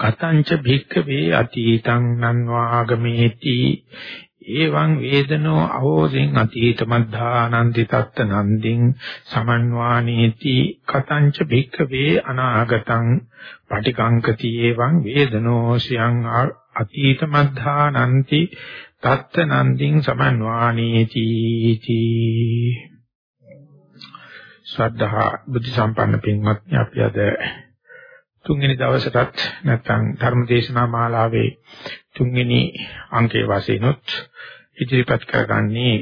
කතංච භික්ඛවේ අතීතං නන්වාගමේති එවං වේදනෝ අවෝසින් අතීත මද්ධානන්ති තත්ත නන්දින් සමන්වානීති. කතංච භික්ඛවේ අනාගතං පටිකංකති එවං වේදනෝ සියං අතීත මද්ධානන්ති තත්ත නන්දින් සමන්වානීති. ශ්‍රද්ධා බුද්ධ සම්පන්න පින්වත්නි අපි අද තුන්වෙනි දවසටත් නැත්නම් ධර්මදේශනා මාලාවේ තුන්වෙනි අංකයේ වශයෙන්ුත් ඉදිරිපත් කරගන්නේ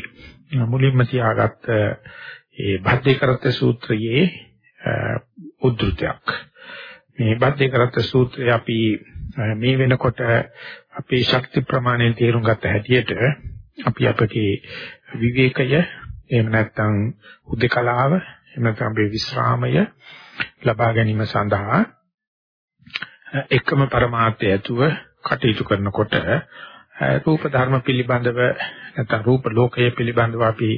මුලින්ම තියාගත්ත ඒ බද්ධේකරත් සූත්‍රයේ උද්ෘතයක්. මේ බද්ධේකරත් සූත්‍රය අපි මේ වෙනකොට අපේ ශක්ති ප්‍රමාණයෙන් තේරුම් ගත හැටියට අපි අපගේ විවේකය එහෙම නැත්නම් උද්දකලාව එහෙම නැත්නම් අපේ විශ්‍රාමය ලබා ගැනීම සඳහා එකම પરමාර්ථය ඇතුව කටයුතු කරනකොට රූප ධර්ම පිළිබඳව නැත්නම් රූප ලෝකය පිළිබඳව අපි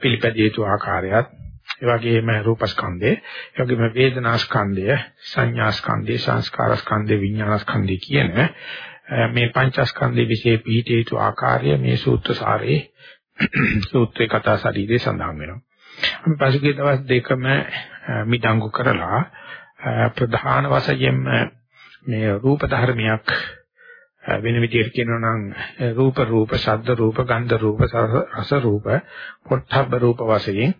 පිළිපැදිය යුතු ආකාරයත් ඒ වගේම රූපස්කන්ධය ඒ වගේම වේදනාස්කන්ධය සංඥාස්කන්ධය සංස්කාරස්කන්ධය විඥානස්කන්ධය කියන මේ පංචස්කන්ධයේ විශේෂ පිහිටිය යුතු ආකාරය මේ සූත්‍ර සාරේ සූත්‍රේ කතා ශරීරයේ සඳහන් වෙනවා. අපි පසුගිය දවස් දෙකම මිඩංගු කරලා ප්‍රධාන වශයෙන්ම මේ රූප ධර්මයක් වෙන විදිහට කියනවා නම් රූප රූප ශබ්ද රූප ගන්ධ රූප රස රූප පොට්ටබ්බ රූප වශයෙන්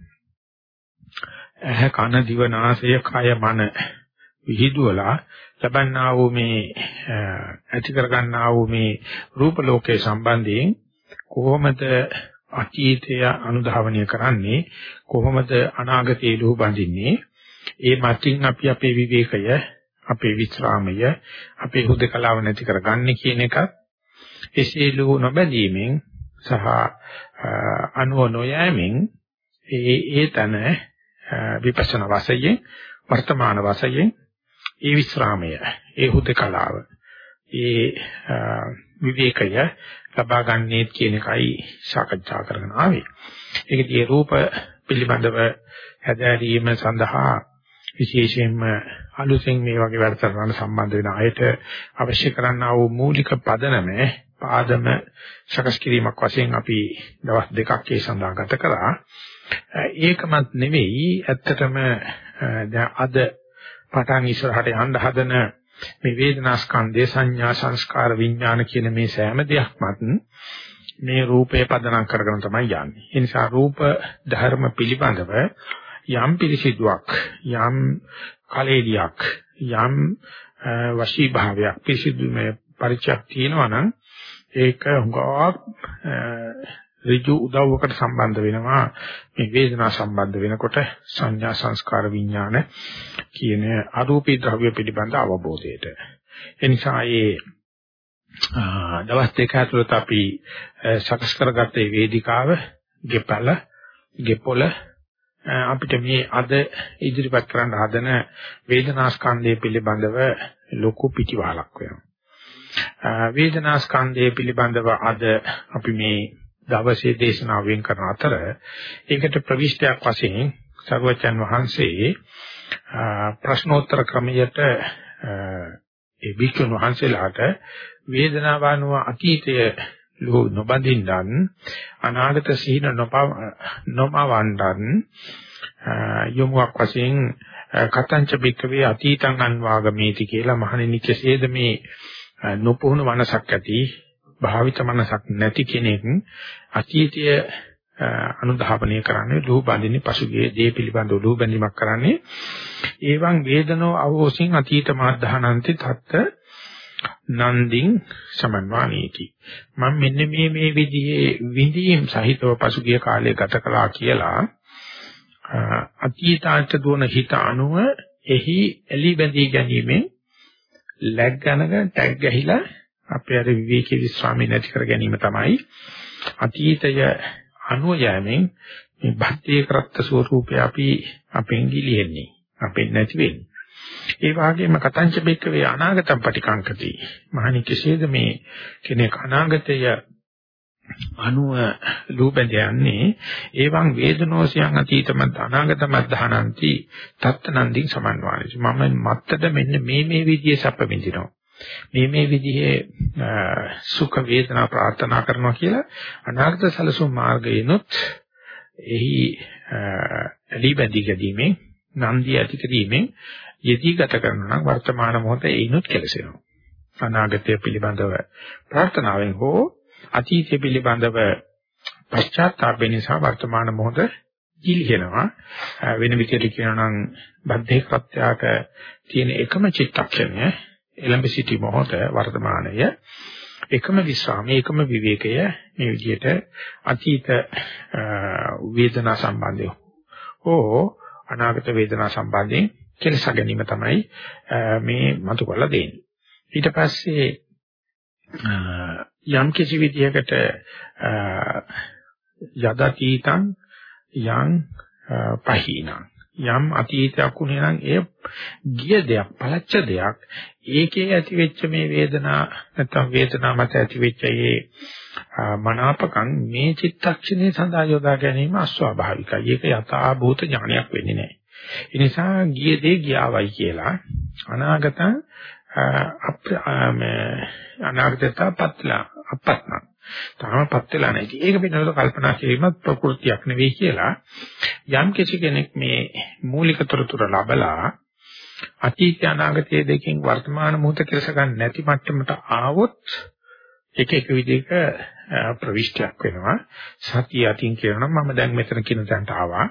ඇහ කන දිව නාසය කය මන විහිදුවලා ලබන්නා වූ මේ ඇති කරගන්නා වූ මේ රූප ලෝකයේ සම්බන්ධයෙන් කොහොමද අතීතය අනුධාවනය කරන්නේ කොහොමද අනාගතය ලුහු බඳින්නේ ඒ මතින් අපි අපේ විවේකය අපේ විස්රාමය අපේ හුදකලාව නැති කරගන්නේ කියන එක එසේ ලෝ නොබැඳීමෙන් සහ අනුව නොයෑමෙන් ඒ ඒ තන විපස්සනා වාසයෙන් වර්තමාන වාසයෙන් ඒ විස්රාමය ඒ හුදකලාව ඒ විවේකය ලබා ගන්නේ කියන එකයි සාකච්ඡා කරගෙන ආවේ. ඒකදී රූප පිළිබඳව හැදෑරීම සඳහා විශේෂයෙන්ම අලුතෙන් මේ වගේ වැඩසටහන සම්බන්ධ වෙන අයට අවශ්‍ය කරන්නා වූ මූලික පදනම පාදම සකස් කිරීමක් වශයෙන් අපි දවස් දෙකක් ඒ සඳහා ගත කරා. ඒකමත් නෙවෙයි ඇත්තටම දැන් අද පටන් ඉස්සරහට යන්න හදන මේ වේදනා ස්කන්ධය සංඥා සංස්කාර විඥාන කියන මේ සෑම දෙයක්මත් මේ රූපේ පදනම් කරගෙන තමයි යන්නේ. ඒ නිසා රූප ධර්ම පිළිබඳව යම් පිරිසිදුවක් යම් කලෙලියක් යම් වශී භාවයක් පිරිසිදුමේ පරිචයක් තියෙනවා නම් ඒක හුඟක් ඍජු උදව්වකට සම්බන්ධ වෙනවා. මේ වේදනා සම්බන්ධ වෙනකොට සංඥා සංස්කාර විඥාන කියන අරූපී ද්‍රව්‍ය පිළිබඳ අවබෝධයට. එනිසා ඒ දවස් දෙක ඇතුළත අපි සකස් කරගත්ත මේ වේදිකාව ගෙපල ගෙපොල අපිට මේ අද ඉදිරිපත් කරන්න හදන වේදනා ස්කන්ධය පිළිබඳව ලොකු පිටිවාලක් වෙනවා. වේදනා ස්කන්ධය පිළිබඳව අද අපි මේ දවසේ දේශනාව වෙන් කරන අතර ඒකට ප්‍රවිෂ්ටයක් වශයෙන් සර්වචන් වහන්සේ ප්‍රශ්නෝත්තර ක්‍රමයට ඒ භික්ෂුන් වහන්සේලාට වේදනාව අනුව අතීතය ලෝ නොබඳින්නන් අනාගත සිහින නොමවන්නන් යොමුක් වශයෙන් කතංච බික්කවේ අතීතං අන්වාගමේති කියලා මහණෙනි කෙසේද මේ නොපුහුණු මනසක් ඇති භාවිත මනසක් නැති කෙනෙක් අතීතය අනුධාපනය කරන්නේ ලුහු බඳින්නේ පසුගිය දේ පිළිබඳව ලුහු බැඳීමක් කරන්නේ. ඒවන් වේදනෝ අවෝසින් අතීත මාද්ධානන්ති තත්ත නන්දින් සමන්වානීති මම මෙන්න මේ මේ විදිහේ විඳීම් සහිතව පසුගිය කාලය ගත කළා කියලා අතීතාන්ත දුවන හිත අනුව එහි එලි බැඳී ගැනීමෙන් läග් ගනක ටැග් ගහිලා අපේ අර විවේකී විශ්‍රාමී නැති කර ගැනීම තමයි අතීතය අනුව යෑමෙන් මේ භක්තිය කරත්ත ස්වરૂපය අපි අපෙන් ගිලියෙන්නේ අපෙන් නැති වෙන්නේ. ඒ වගේම කතංච බෙක්කවේ අනාගතම් පටිකංකති. මහණි කෙසේද මේ කෙනෙක් අනාගතය අනුව ලූපෙන්ද යන්නේ? එවං වේදනෝසියං අතීතමත් අනාගතමත් දහනಂತಿ තත්තනන්දින් සමන්වානිස. මම මත්තද මෙන්න මේ මේ විදිහේ සැප විඳිනවා. මේ මේ විදිහේ සුඛ වේදනා ප්‍රාර්ථනා කරනවා කියලා අනාගත සලසුම් මාර්ගයනොත් එහි ඇලිබැඳි ගැදීමෙන් නන්දි ඇති කිරීමෙන් යෙදී ගත කරනවා නම් වර්තමාන මොහොතේ ඒනොත් කෙලසෙනවා. අනාගතය පිළිබඳව ප්‍රාර්ථනාවෙන් හෝ අතීතය පිළිබඳව පශ්චාත්තාපය නිසා වර්තමාන මොහොත ජීලිනවා වෙන විදිහට කියනවා නම් බද්ධේ කත්‍යාක තියෙන එකම චිත්තක්ෂණය එළඹ සිටි මොහොත වර්තමානය. එකම විස්රාමයේ එකම විවේකය මේ විදිහට අතීත වේදනා සම්බන්ධය හෝ අනාගත වේදනා සම්බන්ධයෙන් කෙලස ගැනීම තමයි මේ මතු කරලා දෙන්නේ ඊට පස්සේ යම් කිසි විදියකට යදතීතං යං පහීනං යම් අතීතයක් උනේ නම් ඒ ගිය දෙයක් පළච්ච දෙයක් ඒකේ ඇති වෙච්ච මේ වේදනා නැත්නම් වේදනා මත ඇති වෙච්ච මේ මනාපකම් මේ චිත්තක්ෂණේ සඳහා යොදා ගැනීම අස්වාභාවිකයි. ඒක යථා භූත ඥානයක් වෙන්නේ නැහැ. ඒ නිසා ගිය දේ ගියාවයි කියලා අනාගතං අනාගතයට පත්ලා අපත්නම් තාමපත් වෙලා නැහැ. ඒක පිටනොත් කල්පනා කිරීමත් ප්‍රകൃතියක් නෙවෙයි කියලා යම් කිසි කෙනෙක් මේ මූලික තොරතුරු ලබලා අතීත අනාගතයේ දෙකෙන් වර්තමාන මොහොත කෙලස ගන්න නැති මට්ටමට ආවොත් එක එක විදිහක ප්‍රවිෂ්ටයක් වෙනවා. සතිය අතින් කියනවා මම දැන් මෙතන කියන තැනට ආවා.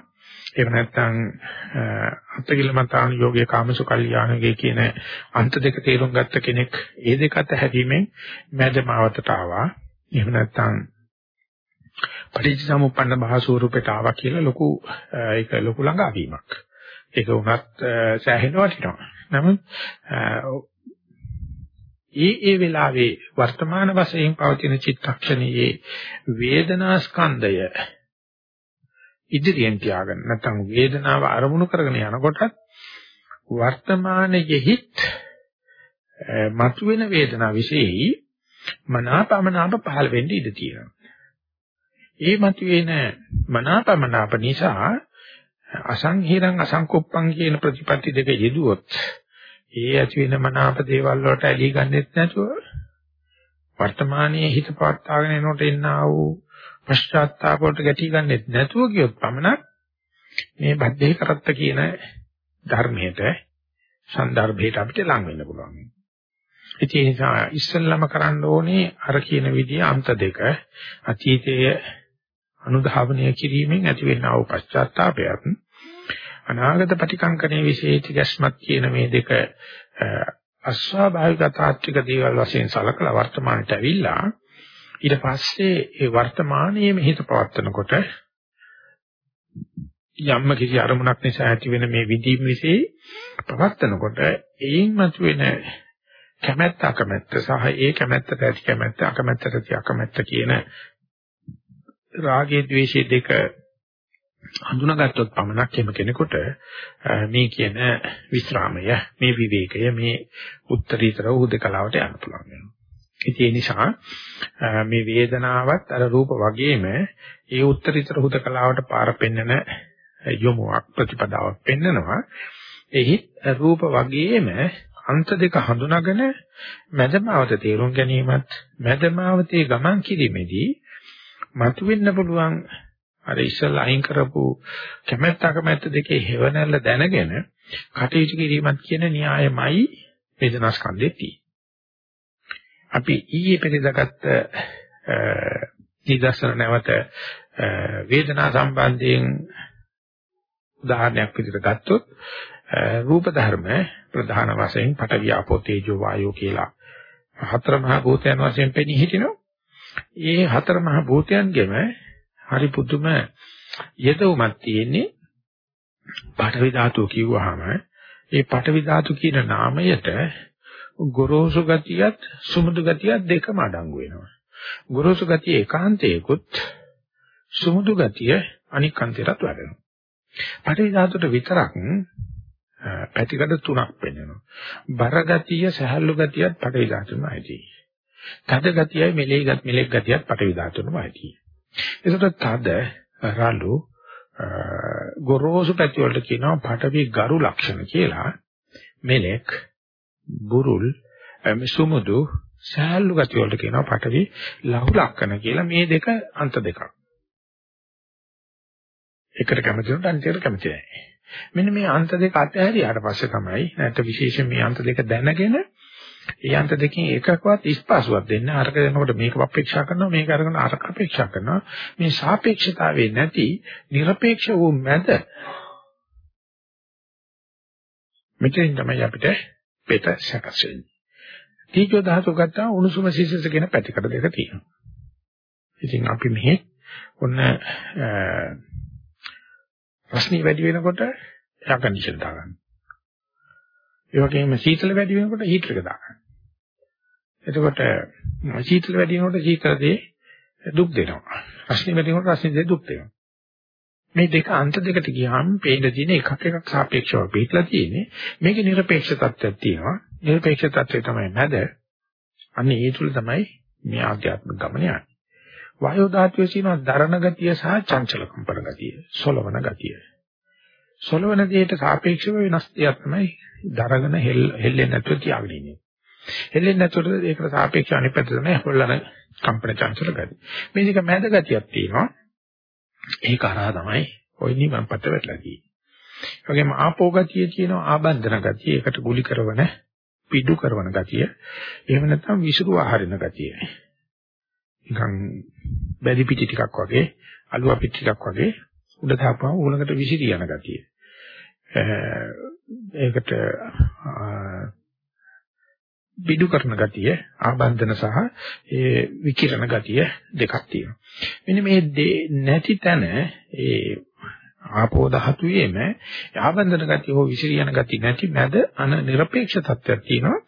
එහෙම නැත්නම් අත්කිලමතාන යෝගයේ කාමසු කල්යාණගේ කියන අන්ත දෙක තේරුම් ගත්ත කෙනෙක් ඒ දෙක අත හැදීමෙන් මැදමාවතට ආවා. එහෙම නැත්නම් පටිච්චසමුප්පන්න භාසූරූපයට ආවා කියලා ලොකු ඒක ලොකු ළඟාවීමක්. ඒක උනත් සෑහෙන වටිනවා. නමුත් ඒ ඒ වෙලාවේ වර්තමාන වශයෙන් පවතින චිත්තක්ෂණයේ වේදනා ස්කන්ධය ඉදිරියෙන් තියාගන්න නැත්නම් වේදනාව අරමුණු කරගෙන යනකොටත් වර්තමානයේහිත් මතුවෙන වේදනාව විශේෂයි මනාපමනාප පහළ වෙන්න ඉඩ තියෙනවා. ඒ මතුවෙන මනාපමනාප නිසා අසංහිරං අසංකුප්පං කියන ප්‍රතිපatti දෙක යෙදුවොත් ඒ ඇති වෙන මනාප දේවල් වලට ඇලී ගන්නෙත් නැතුව වර්තමානයේ හිත පවත්වාගෙන යනකොට එන්නා වූ පශ්චාත්තාප වලට ගැටි ගන්නෙත් නැතුව කියොත් පමණක් මේ බද්ධේ කරත්ත කියන ධර්මයට සන්දර්භයට අපිට ලං වෙන්න පුළුවන්. ඒ නිසා ඉස්සෙල්ලාම කරන්න ඕනේ අර කියන විදිය අන්ත දෙක අතීතයේ අනුධාවනය කිරීමෙන් ඇතිවෙනා වූ පශ්චාත්තාපයත් අනාගත ප්‍රතිකංකණයේ විශේෂ ගැස්මත් කියන මේ දෙක අස්වාභාවික තාත්වික දේවල් වශයෙන් සලකලා වර්තමානට ඇවිල්ලා ඊට පස්සේ ඒ වර්තමානයේම හිත පවත්නකොට යම්ම කිසි අරමුණක් නිසා ඇති වෙන මේ විදීම් વિશે පවත්නකොට ඒයින් මතුවෙන කැමැත්ත අකමැත්ත සහ ඒ කැමැත්තට ඇති කැමැත්ත අකමැත්තට ඇති අකමැත්ත කියන රාගයේ ද්වේෂයේ දෙක හඳුනාගත්තොත් පමණක් එම කෙනෙකුට මේ කියන විස්රාමය මේ විවේකය මේ උත්තරීතර උදකලාවට යන්න පුළුවන් වෙනවා. ඉතින් ඒ නිසා මේ වේදනාවත් අර රූප වගේම ඒ උත්තරීතර හුදකලාවට පාර පෙන්නන යොමුවක් ප්‍රතිපදාවක් පෙන්නනවා. එහි රූප වගේම අන්ත දෙක හඳුනාගෙන මැදමාවත තේරුම් ගැනීමත් මැදමාවතේ ගමන් කිරීමේදී මතුවෙන්න පුළුවන් අර ඉස්සල්ලා අයින් කරපු කැමැත්ත අකමැත්ත දෙකේ හේවණල්ල දැනගෙන කටයුතු කිරීමත් කියන න්‍යායමයි වේදනාස්කන්ධේ තියෙන්නේ. අපි ඊයේ පෙරේදාගත්ත නිදර්ශන නැවත වේදනා සම්බන්ධයෙන් උදාහරණයක් විදිහට ගත්තොත් රූප ධර්ම ප්‍රධාන වශයෙන් පඨවි ආපෝ තේජෝ වායෝ කියලා හතර මහා භූතයන් වශයෙන් පෙනී හිටිනවා. ඒ හතර මහා භූතයන්ගෙම හරි පුදුම යෙදවුමක් තියෙන්නේ පඨවි ධාතුව කිව්වහම ඒ පඨවි ධාතු කියන නාමයට ගොරෝසු ගතියත් සුමුදු ගතියත් දෙකම අඩංගු වෙනවා. ගොරෝසු ගතිය ඒකාන්තයකුත් සුමුදු ගතිය අනික් අන්තයටත් වැඩෙනවා. පඨවි ධාතුට විතරක් පැතිකඩ තුනක් වෙනවා. බර ගතිය, සහැල්ලු ගතියත් පඨවි ධාතුමයි. තද ගතියයි මෙලේ ගත් මෙලෙක් ගතියත් පටවි ධාතුවම ඇති. ඒකට තද රළු ගොරෝසු පැති වලට කියනවා පටවි ගරු ලක්ෂණ කියලා. මෙලෙක් බුරුල් සුමුදු සෑල්ලු ගති වලට කියනවා පටවි ලහු ලක්ෂණ කියලා. මේ දෙක අන්ත දෙකක්. එකට කැමති වුණත් අනිතකට කැමති නැහැ. මෙන්න මේ අන්ත දෙක අතහැරියාට පස්සේ තමයි නැත්නම් විශේෂයෙන් මේ අන්ත දෙක දැනගෙන ඒ අන්ත දෙකෙන් එකකවත් ස්පාසුවක් දෙන්න අරක දෙනකොට මේක අපේක්ෂා කරනවා මේක අරගෙන අරක අපේක්ෂා කරනවා මේ සාපේක්ෂතාවයේ නැති নিরপেক্ষ වූ මැද මෙතෙන් තමයි අපිට පෙත සකස් වෙන්නේ. තීජෝ ධාතු ගත්තා උණුසුම සිසිලස කියන පැතිකඩ දෙක තියෙනවා. ඉතින් අපි මෙහි ඔන්න රස්නි වැඩි වෙනකොට එයා කන්ඩිෂන් දාගන්න. ඒ වගේම සීතල වැඩි වෙනකොට හීටර් එක දාගන්න. එතකොට සීතල වැඩි වෙනකොට සීතලදී දුක් දෙනවා. රස්නි වැඩි වෙනකොට රස්නිදී දුක් දෙනවා. මේ දෙක අන්ත දෙකට ගියාම පේන්න තියෙන එකක් එකක් සාපේක්ෂව පිටලා තියෙන්නේ. මේකේ নিরপেক্ষ තත්ත්වයක් තියෙනවා. নিরপেক্ষ තත්ත්වය තමයි මැද. අන්න ඒ තුල තමයි මේ ආධ්‍යාත්මික ගමන යන්නේ. වායෝ ධාතුවේ තියෙන දරණ ගතිය සහ චංචල කම්පන ගතිය, සොලවන ගතිය. සොලවන දෙයට සාපේක්ෂව වෙනස් දෙයක් තමයි දරගෙන හෙල්ලෙන්නේ නැතුව තියාගෙන ඉන්නේ. හෙල්ලෙන්නේ නැතුව ඒකට සාපේක්ෂව අනිත් පැත්ත තමයි හොල්ලන කම්පන චංචල ගතිය. මේ දෙක මැද ගතියක් තියෙනවා. ඒක හරහා තමයි ওই නිවන් පත වෙලා තියෙන්නේ. ඒ වගේම ආපෝ ගතිය කියනවා ආබන්ධන ගතිය. ඒකට ගුලි කරවන, පිඩු කරවන ගතිය. එහෙම නැත්නම් විසිරුව ආහරින ගතිය. නිකන් බැදි පිටි ටිකක් වගේ, අලුව පිටි ටිකක් වගේ උඩ දාපුවම උලකට විසිරියන ගතිය. ඒකට බිඩු කරන ගතිය ආබන්ධන සහ ඒ විකිරණ ගතිය දෙකක් තියෙනවා. මෙන්න මේ නැති තැන ඒ ආපෝ ධාතුයේම ආබන්ධන ගතිය හෝ විසිරී යන ගතිය නැති මැද අන নিরপেক্ষ තත්ත්වයක් තියෙනවා.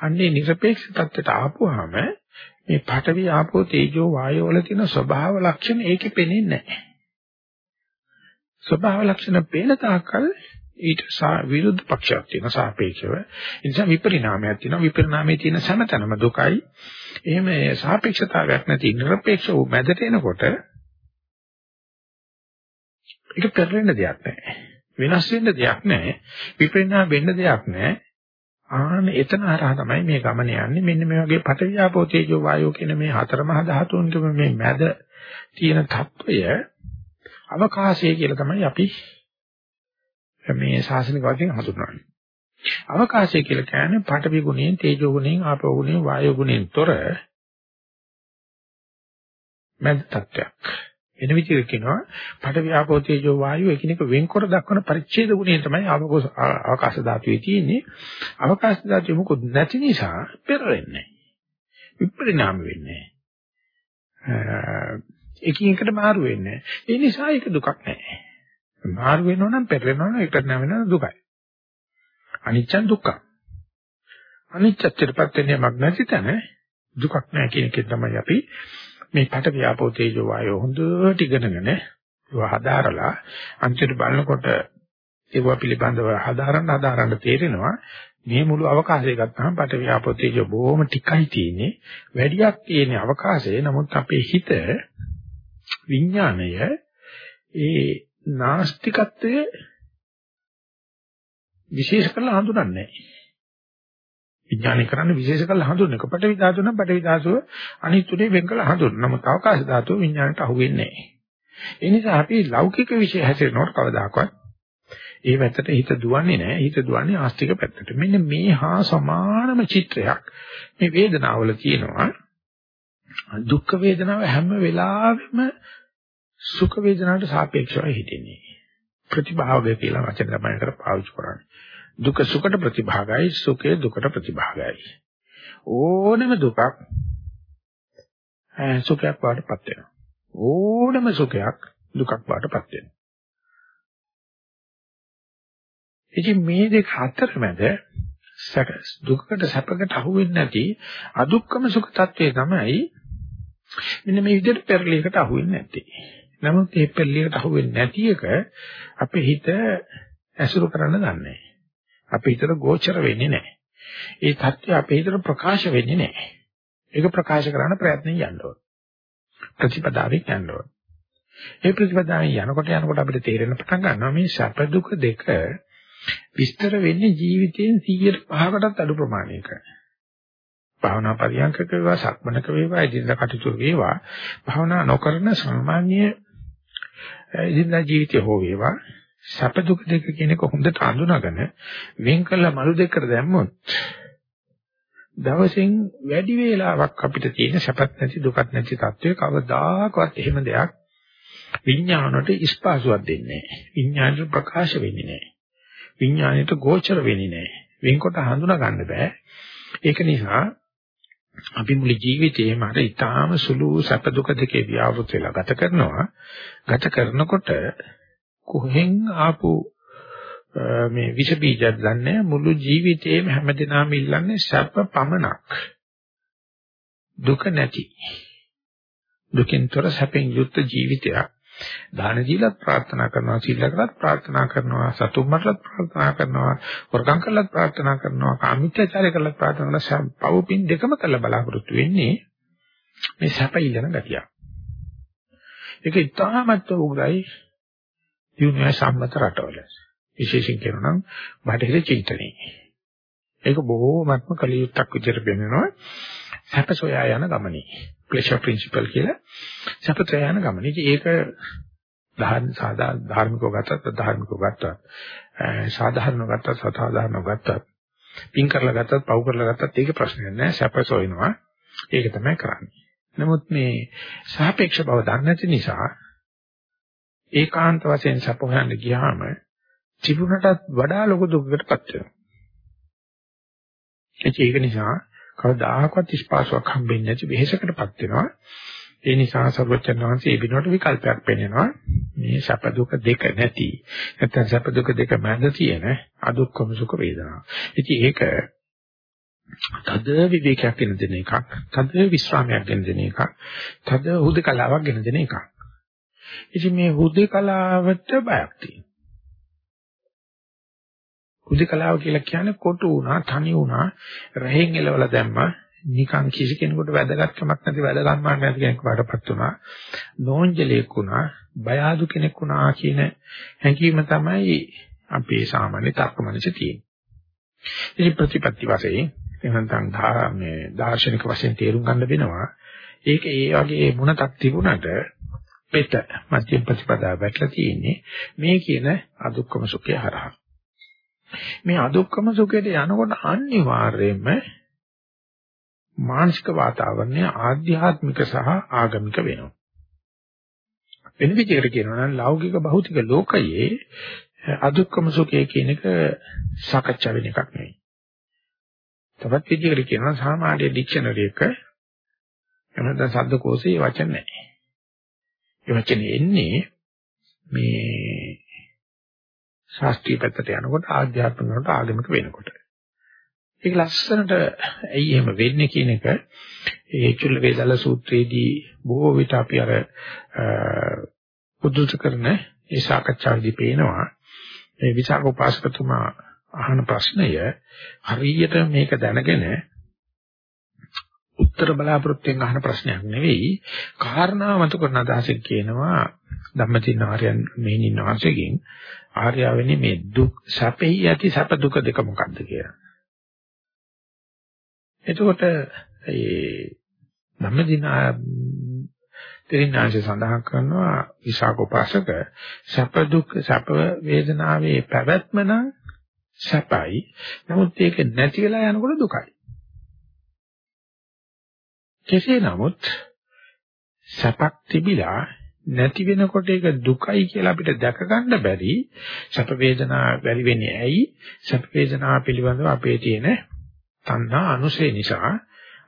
අන්නේ নিরপেক্ষ තත්ත්වයට ආපුවාම මේ පඨවි ආපෝ තේජෝ වායෝ වල තියෙන ස්වභාව ලක්ෂණ ඒකේ පෙනෙන්නේ නැහැ. ස්වභාව ලක්ෂණ පේන තාක්කල් ඊට විරුද්ධ පක්ෂයක් තියෙනවා සාපේක්ෂව. ඒ නිසා විපරිණාමයක් තියෙනවා. විපරිණාමයේ තියෙන සමතනම දුකයි. එහෙම සාපේක්ෂතාවයක් නැති නිර්පේක්ෂව මැදට එනකොට ඒක පෙරලෙන්න දෙයක් නැහැ. වෙනස් වෙන්න දෙයක් නැහැ. විපරිණාම වෙන්න දෙයක් නැහැ. ආන එතන හරහා තමයි මේ ගමන යන්නේ. මෙන්න මේ වගේ පටවියාපෝ තේජෝ වායෝ කියන මේ හතර මහා ධාතුන්ගම මේ මැද තියෙන తত্ত্বය අවකාශය කියලා තමයි අපි මේ ශාසනික වශයෙන් හඳුන්වන්නේ. අවකාශය කියලා කියන්නේ පඨවි ගුණයෙන්, තේජෝ ගුණයෙන්, ආපෝ ගුණයෙන්, වායෝ ගුණයෙන් තොර මැද තත්ත්වයක්. වෙන විදිහට කියනවා පඨවි ආපෝ තේජෝ වායෝ එකිනෙක වෙන්කර දක්වන පරිච්ඡේද ගුණය තමයි අවකාශ ධාතුවේ තියෙන්නේ. අවකාශ ධාතුවේ මොකොත් නැති නිසා පෙරෙන්නේ විපරිණාම වෙන්නේ එකින් එකට මාරු වෙන්නේ. ඒ නිසා ඒක දුකක් නෑ. මාරු වෙනව නම් පෙරෙනව නම් එකට නැවෙන දුකයි. අනිච්ච දුක්ඛ. අනිච්චත්වයටපත් වෙන්නේ මක් නැති තැන දුකක් නෑ කියන එක තමයි අපි මේ පට ව්‍යාපෝ තේජෝ වායෝ හොඳට ඉගෙනගෙන ඒවා හදාරලා අන්තිමට බලනකොට ඒවා පිළිබඳව හදාරන්න හදාරන්න තේරෙනවා මේ මුළු අවකාශය ගත්තාම පට ව්‍යාපෝ තේජෝ බොහොම ටිකයි තියෙන්නේ වැඩියක් තියෙන අවකාශය නමුත් අපේ හිත විඥාණය ඒ නාස්තිකත්වයේ විශේෂ කරලා හඳුනන්නේ නැහැ විඥානය කරන්නේ විශේෂ කරලා හඳුන්වන එක. පටවි ධාතුව නම් පටවි ධාතුව අනිත් තුනේ වෙන් කරලා හඳුන්වන. නමුත් අවකාශ ධාතුව විඥානයට අහු වෙන්නේ නැහැ. ඒ නිසා අපි ලෞකික විෂය හැසිරෙනකොට කවදාකවත් ඒ පැත්තට හිත දුවන්නේ නැහැ. හිත දුවන්නේ ආස්තික පැත්තට. මෙන්න මේ හා සමානම චිත්‍රයක් මේ වේදනාවල තියෙනවා. දුක් වේදනාව හැම වෙලාවෙම සුඛ වේදනාවට සාපේක්ෂව හිටින්නේ. ප්‍රතිභාවය කියලා වචන තමයි කර පාවිච්චි කරන්නේ. දුක සුඛට ප්‍රතිභාගයි සුඛය දුකට ප්‍රතිභාගයි ඕනම දුකක් සුඛයක් වඩපත් වෙනවා ඕනම සුඛයක් දුකක් වඩපත් වෙනවා ඉතින් මේ දෙක අතරමැද දුකකට සැපකට අහු වෙන්නේ නැති අදුක්කම සුඛ తත්වයේ තමයි මෙන්න මේ විදිහට පෙරලියකට අහු වෙන්නේ නැති. නමුත් මේ පෙරලියකට අහු වෙන්නේ නැති එක අපේ හිත ඇසුරු කරන්න දන්නේ අපේ හිතට ගෝචර වෙන්නේ නැහැ. ඒ தත්ත්වය අපේ හිතට ප්‍රකාශ වෙන්නේ නැහැ. ඒක ප්‍රකාශ කරන්න ප්‍රයත්නෙන් යන්න ඕන. ප්‍රතිපදාවෙන් යන්න ඕන. ඒ ප්‍රතිපදාවෙන් යනකොට යනකොට අපිට තේරෙන පටන් ගන්නවා මේ සැප දුක දෙක විස්තර වෙන්නේ ජීවිතයෙන් 105කටත් අඩු ප්‍රමාණයක. භාවනා පරියන්කක වේවා සක්මනක වේවා ඉදිරියට කටයුතු වේවා භාවනා නොකරන සාමාන්‍ය ඉදිරියට ජීවිතය හෝ වේවා සැප දුක දෙක කියන එක හොඳට අඳුනගෙන වෙන් කළ මළු දෙකට දැම්මොත් දවසෙන් වැඩි වේලාවක් අපිට තියෙන සැපත් නැති දුකත් නැති තත්වයක කවදාකවත් එහෙම දෙයක් විඥාණයට ස්පාසුවක් දෙන්නේ නැහැ. විඥාණයට ප්‍රකාශ වෙන්නේ නැහැ. විඥාණයට ගෝචර වෙන්නේ නැහැ. වෙන්කොට හඳුනා ගන්න බෑ. ඒක නිසා අපි මුළු ජීවිතේම අර ඊටාම සුළු සැප දුක දෙකේ ව්‍යවෘත වෙලා ගත කරනවා. ගත කරනකොට කොහෙන් ආපු මේ විෂ බීජයක් දන්නේ මුළු ජීවිතේම හැමදෙනාම ඉල්ලන්නේ සැප පමණක්. දුක නැති. දුකින් තොර සැපෙන් යුක්ත ජීවිතයක් දාන දීලත් ප්‍රාර්ථනා කරනවා සීලකටත් ප්‍රාර්ථනා කරනවා සතුම් මටත් ප්‍රාර්ථනා කරනවා වරකම් කළත් ප්‍රාර්ථනා කරනවා කාමීත්‍යචාරය කළත් ප්‍රාර්ථනා කරනවා පවුපින් දෙකම කළ බලාපොරොත්තු වෙන්නේ මේ සැප ඉල්ලන ගතිය. ඒක ඉතාමත් උග්‍රයි දිනුවේ සම්මත රටවල. විශේෂයෙන් කියනවා නම් බටහිර චින්තනයේ. ඒක බොහෝමත්ම කලියුත්තක් විදිහට පෙන්වනවා සැප සොයා යන ගමනේ. Pleasure principle කියලා සැප සොයා යන ගමනේ. ඒක ධර්ම සාදා ධාර්මිකව ගත්තත් ධාර්මිකව ගත්තත් සාධාරණව ගත්තත් සාධාරණව ගත්තත් පින් කරලා ගත්තත් පව් කරලා ගත්තත් ඒක ප්‍රශ්නයක් නෑ සැප සොයනවා. ඒක තමයි කරන්නේ. නමුත් මේ සාපේක්ෂ බව දන්නේ නැති නිසා ඒකාන්ත වශයෙන් සැප හොයන්න ගියාම තිබුණටත් වඩා ලොකු දුකකටපත් වෙනවා. ඒක නිසා කවදාහකවත් ස්පාසාවක් හම්බෙන්නේ නැති වෙහෙසකටපත් වෙනවා. ඒ නිසා සර්වචන් වහන්සේ ඒ බිනවට විකල්පයක් පෙන්නනවා. මේ සැප දුක දෙක නැති. නැත්නම් සැප දුක දෙක මැද තියෙන අදුක්කම සුඛ වේදනා. ඉතින් ඒක තද විවේකයක් ගෙන දෙන එකක්, තද විශ්‍රාමයක් ගෙන දෙන එකක්, තද හුදකලාවක් ගෙන දෙන එකක්. ඉතින් මේ හුදකලාවට බයක් තියෙනවා. හුදකලාව කියලා කියන්නේ කොටු වුණා, තනි වුණා, රහෙන් එලවලා දැම්මා, නිකන් කිසි කෙනෙකුට වැදගත්කමක් නැති වැදගත්කමක් නැති කෙනෙක් වඩපත් වුණා. නෝන්ජලෙක් වුණා, බය ආදු කෙනෙක් වුණා කියන හැඟීම තමයි අපේ සාමාන්‍ය තර්කමනසේ තියෙන්නේ. ඉතින් ප්‍රතිපත්ති වශයෙන් එහෙනම් මේ දාර්ශනික වශයෙන් තේරුම් ගන්න වෙනවා. ඒක ඒ වගේ මුණක් තිබුණට පෙත මධ්‍යම ප්‍රතිපදාව වැටලා තියෙන්නේ මේ කියන අදුක්කම සුඛය හරහා. මේ අදුක්කම සුඛයට යනකොට අනිවාර්යයෙන්ම මානසික වාතාවරණය ආධ්‍යාත්මික සහ ආගමික වෙනවා. වෙන විදිහකට කියනවා නම් ලෞකික භෞතික ලෝකයේ අදුක්කම සුඛය කියන එක සාකච්ඡා වෙන එකක් නෙවෙයි. තවත් විදිහකට කියනවා සාමාන්‍ය ඩික්ෂනරි එක එහෙනම් සද්දකෝෂයේ වචන නැහැ. ඒ වචනේ එන්නේ මේ ශාස්ත්‍රීය පැත්තට යනකොට ආධ්‍යාත්මික වලට ආගමික වෙනකොට. ඒක ලස්සනට ඇයි එහෙම වෙන්නේ කියන එක ඒ චුල්ල වේදල සූත්‍රයේදී බොහෝ විට අපි අර උද්දෘත කරන ඒ සාකච්ඡාවේදී පේනවා මේ විසාක උපාසකතුමා අහන ප්‍රශ්නය හරියට මේක දැනගෙන උත්තර බලාපොරොත්තුෙන් අහන ප්‍රශ්නයක් නෙවෙයි කාරණා මත කරන අදහසක් කියනවා ධම්මචින්න ආර්යයන් මෙහිණින් වහන්සේගෙන් ආර්යවෙන්නේ මේ දුක් සැපෙහි ඇති සැප දුක දෙක මොකක්ද කියලා. එතකොට ඒ ධම්මචින්න තෙරින්නාංශ සඳහන් කරනවා විසාකෝපාසක සැප දුක් සැප වේදනාවේ පැවැත්ම නම් සැපයි. නමුත් ඒක නැති වෙලා යනකොට දුකයි. කෙසේ නමුත් සැපක් තිබිලා නැති වෙනකොට ඒක දුකයි කියලා අපිට දැක ගන්න බැරි සැප වේදනා බැරි වෙන්නේ ඇයි? සැප වේදනා පිළිබඳව අපේ තියෙන තණ්හා අනුසය නිසා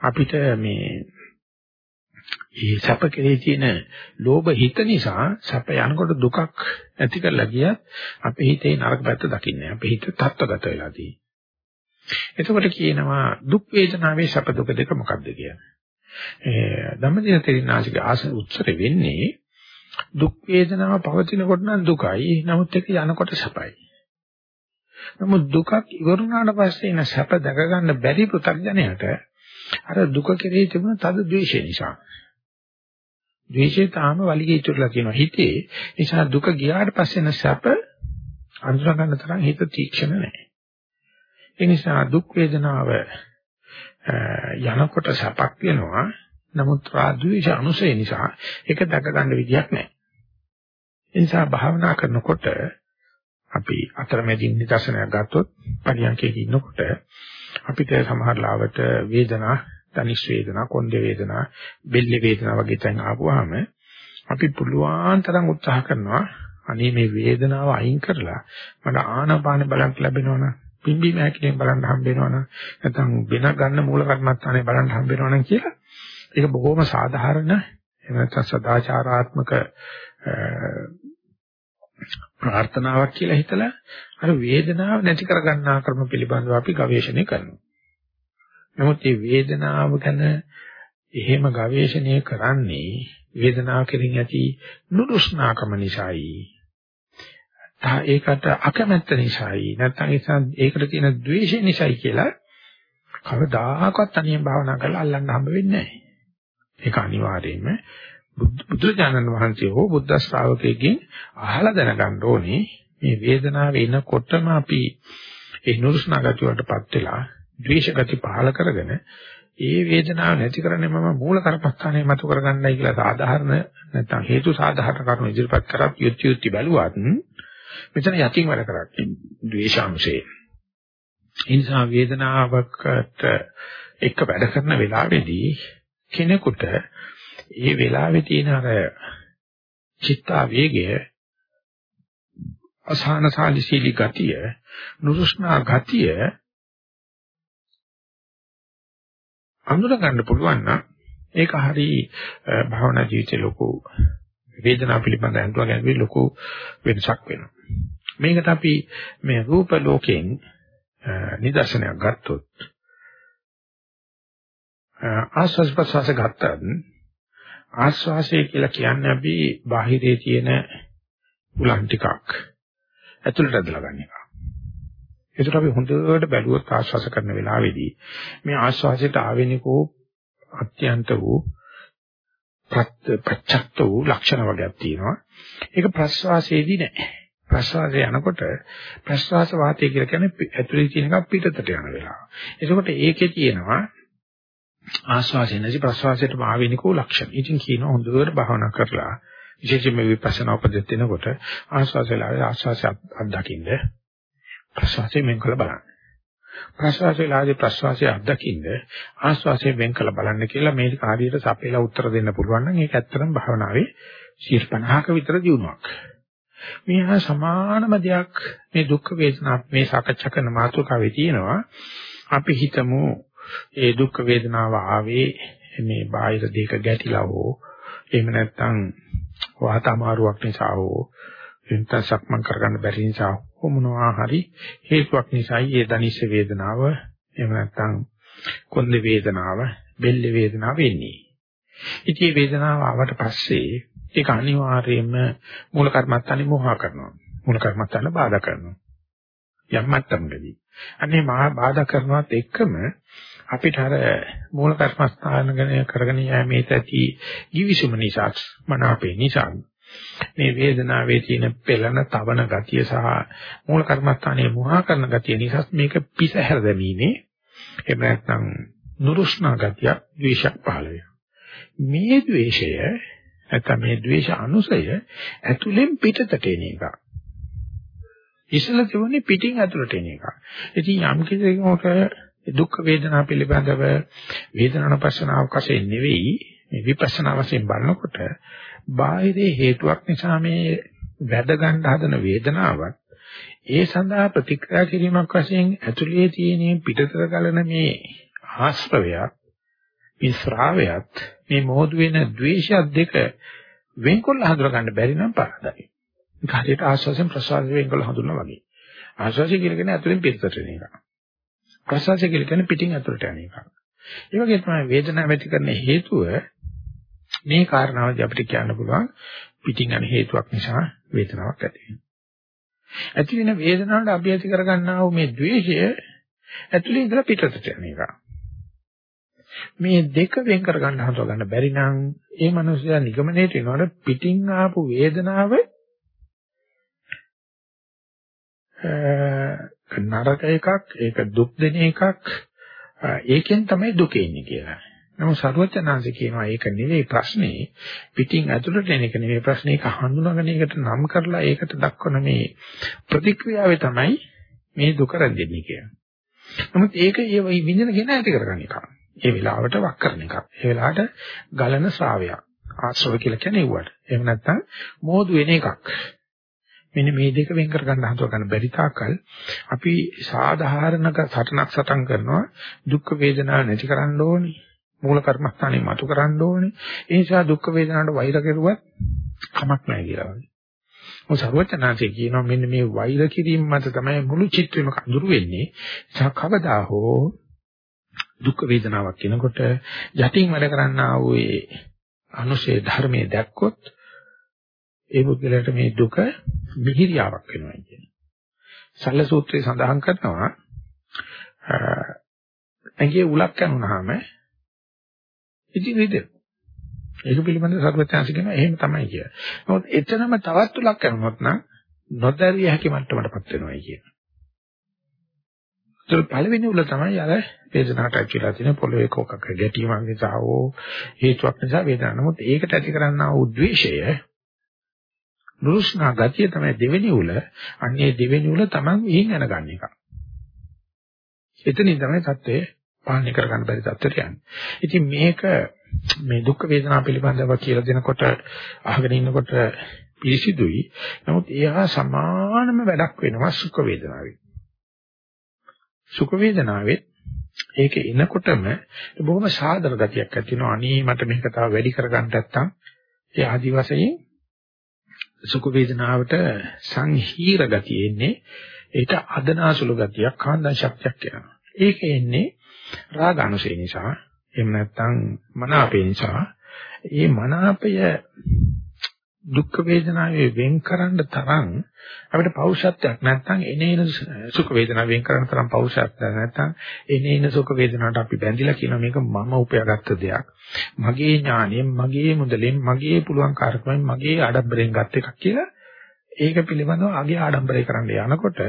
අපිට මේ මේ සැප කෙරේ තියෙන ලෝභ හිත නිසා සැප යනකොට දුකක් ඇති කරලා ගියත් අපේ හිතේ නරක පැත්ත දකින්නේ අපේ හිත තත්ත්වගත වෙලා තියෙන්නේ. එතකොට කියනවා දුක් වේදනාවේ සැප දුක දෙක මොකක්ද කියන්නේ ධම්මදින තෙරිනාසික ආස උත්තරෙ වෙන්නේ දුක් වේදනාව පවතිනකොට නම් දුකයි නමුත් ඒක යනකොට සැපයි නමුත් දුකක් ඉවරුනාට පස්සේ එන සැප දැක ගන්න බැරි පුතග්ජනයට අර දුක කෙරෙහි තිබුණ තද ද්වේෂය නිසා. ද්වේෂය තාම වලිගේ ඉතුරුලා තියෙනවා හිතේ. ඒ නිසා දුක ගියාට පස්සේ නැ සැප අඳුර ගන්න තරම් හිත තීක්ෂණ නැහැ. ඒ නිසා දුක් වේදනාව යනකොට සැපක් වෙනවා. නමුත් රාද්වේෂ අනුසය නිසා ඒක දැක ගන්න විදියක් නැහැ. ඒ නිසා භාවනා කරනකොට අපි අතරමැදින් නිදර්ශනයක් ගත්තොත් පරියන්කේ ඉන්නකොට අපිට සමහර ලාවට වේදනා, තනිස් වේදනා, කොන්ද වේදනා, බෙල්ල වේදනා වගේ තැන් ආපුවාම අපි පුළුවන් තරම් උත්සාහ කරනවා අනේ මේ වේදනාව අයින් කරලා මට ආනාපාන බලන්න ලැබෙනවනම් පිම්බි මෑකිලෙන් බලන්න හම්බ වෙනවනම් නැත්නම් වෙන ගන්න මූල කර්මස්ථානේ බලන්න හම්බ වෙනවනම් කියලා. ඒක බොහොම සාධාරණ එහෙම නැත්නම් සදාචාරාත්මක ප්‍රාර්ථනාවක් කියලා හිතලා අර වේදනාව නැති කරගන්නා ක්‍රම පිළිබඳව අපි ගවේෂණය කරනවා. නමුත් මේ වේදනාව ගැන එහෙම ගවේෂණය කරන්නේ වේදනාව කෙරෙහි ඇති නුරුස්නාකම නිසායි. තා ඒකට අකමැත්ත නිසායි. නැත්නම් ඒකට තියෙන ද්වේෂය නිසායි කියලා කවදාකවත් තනියෙන් භාවනා කරලා අල්ලන්න හම්බ වෙන්නේ නැහැ. ඒක අනිවාර්යයෙන්ම බුදුජානන් වහන්සේ හෝ බුද්ධ ශ්‍රාවකයෙක්ගෙන් අහලා දැනගන්න ඕනේ මේ වේදනාව එනකොටම අපි ඒ නුරුස්නා ගති වලටපත් වෙලා ද්වේෂ ගති පහල කරගෙන ඒ වේදනාව නැති කරන්නේ මම මූල කරපස්ථානයේ මතු කරගන්නයි කියලා සාධාරණ නැත්නම් හේතු සාධාරණ කරුණු ඉදිරිපත් කරත් යුක්ති යුක්ති බැලුවත් මෙතන යටින් වැඩ කරන්නේ ද්වේෂාංශේ. ඒ නිසා වේදනාවකට එක්ක වැඩ කරන වෙලාවේදී කෙනෙකුට ඒ වෙලාවේ තියෙන අර චිත්තා වේගය අසහනශාලී ගතිය නුරුස්නා ගතිය අඳුර ගන්න පුළුවන් නම් ඒක හරි භවනා ජීවිතේ ලොකු වේදනාව පිළිබඳ අඳුර ගැනීම ලොකු වෙනසක් වෙනවා. මේකට අපි මේ රූප ලෝකයෙන් නිදර්ශනයක් ගත්තොත් ආස්වාස් ප්‍රසවාස ගත්තත් ආස්වාසය කියලා කියන්නේ අපි බාහිරේ තියෙන උලන් ටිකක් ඇතුළට ඇදලා ගන්න එක. ඒකට අපි හොඳට බැලුවොත් ආස්වාස කරන වෙලාවේදී මේ ආස්වාසයට ආවෙනිකෝ අත්‍යන්ත වූ ප්‍රත්‍යක්ෂ වූ ලක්ෂණ වර්ගයක් තියෙනවා. ඒක ප්‍රස්වාසයේදී නැහැ. ප්‍රස්වාසය යනකොට ප්‍රස්වාස වාතය කියලා කියන්නේ ඇතුලේ තියෙන එකක් පිටතට යන වෙලාව. ඒකකොට ඒකේ තියෙනවා ආස්වාසය නැති ප්‍රස්වාසයට ආවෙනිකෝ ලක්ෂණ. ඉතින් කියනවා හොඳට භාවනා කරලා විශේෂයෙන්ම විපස්සනා උපදෙස් දෙනකොට ආස්වාසයලා ආස්වාසය අත්දකින්න ප්‍රස්වාසය මෙන් කළ බලන්න. ප්‍රස්වාසයලාදී ප්‍රස්වාසය අත්දකින්න ආස්වාසය වෙන් කළ බලන්න කියලා මේ කාර්යයට සපේලා උත්තර දෙන්න පුළුවන් නම් ඒක ඇත්තටම භාවනාවේ 50ක විතර දියුණුවක්. මේ සමානම දෙයක් මේ දුක් වේදනා මේ සාකච්ඡා කරන මාතෘකාවේ තියෙනවා. අපි හිතමු ඒ දුක් වේදනාව ආවේ මේ බාහිර දෙයක ගැටිලා හෝ එහෙම නැත්නම් වාත අමාරුවක් නිසා හෝ වෙනතක් සක්මන් කරගන්න බැරි නිසා හෝ මොනවා හරි හේතුවක් නිසායි ඒ දනිස් වේදනාව එහෙම නැත්නම් කොන්ද වේදනාව බෙල්ල වේදනාව එන්නේ. ඉතින් මේ වේදනාව ආවට පස්සේ ඒක අනිවාර්යයෙන්ම මූල කර්මත්තානේ මොහා කරනවා. මූල කර්මත්තාන බාධා කරනවා. යම් මට්ටමකදී. අනේ මහා බාධා කරනවත් එක්කම අපිට අර මූල කර්මස්ථාන ගැන කරගෙන යෑමේ ඇති givisum නිසා මනාපේ නිසා මේ වේදනාවේ තියෙන පෙළන තවන ගතිය සහ මූල කර්මස්ථානයේ මුහා කරන ගතිය නිසා මේක පිසහැර දැමීමේ එහෙම නැත්නම් නුරුස්නා ගතිය ද්වේෂයක් පහළ වෙනවා. මේ ද්වේෂය නැත්නම් මේ ද්වේෂ අනුසය ඇතුලෙන් පිටතට එන එක. ඉස්සල තිබුණේ පිටින් ඇතුලට එන එක. ඉතින් යම් කෙනෙකුට දුක් වේදනා පිළිබඳව වේදනානුපස්සනාව වශයෙන් නෙවෙයි මේ විපස්සනා වශයෙන් බලනකොට බාහිරේ හේතුවක් නිසා මේ වැඩ ගන්න හදන වේදනාවත් ඒ සඳහා ප්‍රතික්‍රියා කිරීමක් වශයෙන් ඇතුළේ තියෙන පිටතර ගලන මේ ආශ්‍රවයක් මේ ශ්‍රාවයත් මේ මොහොත වෙන ද්වේෂයත් දෙක වෙන්කොල්ල හඳුනා ගන්න බැරි නම් පරදයි. ඒක හරියට ආස්වාසයෙන් ප්‍රසවාසයෙන් වෙන්කොල්ල හඳුනනවා වගේ. ආස්වාසය කියන්නේ ඇතුළෙන් පිටතට එන එක. ප්‍රසවාසය කියලා කියන්නේ පිටින් ඇතුළට යන එක. ඒ වගේ තමයි වේදනාව ඇති කරන හේතුව මේ කාරණාවදී අපිට කියන්න පුළුවන් පිටින් යන හේතුවක් නිසා වේදනාවක් ඇති වෙනවා. ඇති වෙන වේදනාවට අපි ඇති කරගන්නා වූ මේ द्वේෂය ඇතුළේ ඉඳලා පිටතට යන එක. මේ දෙක වෙන් කර ගන්න හදව ගන්න බැරි නම් ඒ මනුස්සයා නිගමනයට එනකොට පිටින් ආපු වේදනාව නරක එකක් ඒක දුක් දෙන එකක් ඒකෙන් තමයි දුක එන්නේ කියලා. නමුත් සරුවචනාංශ කියනවා ඒක නෙවෙයි ප්‍රශ්නේ පිටින් ඇතුළට එන එක නෙවෙයි ප්‍රශ්නේ ඒක හඳුනාගෙන ඒකට නම් කරලා ඒකට දක්වන මේ ප්‍රතික්‍රියාවේ තමයි මේ දුක රැඳෙන්නේ කියන්නේ. නමුත් ඒක ඒ විඳින කෙනා ඇති කරගන්න එක. ඒ වෙලාවට වක් කරන එක. ඒ වෙලාවට ගලන ශ්‍රාවයක්. ආශ්‍රව කියලා කියන්නේ ඒවට. එහෙම නැත්නම් මෝදු වෙන එකක්. මෙන්න මේ දෙක වෙන් කර ගන්න හදව ගන්න බැරි තාකල් අපි සාධාරණක සටනක් සටන් කරනවා දුක් වේදනා නැති කරන්න ඕනේ මූල කර්මස්ථානේ මතු කරන්න ඕනේ ඒ නිසා දුක් වේදනාවට වෛර කෙරුවත් කමක් නැහැ කියලා වගේ මොකද සර්වචනාංශය කියනවා මෙන්න මේ වෛර කිරීම මත තමයි මුළු චිත්‍රෙම කඳුරු වෙන්නේ. ඒක කවදා හෝ දුක් වේදනාවක් එනකොට යටින් වැඩ කරන්නා වූ ඒ අනුශේ ධර්මයේ දැක්කොත් ඒ පුද්ගලයාට මේ දුක මිහිරියාවක් වෙනවා කියන්නේ. සල්ල සූත්‍රයේ සඳහන් කරනවා ඇඟේ උලක් කනුනහම ඉතින් රිදෙනවා. ඒක පිළිබඳව සර්වඥාන්ස කියනවා එහෙම තමයි කියලා. නමුත් එතනම තවත් තුලක් කරනොත් නම් නොදැරිය හැකි මට්ටමටපත් වෙනවායි කියන. ඒතර පළවෙනි උල තමයි අර වේදනාවට ඇතුළත් තියෙන පොළවේ කොකක ගැටීමක් නිසා හෝ හේතුවක් නිසා වේදනාව. නමුත් ඒකට ඇති කරන්නා වූ ද්වේෂය නුරුස්නා ගතිය තමයි දෙවෙනි උල. අන්නේ දෙවෙනි උල Taman විහිං යනගන්න එක. එතනින් තමයි தත්ත්වය පාලනය කරගන්න බැරි තත්ත්වයට යන්නේ. ඉතින් මේක මේ දුක් වේදනා පිළිබඳව කියලා දෙනකොට අහගෙන ඉන්නකොට පිළිසිදුයි. නමුත් ඒහා සමානම වැඩක් වෙනවා සුඛ වේදනාවේ. සුඛ වේදනාවේ ඒක එනකොටම බොහොම සාදර ගතියක් ඇති වෙනවා. අනේ මට මේක තව වැඩි කරගන්න නැත්තම් ඒ ආදි වශයෙන් සුඛ වේදනාවට සංහීර ගතිය එන්නේ. ඒක අදනාසුළු ගතියක්, කාන්දන් ශක්තියක් වෙනවා. ඒක එන්නේ රාග අනුසය නිසා එහෙම නැත්නම් මනාපේ නිසා ඒ මනාපය දුක් වේදනාවේ වෙන් කරන්න තරම් අපිට පෞෂත්වයක් නැත්නම් එනේන සුඛ වේදනාව වෙන් කරන්න තරම් පෞෂත්වයක් නැත්නම් එනේන සුඛ වේදනාවට අපි බැඳිලා කියන මේක මම උපයාගත්ත දෙයක්. මගේ ඥාණයෙන් මගේ මුදලෙන් මගේ පුළුවන් කාර්කමෙන් මගේ ආඩම්බරෙන් ගත් එකක් කියලා ඒක පිළිබඳව අගේ ආඩම්බරය කරන්න යනකොට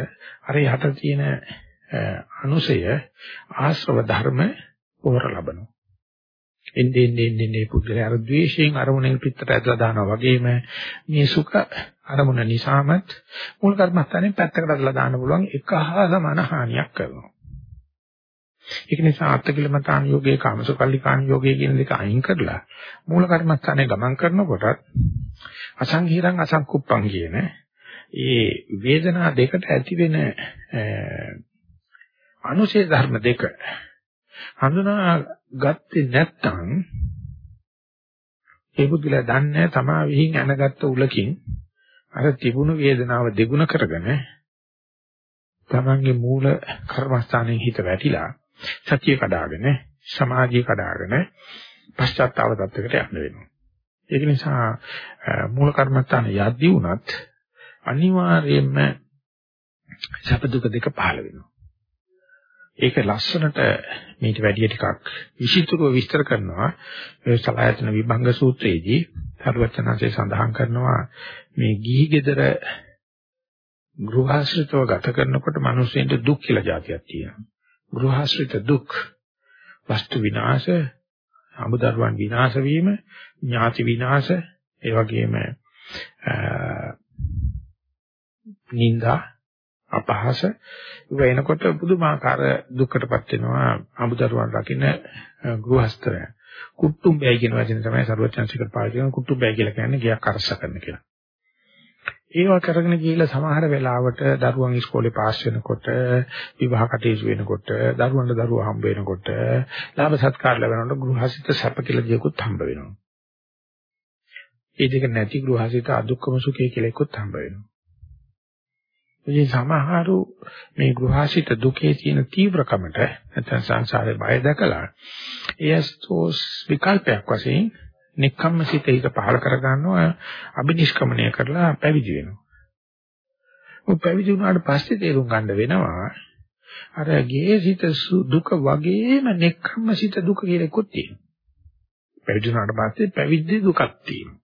අර යට තියෙන අනුසය ආශ්‍රව ධර්ම පොර ලබනවා. එන්නේ එන්නේ එන්නේ පුද්ගලයා අර ද්වේෂයෙන් අරමුණෙන් පිටට ඇදලා දානවා වගේම මේ සුඛ අරමුණ නිසාමත් මූල කර්මස්ථානේ පැත්තකට අදලා දාන්න පුළුවන් එක හා සමාන හානියක් කරනවා. ඒක නිසා අත්කිලමතාන යෝගයේ කාමසුකල්ලිකාන යෝගයේ කියන දෙක අයින් කරලා මූල කර්මස්ථානේ ගමන් කරනකොට අසංහිරං අසංකුප්පං කියන ඒ වේදනා දෙකට ඇති වෙන අනුශේධ ධර්ම දෙක හඳුනා ගත්තේ නැත්නම් ඒ පුදුලා දන්නේ තමා විහිං අනගත්ත උලකින් අර තිබුණු වේදනාව දෙගුණ කරගෙන තමන්ගේ මූල කර්මස්ථානයේ හිත වැටිලා සතිය කඩාගෙන සමාධිය කඩාගෙන පශ්චාත්තාව තත්වයකට යන්න වෙනවා. ඒක නිසා මූල කර්මස්ථාන යද්දී වුණත් අනිවාර්යයෙන්ම සැප දුක දෙක පහළ වෙනවා. ඒක ලස්සනට මේට වැඩිය ටිකක් විචිත්‍රව විස්තර කරනවා සලායතන විභංග සූත්‍රයේදී සරුවචනාංශය සඳහන් කරනවා මේ ගිහි ගෙදර ගෘහාශ්‍රිතව ගත කරනකොට මිනිස්සුන්ට දුක් කියලා જાතියක් තියෙනවා. ගෘහාශ්‍රිත දුක්, වස්තු විනාශ, අමුදරුවන් විනාශ වීම, ඥාති විනාශ, ඒ වගේම නිന്ദා, අපහාස වෙනකොට පුදුමාකාර දුක්කටපත් වෙනවා අමුදරුවන් රකින්න ගෘහස්තරය. කුට්ටුම්බයයි කියන වචනේ තමයි සරුවචන්සිකට පාවිච්චි කරන කුට්ටුම්බය කියලා කියන්නේ ගියක් අරස කරන කියලා. ඒවා කරගෙන ගිහිල්ලා සමහර වෙලාවට දරුවන් ඉස්කෝලේ පාස් වෙනකොට විවාහ කටයුතු වෙනකොට දරුවන්ට දරුවා හම්බ වෙනකොට ලාභ සත්කාර ලැබෙනකොට ගෘහසිත සැප කියලා දෙයක්ත් හම්බ වෙනවා. ඒ දෙක නැති ගෘහසිත අදුක්කම සුඛය කියලා එකත් හම්බ වෙනවා. ඉතින් සමහරු මේ ගෘහාසිත දුකේ තියෙන තීව්‍රකමට නැත්නම් සංසාරේ බය දැකලා එයස්තෝස් විකල්පයක් වශයෙන් නික්කම්මසිත හිත පහල කර ගන්නවා අබිනිෂ්ක්‍මණය කරලා පැවිදි වෙනවා. ඔය පැවිදි වුණාට පස්සේ තේරුම් ගන්න වෙනවා අර ගේසිත දුක වගේම නෙක්ඛම්මසිත දුක කියලා එකක් තියෙනවා. පැවිදුණාට පස්සේ පැවිද්දේ දුකක් තියෙනවා.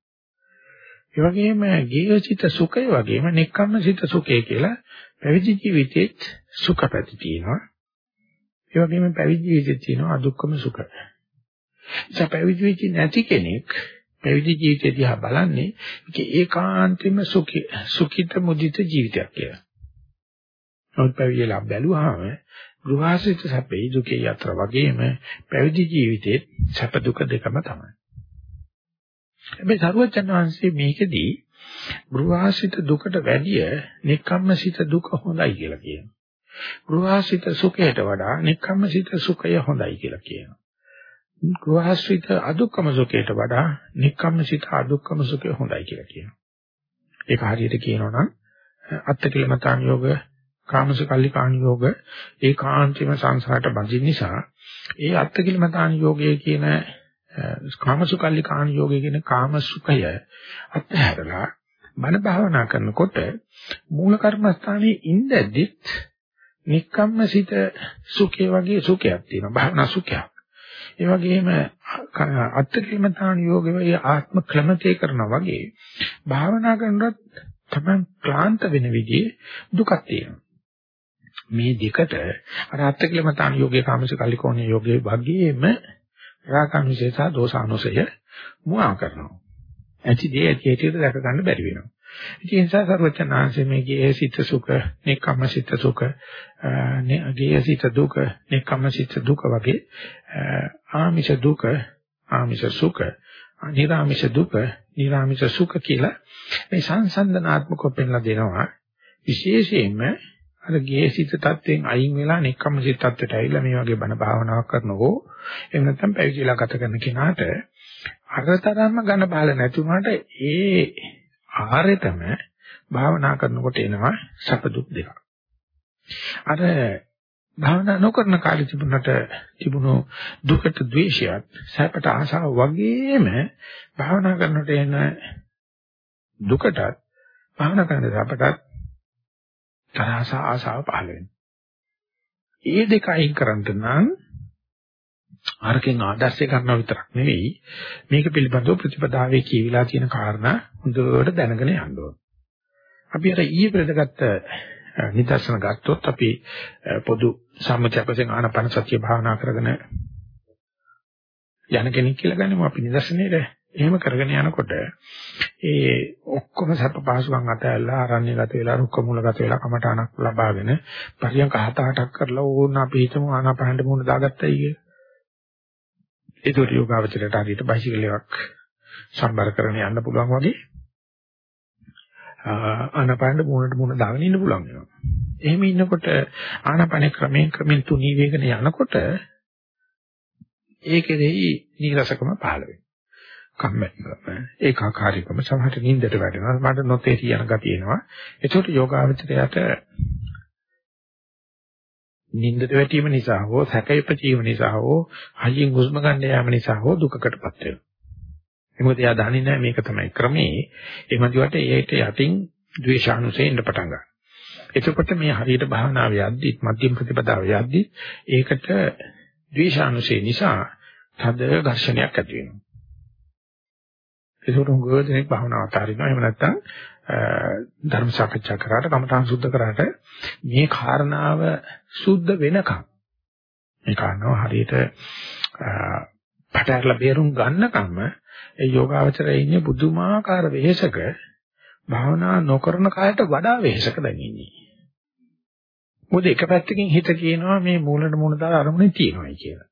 ඒ වගේම ගේසිත සුඛය වගේම නෙක්ඛම්මසිත සුඛය කියලා පැවිදි ජීවිතෙත් සුඛ පැති තියෙනවා. ඒ වගේම පැවිදි ජීවිතෙත් තියෙනවා අදුක්කම සුඛ. ඒ පැවිදි වෙච්ච නැති කෙනෙක් පැවිදි ජීවිතය දිහා බලන්නේ ඒක ඒකාන්තයෙන්ම සුඛි සුඛිත මුදිත ජීවිතයක් කියලා. නමුත් පැවිදිලා බැලුවාම ගෘහාසිත සැපේ දුකේ යතර වගේම පැවිදි ජීවිතේ සැප දුක දෙකම තමයි. හැබැයි සරුවචන් වහන්සේ මේකෙදී ගෘහාසිත දුකට වැඩිය නික්කම්මසිත දුක හොඳයි කියලා කියනවා. ගෘහාසිත සුඛයට වඩා නික්කම්මසිත සුඛය හොඳයි කියලා කියනවා. ගෘහාශ්‍රිත අදුක්කම සුඛයට වඩා නික්කම්මසිත අදුක්කම සුඛය හොඳයි කියලා කියනවා. ඒක හරියට කියනවා නම් අත්තිකිලමතාන් යෝග කාමසකල්ලි කාණියෝග ඒකාන්තේම සංසාරට බඳින්න නිසා ඒ අත්තිකිලමතාන් යෝගයේ කියන කාමසුකල්ලි කාණියෝගයේ කියන කාමසුඛය අත්හැරලා බණ භාවනා කරනකොට මූල කර්මස්ථානයේ ඉඳද්දිත් නික්කම්මසිත සුඛය වගේ සුඛයක් තියෙනවා භාවනා සුඛයක්. ඒ වගේම අත්තිකිලමතාන් යෝගයේ ආත්ම ක්‍රමතේ කරනා වගේ භාවනා කරනකොට තමයි ක්ලාන්ත වෙන විදිහේ දුකක් තියෙනවා. මේ දෙකට අර අත්තිකිලමතාන් යෝගයේ කාමසුකල්ලි කෝණේ යෝගයේ වගේම රාගානුසය සහ දෝසානුසය මුවා කරනවා. ඇති දේ ඇති හැටියට දැක ගන්න බැරි වෙනවා. ඒ නිසා සර්වචනාංශයේ මේ ගේ සිත සුඛ, නෙකම්ම සිත සුඛ, ගේ සිත දුක, නෙකම්ම සිත දුක වගේ ආමිෂ දුක, ආමිෂ සුඛ, නිරාමිෂ දුක, නිරාමිෂ සුඛ කියලා මේ සංසන්දනාත්මකව පෙන්ලා දෙනවා. විශේෂයෙන්ම අර ගේසිත තත්ත්වෙන් අයින් වෙලා නෙක්කම සිත තත්ත්වයට ඇවිල්ලා මේ වගේ බණ භාවනාවක් කරනකෝ එහෙම නැත්නම් පැවිදිලා ගත කරන කෙනාට අරතරම්ම ඝන බාල නැති වුණාට ඒ ආරෙතම භාවනා කරනකොට එනවා සැප දුක් දෙක. අර භාවනා නොකරන කාලේ තිබුණට තිබුණු දුකට ද්වේෂයත් සැපට ආසාව වගේම භාවනා කරනකොට එන දුකටත් භාවනා කරන සැපටත් තරහස ආසාව පහළ වෙනවා. ඒ දෙක අයින් කරන්න නම් අරකින් ආදර්ශය ගන්නවා විතරක් නෙවෙයි මේක පිළිබඳව ප්‍රතිපදාවේ කියවිලා තියෙන කාරණා හොඳට දැනගෙන යන්න ඕන. අපි අර ඊයේ පෙරදගත්ත නිදර්ශන ගත්තොත් අපි පොදු සම්මතයපසෙන් ආනපන සතිය භාවනා කරගෙන යන කෙනෙක් කියලා ගන්නමු අපි නිදර්ශනයේ එහෙම කරගෙන යනකොට ඒ ඔක්කොම සත්‍ය පහසුකම් අතහැරලා ආරණ්‍යගත වෙලා රුක්ක මූලගත වෙලා කමඨාණක් ලබාගෙන පරියන්ක හත අටක් කරලා ඕන අපි හිතමු ආනාපානෙ මුණ දාගත්තයි කිය. ඒක යෝගාවචරයට හරියට බයිසිකල් එකක් සම්බර කරගෙන යන්න පුළුවන් වගේ ආනාපානෙ මුණට මුණ දාගෙන ඉන්න පුළුවන් වෙනවා. එහෙම ඉන්නකොට ආනාපානෙ ක්‍රමයෙන් ක්‍රමෙන් තුනී වේගන යනකොට ඒකෙදී නීරසකම පහළ වෙනවා. කම්මැලිකම ඒකාකාරීකම සමහරට නිින්දට වැටෙනවා මට නොතේ කියන ගතිය එනවා. ඒකට යෝගාවචරයට නිින්දට වැටීම නිසා හෝ සැකයපචීම නිසා හෝ හයියෙන් හුස්ම ගන්න යාම නිසා හෝ දුකකටපත් වෙනවා. මොකද එයා දන්නේ නැහැ මේක තමයි ක්‍රමේ. එමන්දිවට ඒකට යටින් ද්වේෂානුසයෙන් ඉන්න පටන් ගන්නවා. එතකොට මේ හරියට භාවනාවේ යද්දි මධ්‍යම ප්‍රතිපදාවේ යද්දි ඒකට ද්වේෂානුසය නිසා තද ඝර්ෂණයක් ඇති වෙනවා. ඒකට උගව දෙනෙක් භාවනාව අතාරිනවා. එහෙම නැත්නම් ධර්ම සාකච්ඡා කරාට කමඨාන් සුද්ධ කරාට මේ කාරණාව සුද්ධ වෙනකම් මේ කාරණාව හරියට පටහැරලා බේරුම් ගන්නකම්ම ඒ යෝගාවචරයේ ඉන්නේ බුදුමාකාර වෙහෙසක භාවනා නොකරන කායට වඩා වෙහෙසක දැනෙන්නේ. මොකද එක පැත්තකින් හිත කියනවා මේ මූලන මූල දාලා අරමුණේ තියෙනවායි කියලා.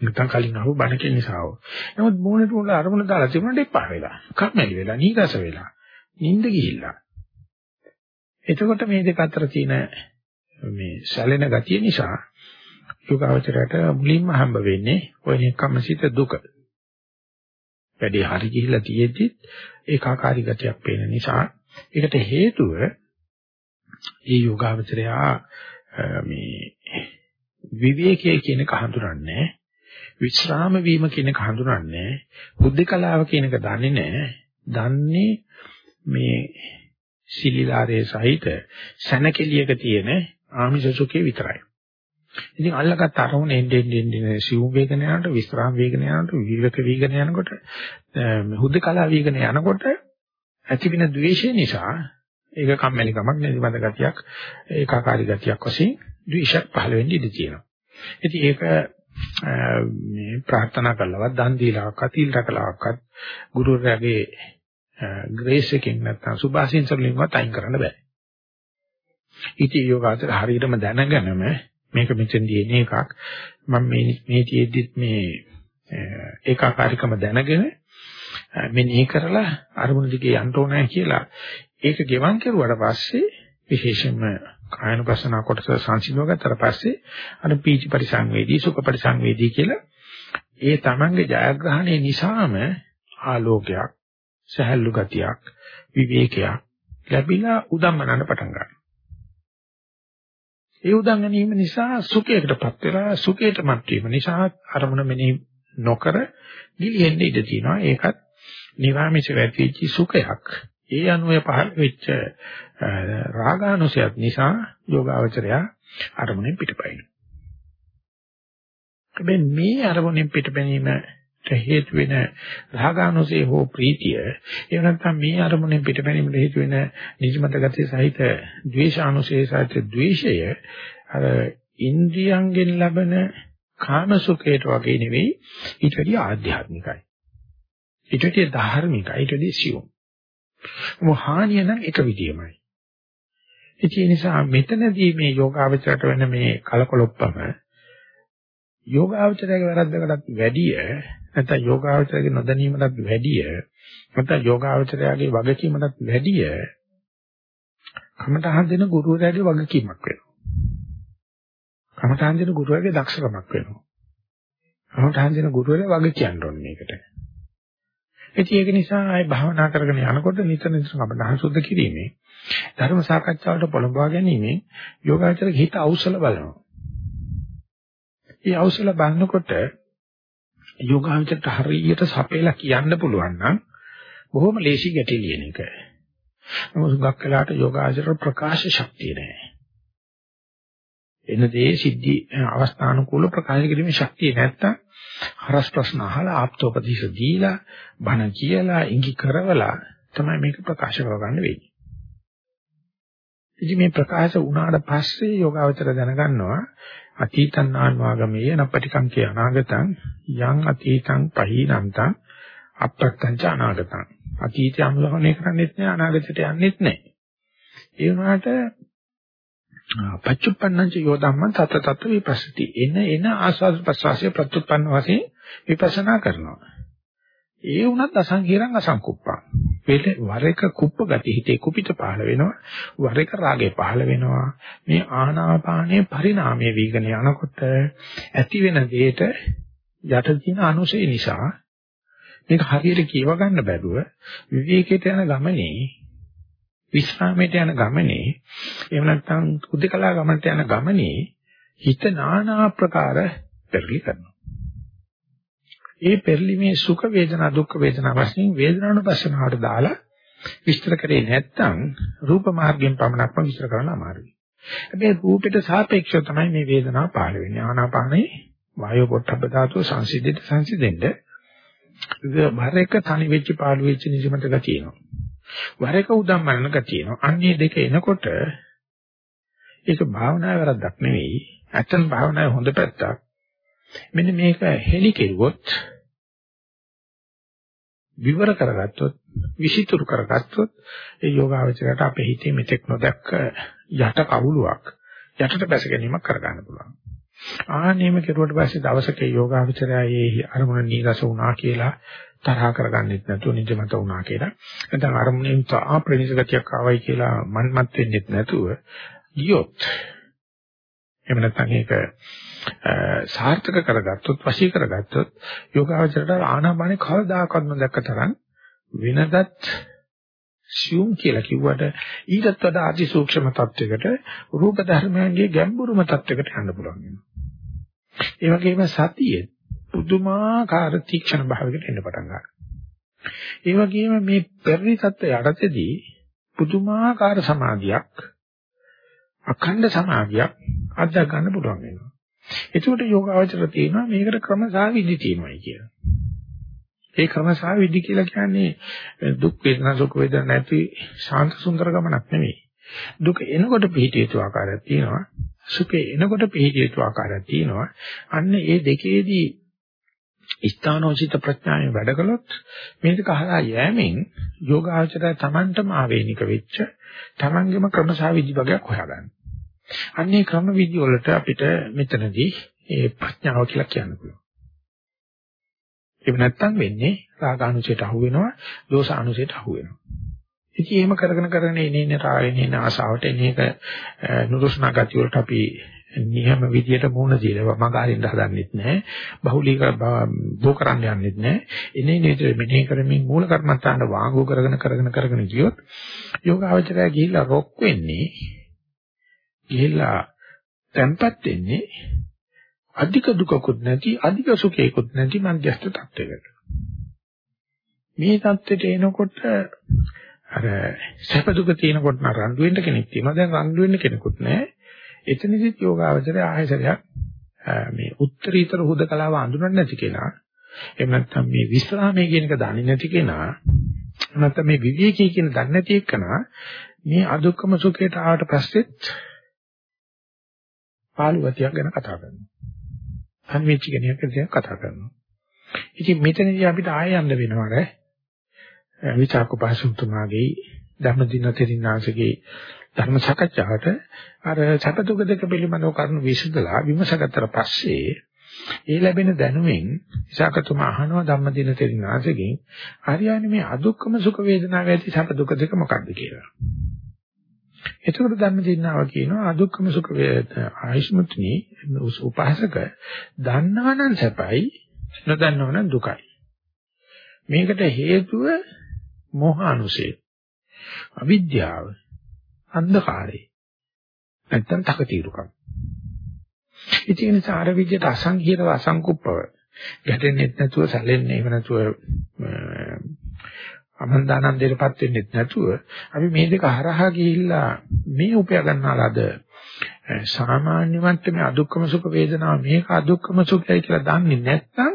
නැත්නම් කලින් අහුව බණකින් නිසාව. නමුත් මූණට මුල අරමුණ දාලා තිබුණාට එපා වෙලා. කම්මැලි වෙලා, නීරස වෙලා, නිින්ද ගිහිල්ලා. එතකොට මේ දෙක අතර තියෙන මේ සැලෙන ගතිය නිසා යෝගාවචරයට මුලින්ම හම්බ වෙන්නේ ඔය නිකම්මසිත දුක. වැඩි හරි ගිහිල්ලා තියෙද්දි ඒකාකාරී ගතියක් පේන නිසා ඒකට හේතුව ඒ යෝගාවචරයා මේ විවේකයේ කියන එක හඳුනන්නේ විශ්‍රාම වීම කියන එක හඳුනන්නේ බුද්ධ කලාව කියන එක දන්නේ නැහැ. දන්නේ මේ සිලිලාරයේ සහිත සැනකෙලියක තියෙන ආමිෂ සුඛේ විතරයි. ඉතින් අල්ලගත් අරමුණ එන්නේ එන්නේ සිවුම් වේගන යනකොට විස්රාම වේගන යනකොට විවේක වේගන යනකොට හුදකලා වේගන යනකොට ඇතිවෙන ද්වේෂය නිසා ඒක කම්මැලිකමක් නිදිමත ගතියක් ඒකාකාරී ගතියක් වශයෙන් ද්වේෂයක් පහළ වෙන්න ඉඩ තියෙනවා. ඉතින් ඒක මේ ප්‍රාර්ථනා කළාවත් දන් දීලාවත් ඉල් රැකලාවත් ගුරුවරයාගේ ග්‍රේස් එකෙන් නැත්නම් සුභාසින්ස වලින්වත් අයින් කරන්න බෑ. ඉතින් යෝගාචර හරියටම දැනගෙනම මේක මෙතෙන්දී එන එකක් මම මේ මේ තියෙද්දිත් මේ ඒකාකාරීකම දැනගෙන මෙනෙහි කරලා අරමුණ දිගේ යන්න ඕනෑ කියලා ඒක ගෙවන් කරුවාට පස්සේ විශේෂයෙන්ම කායන ප්‍රශ්න කොටස සංසිඳව ගත්තට පස්සේ අර පීචි පරිසංවේදී සුඛ පරිසංවේදී කියලා ඒ තමන්ගේ ජයග්‍රහණය නිසාම ආලෝකයක් සහැල්ලු ගතියක් විවේකයක් ලැබිලා උදම්මනන්න පටන් ගන්නවා. ඒ උදම් ගැනීම නිසා සුඛයකටපත් වෙලා සුඛයටමත් වීම නිසා අරමුණ මෙනෙහි නොකර ගිලිහෙන්න ඉඩ තියෙනවා. ඒකත් නිර්ාමිෂ වැටිච්ච සුඛයක්. ඒ අනුව පහළ වෙච්ච රාගානුසයත් නිසා යෝගාවචරය අරමුණෙන් පිටපයින්. හැබැයි මේ අරමුණෙන් පිටපැනීමට හේතු වෙන රාගානුසය හෝ ප්‍රීතිය එහෙම නැත්නම් මේ අරමුණෙන් පිටපැනීමට හේතු වෙන නිජමත ගතිය සහිත ද්වේෂානුසය සහිත ද්වේෂය අර ඉන්ද්‍රියයන්ගෙන් ලබන කාම සුඛයට වගේ නෙවෙයි ඊට වැඩිය ආධ්‍යාත්මිකයි. ඊට වැඩිය ධාර්මිකයි. ඊට වැඩිය සියුම්. මොහානිය නම් එක විදියමයි. ඒ නිසා මෙතනදී මේ යෝගාවචරයට වෙන මේ කලකොලොප්පම යෝගාවචරයේ වැරද්දකටත් වැඩිය නැත්නම් යෝගාවචරයේ නොදැනීමටත් වැඩිය නැත්නම් යෝගාවචරයේ වගකීමටත් වැඩිය කමඨහන් දෙන ගුරුවරයාගේ වගකීමක් වෙනවා. කමඨහන් දෙන ගුරුවරයාගේ දක්ෂකමක් වෙනවා. කමඨහන් දෙන ගුරුවරයා වග කියන්න ඕනේ මේකට. ඉතින් ඒක නිසා ආයි භාවනා කරගෙන යනකොට නිතර නිතර කමඨහන් සුද්ධ කිරීමේ ධර්ම සාකච්ඡාවලට පොළඹවා ගැනීම යෝගාචරයේ හිත අවසල බලනවා. ඒ අවසල බලනකොට යෝගාචරයට හරියට සපේලා කියන්න පුළුවන් නම් බොහොම ලේසි ගැටි ලියන එක. නමුත් හුඟක් වෙලාට යෝගාචර ප්‍රකාශ ශක්තිය නැහැ. එනදී සිද්ධි අවස්ථානුකූල ප්‍රකාශ කිරීමේ ශක්තිය නැත්තම් හරස් ප්‍රශ්න අහලා ආප්තෝපදේශ දීලා බණ කියලා ඉඟි කරවලා තමයි මේක ප්‍රකාශ කරගන්න වෙන්නේ. ඉතින් මේ ප්‍රකාශ වුණාට පස්සේ යෝගාවචර දැනගන්නවා අතීතං ආන්වාගමේ නපටිකං කිය අනාගතං යං අතීතං පහීනන්තං අපත්තං ච අනාගතං අතීතය අනුගමනය කරන්නේත් නෑ අනාගතයට යන්නේත් නෑ. ඒ වුණාට පච්චුප්පන්නංච යෝධම්ම තත තත විපස්සති එන එන ආස්වාද ප්‍රසවාසය ප්‍රත්‍යুৎපන්න වශයෙන් විපස්සනා කරනවා. ඒ වුණත් අසංකීරං අසංකුප්පං. වර එක කුප්ප ගති හිතේ කුපිත පහළ වෙනවා. වර එක රාගේ පහළ වෙනවා. මේ ආනාපානයේ පරිණාමයේ වීගෙන යනකොට ඇති වෙන දෙයට යට තියෙන අනුසය නිසා මේක හරියට කියව ගන්න බැරුව විවේකයට යන ගමනේ විශ්‍රාමයට යන ගමනේ එහෙම නැත්නම් උද්දකලා ගමනට යන ගමනේ හිත নানা ආකාර පෙරලි කරනවා. ඒ පෙරලිමේ සුඛ වේදනා දුක්ඛ වේදනා වශයෙන් වේදනානුපස්සනාවට දාලා විස්තර කරේ නැත්නම් රූප මාර්ගයෙන් පමණක්ම විස්තර කරන්න අමාරුයි. හැබැයි රූපයට සාපේක්ෂව තමයි මේ වේදනාව පහළ වෙන්නේ. ආනාපානේ වායෝ පොට්ටබ්බ ධාතුව සංසිද්ධිත සංසිඳෙන්න වර එක තනි වෙච්ච පාළු වෙච්ච නිදිමත ගතියනවා. වර එක උදම්මනන ගතියනවා. අන්නේ දෙක එනකොට ඒක භාවනාවේ වැරද්දක් නෙවෙයි. ඇත්තන් භාවනාවේ හොඳ පැත්තක්. මෙන්න මේක හෙලි කෙරුවොත් විවර කරගත්තොත් විසිතුරු කරගත්තොත් ඒ යෝගාවචරයට අපේ හිතේ මෙතෙක් නොදැක්ක යට කවුලුවක් යටට බැස ගැනීමක් කරගන්න පුළුවන්. ආනේම කෙරුවට පස්සේ දවසක යෝගාවචරයේ අරමුණ නීරස වුණා කියලා තරහ කරගන්නෙත් නැතුව නිජමත වුණා කියලා. නැත්නම් අරමුණෙන් තා ප්‍රණීත ගතියක් ආවයි කියලා මන්මත් වෙන්නෙත් නැතුව ගියොත් එහෙම නැත්නම් ඒක සාර්ථක කරගත්තොත් වශී කරගත්තොත් යෝගාවචරයට ආනාපානේ කවදාකවත් නොදැක්ක තරම් වෙනදත් සියුම් කියලා කිව්වට ඊටත් වඩා අති සූක්ෂම තත්වයකට රූප ධර්මයන්ගේ ගැඹුරුම තත්වයකට යන්න පුළුවන් වෙනවා. ඒ වගේම සතියේ පුදුමාකාර තීක්ෂණ භාවයකට එන්න පටන් ගන්නවා. ඒ වගේම මේ පෙරණි තත්ත්වය යටතේදී පුදුමාකාර සමාධියක් අඛණ්ඩ සමාධියක් අත්දැක ගන්න පුළුවන් වෙනවා. ඒකට යෝගාවචර තියෙනවා මේකට ක්‍රම සහ විදි තියෙනවායි කියලා. ඒ ක්‍රම සහ විදි කියලා කියන්නේ දුක් වේදනා සුඛ වේදනා නැති ශාන්ත සුන්දර ගමනක් නෙවෙයි. දුක එනකොට පිහිටිය යුතු ආකාරයක් තියෙනවා. සුඛේ එනකොට පිහිටිය යුතු ආකාරයක් තියෙනවා. අන්න ඒ දෙකේදී ස්ථානෝචිත ප්‍රඥාවෙන් වැඩ කළොත් මේක කහලා යෑමෙන් යෝගාචරය Tamanටම ආවේනික වෙච්ච Tamanගේම ක්‍රමසා විදි වගේක් හොයාගන්න. අන්නේ ක්‍රම විදි වලට අපිට මෙතනදී ඒ ප්‍රඥාව කියලා කියන්න පුළුවන්. ඒක නැත්තම් වෙන්නේ රාගානුසයට අහු වෙනවා, දෝසානුසයට අහු වෙනවා. ඉතින් එහෙම කරගෙන කරගෙන එනේ එනේ රාගෙන එන ආසාවට එන එක නුරුස්නා ගති වලට අපි නියම විදියට මුහුණ දීලා මග අරින්න හදන්නෙත් නැහැ. බහුලීක බෝ කරන්න යන්නෙත් නැහැ. එනේ නේද මෙනෙහි කරමින් මූල කර්මත්තාන වාංගු කරගෙන කරගෙන කරගෙන ගියොත් යෝගාවචරය ගිහිල්ලා රොක් වෙන්නේ ගිහිල්ලා තැම්පත් වෙන්නේ අධික දුකකුත් නැති අධික සුඛයකුත් නැති මධ්‍යස්ථ තත්වයකට. මේ தත්වෙට එනකොට අර සැප දුක තියෙනකොට නම් රණ්ඩු වෙන්න කෙනෙක් තියෙනවා. දැන් රණ්ඩු වෙන්න කෙනෙකුත් නැහැ. එතනදිත් යෝගාවචරය ආයසරයක් මේ උත්තරීතර හුදකලාව අඳුරන්නේ නැති කෙනා එහෙම නැත්නම් මේ විස්රාමයේ කියන එක දන්නේ නැති කෙනා නැත්නම් මේ විවේකී කියන දන්නේ නැති එකනා මේ අදුක්කම සුඛයට ආවට පස්සෙත් පාළුවතියක් ගැන කතා කරනවා. අන්විච්ච කෙනෙක් ගැන කතා කරනවා. ඉතින් මෙතනදී අපිට ආයෙ යන්න වෙනවාද විචාක පාසුතුමාගේ ධම්මදින තෙරින්නාසගේ ධර්ම සාකච්ඡාවට අර සැප දුක දෙක පිළිබඳව කරුණු විසදලා විමසගත්තට පස්සේ ඒ ලැබෙන දැනුමෙන් ඉසాకතුමා අහනවා ධම්මදින තෙරිනාසගෙන් හරියන්නේ මේ අදුක්කම සුඛ වේදනාව ඇති සැප දුක දෙක මොකක්ද කියලා. එතකොට ධම්මදිනාව කියනවා අදුක්කම සුඛ ආයෂ්මතුනි උපාසක දන්නවනම් සැපයි නොදන්නවනම් දුකයි. මේකට හේතුව මෝහානුසය. අවිද්‍යාව. අන්ධකාරය. නැත්තම් තකතිරුකම්. ඉතින් ඒ සාර විද්‍යට අසංකීර්ව අසංකුප්පව ගැටෙන්නෙත් නැතුව සැලෙන්නේ එහෙම නැතුව අමන්දානන්දයටපත් වෙන්නෙත් නැතුව අපි මේ දෙක හරහා ගිහිල්ලා මේ උපය ගන්නාලාද සාමාන්‍ය මට්ටමේ අදුක්කම සුඛ වේදනාව මේක අදුක්කම සුඛයි කියලා දන්නේ නැත්නම්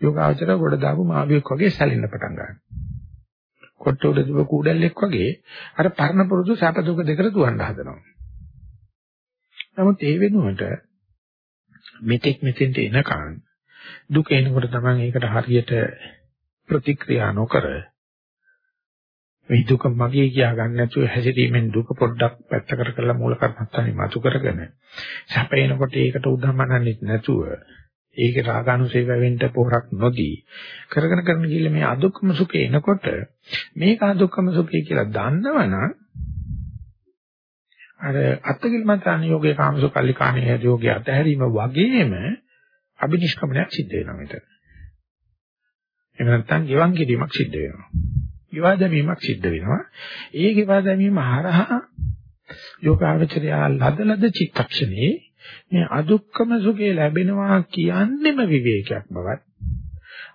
යෝගාචර ගොඩ දාපු මාළුවෙක් වගේ සැලෙන්න පටන් ගන්නවා. කොට්ටෝඩ දුව කූඩල්ලෙක් වගේ අර පරණ පුරුදු සැප දුක දෙකට දුවන්න හදනවා. නමුත් ඒ වෙනුවට මෙතෙක් මෙතෙන්ට එනකන් දුක එනකොට තමයි ඒකට හරියට ප්‍රතික්‍රියා නොකර මේ දුක මගේ කියා ගන්න නැතුව හැසිරීමෙන් දුක පොඩ්ඩක් පැත්තකට කරලා මූල කර්මස්ථානේ මතු කරගෙන සැපේනකොට ඒකට උදම්මනන්නෙත් නැතුව ඒකේ රාගානුසය වෙවෙන්න පොරක් නොදී කරගෙන කරන ගිහිල්ලා මේ අදුක්කම සුඛේ එනකොට මේක අදුක්කම සුඛේ කියලා දන්නවනම් අර අත්කිලමතාන යෝගේ කාමසුකල්ලිකාණේ යෝගේ අතහැරීම වගේම අබිනිෂ්ක්‍මණයක් සිද්ධ වෙනවා මෙතන. එහෙම නැත්නම් ගෙවන් කිරීමක් සිද්ධ වෙනවා. ගෙවා දැමීමක් සිද්ධ වෙනවා. ඒ ගෙවා දැමීම හරහා යෝගාවචරය ලදලද චිත්තක්ෂණේ මේ අදුක්කම සුඛය ලැබෙනවා කියන්නේම විවේකයක් බවත්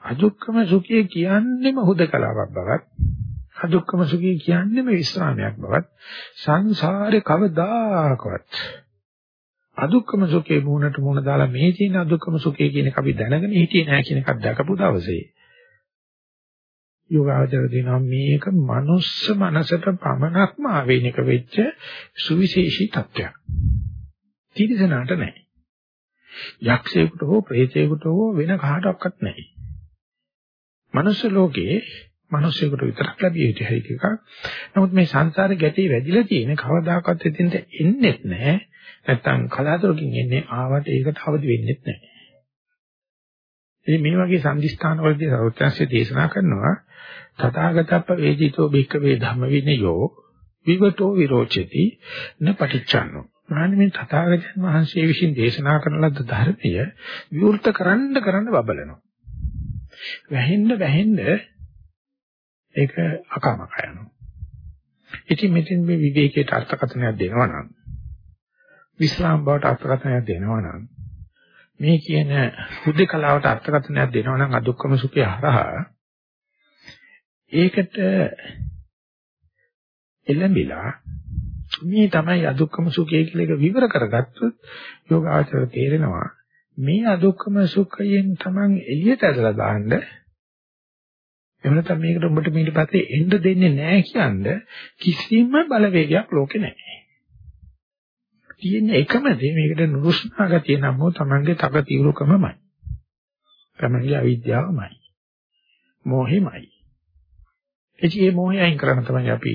අදුක්කම සුඛය කියන්නේම හුදකලාවක් බවත් අදුක්කම සුඛය කියන්නේම විස්රාමයක් බවත් සංසාරේ කවදාකවත් අදුක්කම සුඛේ මුණට මුණ දාලා මේ තියෙන අදුක්කම සුඛය කියන එක අපි දැනගෙන හිටියේ නැහැ කියන එකක් දැකපු දවසේ යෝගාචර දෙනවා මේක මනුස්ස මනසට පමණක්ම ආවේනික වෙච්ච සුවිශේෂී තත්ත්වයක්. තිරිසනාට නැහැ. යක්ෂයෙකුට හෝ ප්‍රේතයෙකුට හෝ වෙන කාටවත් නැහැ. මනුස්ස ලෝකේ මිනිස්සුන්ට විතරක් ලැබිය යුතු හැකි එකක්. නමුත් මේ සංසාරේ ගැටේ වැදිලා තියෙන කවදාකවත් එතෙන්ට එන්නේ නැහැ. නැත්තම් කලාතුරකින් එන්නේ ආවට ඒකට අවදි වෙන්නේ නැහැ. ඉතින් මේ වගේ සම්දිස්ථානවලදී සෞත්‍යංශය දේශනා කරනවා තථාගතප්ප වේදිතෝ භික්ඛවේ ධම්ම විනයෝ විවටෝ විරෝචති න පටිච්චන්නෝ මාන්නේ මේ තථාගතයන් වහන්සේ විසින් දේශනා කරන ලද ධර්මය විවෘත කරන්න කරන්න බබලනවා. වැහෙන්න වැහෙන්න ඒක අකමක යනවා. ඉතින් මෙතෙන් මේ විවේකයට අර්ථකථනයක් දෙනවා නම් විස්රාම බවට අර්ථකථනයක් දෙනවා නම් මේ කියන හුදේකලාවට අර්ථකථනයක් දෙනවා නම් අදුක්කම සුඛය හරහා ඒකට එළඹිලා මේ තමයි අදුක්කම සුඛය කියලා එක විවර කරගත්තොත් යෝගාචර තේරෙනවා මේ අදුක්කම සුඛයෙන් Taman එළියට ඇදලා දාන්න එහෙම නැත්නම් මේකට උඹට ඊට පස්සේ එන්න දෙන්නේ නැහැ කියන්නේ කිසිම බලවේගයක් ලෝකේ නැහැ. තියෙන එකම දේ මේකට නුරුස්නා ගතිය නම් තමන්ගේ තක తీරුකමමයි. තමන්ගේ අවිද්‍යාවමයි. මෝහෙමයි. එචී මේ මොහය අයින් කරන්න තමයි අපි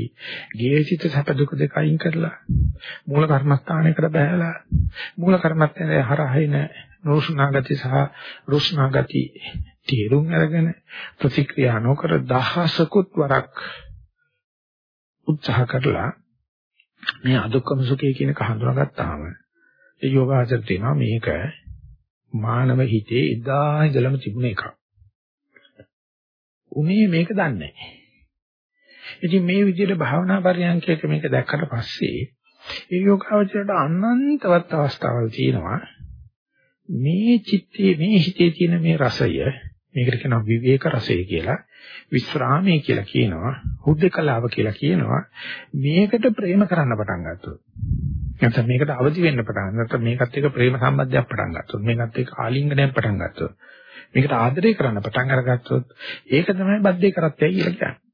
ගේසිත සැප දුක දෙක අයින් කරලා මූල කර්මස්ථානයකට බහැලා මූල කර්මස්ථානයේ හරහින නුරුස්නා ගති සහ රුස්නා ගති තේරුම් අරගෙන ප්‍රතික්‍රියා නොකර දහසකුත් වරක් උත්සාහ කරලා මේ අදුක්කම සුඛය කියන එක හඳුනාගත්තාම ඒ යෝගාචර තියෙනවා මේක මානව හිතේ එදා ඉඳලම තිබුණ එකක්. උනේ මේක දන්නේ නැහැ. ඉතින් මේ විදිහට භාවනා පරියන්කයක මේක දැක්කට පස්සේ ඒ යෝගාචරයට අනන්තවත් අවස්ථාවල් තියෙනවා. මේ චිත්තේ මේ හිතේ තියෙන මේ රසය මේකට කියනවා විවේක රසය කියලා විස්රාමයේ කියලා කියනවා හුද්දකලාව කියලා කියනවා මේකට ප්‍රේම කරන්න පටන් ගත්තොත් නැත්නම් මේකට අවදි වෙන්න පටන් නැත්නම් මේකත් එක්ක ප්‍රේම සම්බන්ධයක් පටන් ගත්තොත් මේකත් එක්ක ආලිංගනයක් පටන් ගත්තොත් මේකට ආදරය කරන්න පටන් අරගත්තොත් ඒක තමයි බද්ධේ කරත්තය කියලා කියන්නේ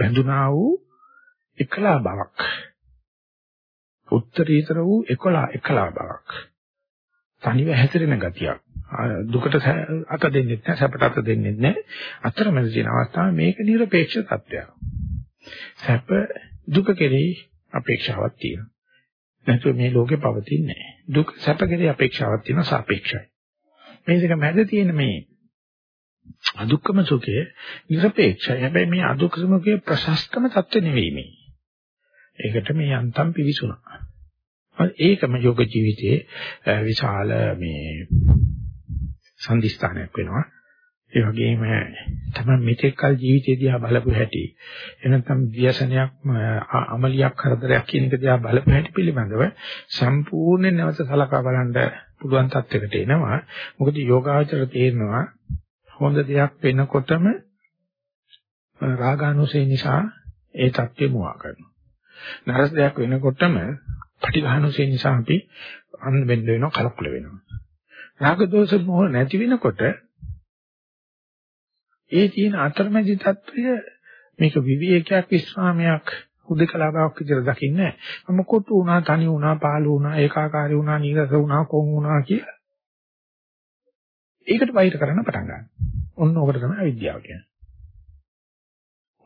බැඳුනා වූ එකලා බවක්. උත්තරීතර වූ එකලා එකලා බවක්. තනිව හැසිරෙන ගතියක්. දුකට අත දෙන්නේ නැහැ සැපට අත දෙන්නේ නැහැ අතරමැද තියෙන අවස්ථාව මේක නිර්පේක්ෂ තත්ත්වයක් සැප දුක කෙරෙහි අපේක්ෂාවක් තියෙනවා. නැත්නම් මේ ලෝකේ පවතින්නේ නැහැ දුක සැප කෙරෙහි අපේක්ෂාවක් තියෙනවා සාපේක්ෂයි. මේ දෙක මැද තියෙන මේ අදුක්කම සුඛය නිර්පේක්ෂයි. හැබැයි මේ අදුක්කම සුඛයේ ප්‍රශස්තම තත්ත්ව නෙවෙයි මේ ඒකට මේ යන්තම් පිවිසුණා. ඒකම යෝග ජීවිතයේ විශාල මේ සම්දිස්ථානයක් වෙනවා. ඒ වගේම තමයි මෙතෙක් කල ජීවිතය දිහා බලපු හැටි එනනම් ව්‍යසනයක් අමලියක් කරදරයක් කියන එක දිහා බලපු හැටි පිළිබඳව සම්පූර්ණ නැවත සලකා බලන්න පුළුවන් තත්යකට එනවා. මොකද යෝගාචර තේරෙනවා හොඳ දෙයක් වෙනකොටම රාගානුසය නිසා ඒ தත්ත්වෙ මුවා කරනවා. නරස දෙයක් වෙනකොටම පටිඝානුසය නිසා අපි අන්න වෙන්න වෙනවා කලකුල වෙනවා. රාග දෝෂ මොහ නැති වෙනකොට ඒ තියෙන අතරමැදි தත්ත්වය මේක විවිධයක් විස්රාමයක් හුදකලා බවක් විදිහට දකින්නේ නැහැ. මොකොටු වුණා, තනි වුණා, පාළු වුණා, ඒකාකාරී වුණා, නීරස වුණා, කොන් වුණා කියලා. ඒකට වෛර කරන්න පටන් ගන්නවා. ඔන්න ඕකට තමයි විද්‍යාව කියන්නේ.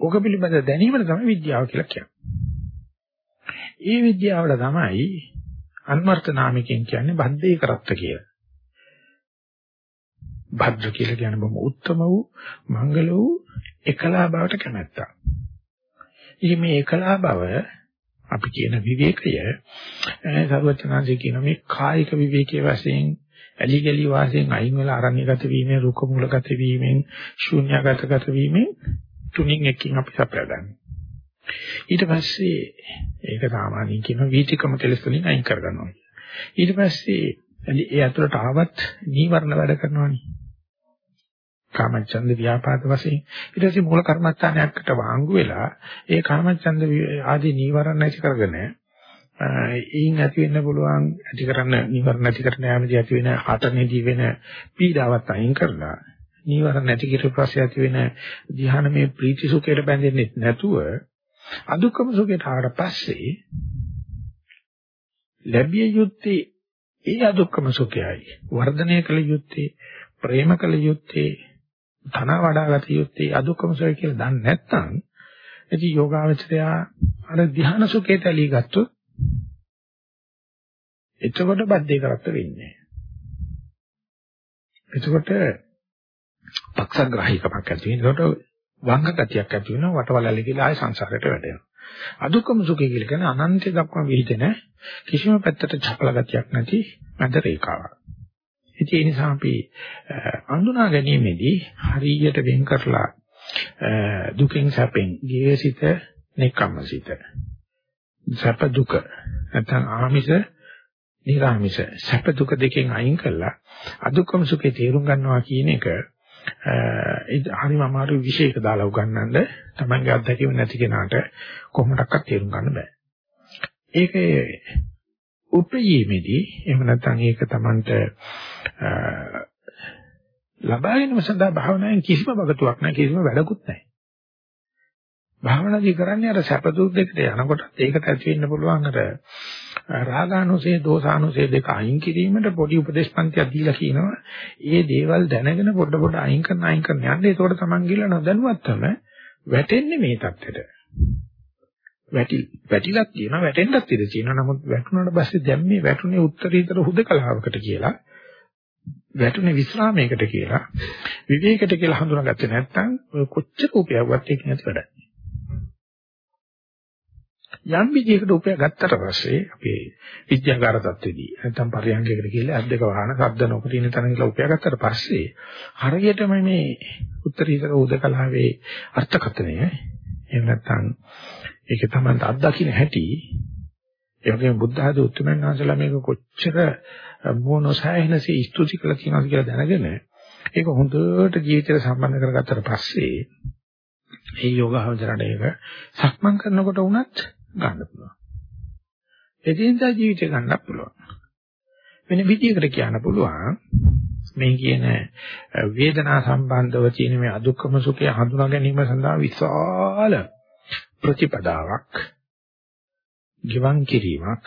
ඕක පිළිබඳ දැනීමට තමයි විද්‍යාව කියලා කියන්නේ. ඒ විද්‍යාවට තමයි අන්වර්ථ නාමිකෙන් කියන්නේ බද්ධේ කරත්ත කියලා. භද්‍ර කියලා කියන බොහොම උත්තම වූ මංගල වූ එකලා බවට කැමැත්ත. ඉතින් මේ එකලා බව අපි කියන විවේකය සර්වචනාංශය කියන මේ කායික විවේකයේ වශයෙන් ඇලි ගලි වාසයෙන් අයින් වෙලා අරණ්‍යගත වීමෙන් රුක මූලගත වීමෙන් ශූන්‍යගතගත වීමෙන් තුنين එකකින් අපි සපයගන්නේ. ඊට පස්සේ ඒක සාමාන්‍යයෙන් කියන වීතිකම කෙලස් වලින් අයින් කරගන්නවා. ඊට පස්සේ ඒ ඇතුළට ආවත් නීවරණ වැඩ කරනවානේ. කාමච්ඡන්ද ව්‍යාපාද වශයෙන් ඊට පස්සේ මූල කර්මස්ථානයකට වාංගු වෙලා ඒ කාමච්ඡන්ද ආදී නීවරණ නැති කරගෙන ඊයින් ඇති වෙන්න පුළුවන් ඇති කරන්න නීවරණ නැති කරන යාමදී ඇති වෙන හටනේදී වෙන පීඩාවත් අයින් කරලා නීවරණ නැති කිරීම පස්සේ ඇති වෙන ධ්‍යානමේ ප්‍රීති සුඛයට බැඳෙන්නේ නැතුව අදුක්කම සුඛයට ආවට පස්සේ ලැබිය යුත්තේ ඒ අදුක්කම සුඛයයි. වර්ධනය කළ යුත්තේ ප්‍රේම කළ යුත්තේ ධන වඩාගත යුත්තේ අදුක්කම සොය කියලා දන්නේ නැත්නම් ඉතින් යෝගාවචරය අර ධ්‍යාන සුඛයට ඇලී ගත්තොත් එතකොට බද්ධේ කරත්ත වෙන්නේ. එතකොට පක්ෂග්‍රාහීකමක් ඇති වෙනවා. එතකොට වංග ගතියක් ඇති වෙනවා. වටවලල්ල කියලා ආය සංසාරයට වැටෙනවා. අදුක්කම සුඛය කියලා කියන අනන්තය දක්වා විහිදෙන කිසිම පැත්තට චපල ගතියක් නැති මැද රේඛාවක්. ඉතින් ඒ නිසා අපි අඳුනා ගැනීමේදී හරියට වෙන් කරලා දුකෙන් සැපෙන් ගේසිත නෙකම්මසිත සැප දුක නැත්නම් ආමිෂ නිර්ආමිෂ සැප දුක දෙකෙන් අයින් කරලා අදුක්කම සුඛේ තේරුම් ගන්නවා කියන එක ඒ හරිම අමාරු විශේෂක දාලා උගන්වන්න තමන්ගේ අත්දැකීම නැති කෙනාට කොහොමඩක්වත් තේරුම් ගන්න බෑ. ඒකේ උපයීමේදී එහෙම නැත්නම් ඒක තමන්ට ලබා ගැනීම සඳහා භාවනාවෙන් කිසිම වගතුවක් නැහැ කිසිම වැඩකුත් නැහැ. භාවනාදී කරන්නේ අර සැප දුක් දෙකට යනකොට ඒකට ඇති වෙන්න පුළුවන් අර රාගානුසේ දෝසානුසේ දෙක අයින් කිරීමට පොඩි උපදේශපන්තියක් දීලා කියනවා. ඒ දේවල් දැනගෙන පොඩ පොඩ අයින් කරන අයින් කරන යන්න ඒකට තමන් ගිහලා නොදැනුවත්වම වැටෙන්නේ මේ தත්ත්වෙට. වැටි වැටිලක් තියෙනවා වැටෙන්නත් ඉඩ තියෙනවා. නමුත් වැටුණාට පස්සේ දැන් මේ වැටුනේ උත්තරීතර හුදකලාවකට කියලා වැටුනේ විස්රාමයකට කියලා විවේකයට කියලා හඳුනාගත්තේ නැත්නම් ඔය කොච්චර උපයවුවත් ඒක නැති වැඩක්. යම් විදියකට උපය ගත්තට පස්සේ අපේ විද්‍යාගාර තත්ත්වෙදී නැත්නම් පරියන්කයකට කියලා අද්දක වහන ශබ්ද නොකටින තැන කියලා උපය ගත්තට පස්සේ හරියටම මේ උත්තරීතර උදකලාවේ අර්ථකථනය එහෙම නැත්නම් ඒක තමයි අත්දකින්න හැටි ඒ වගේම බුද්ධ ආදී උතුම්යන් වහන්සේලා මේක කොච්චර මොනසයිනසී ස්තුති කළා කියනවා කියලා දැනගෙන ඒක හොඳට ජීවිතයට සම්බන්ධ කරගත්තට පස්සේ මේ යෝගාවචරණ ඒක සක්මන් කරනකොට වුණත් ගන්න පුළුවන්. එදිනදා ජීවිතේ ගන්නත් පුළුවන්. වෙන විදියකට කියන්න පුළුවන් මේ කියන වේදනා සම්බන්ධව තියෙන මේ අදුක්කම සුඛය හඳුනා ගැනීම සඳහා විශාල ප්‍රතිපදාවක් ගිවන් කිරීමක්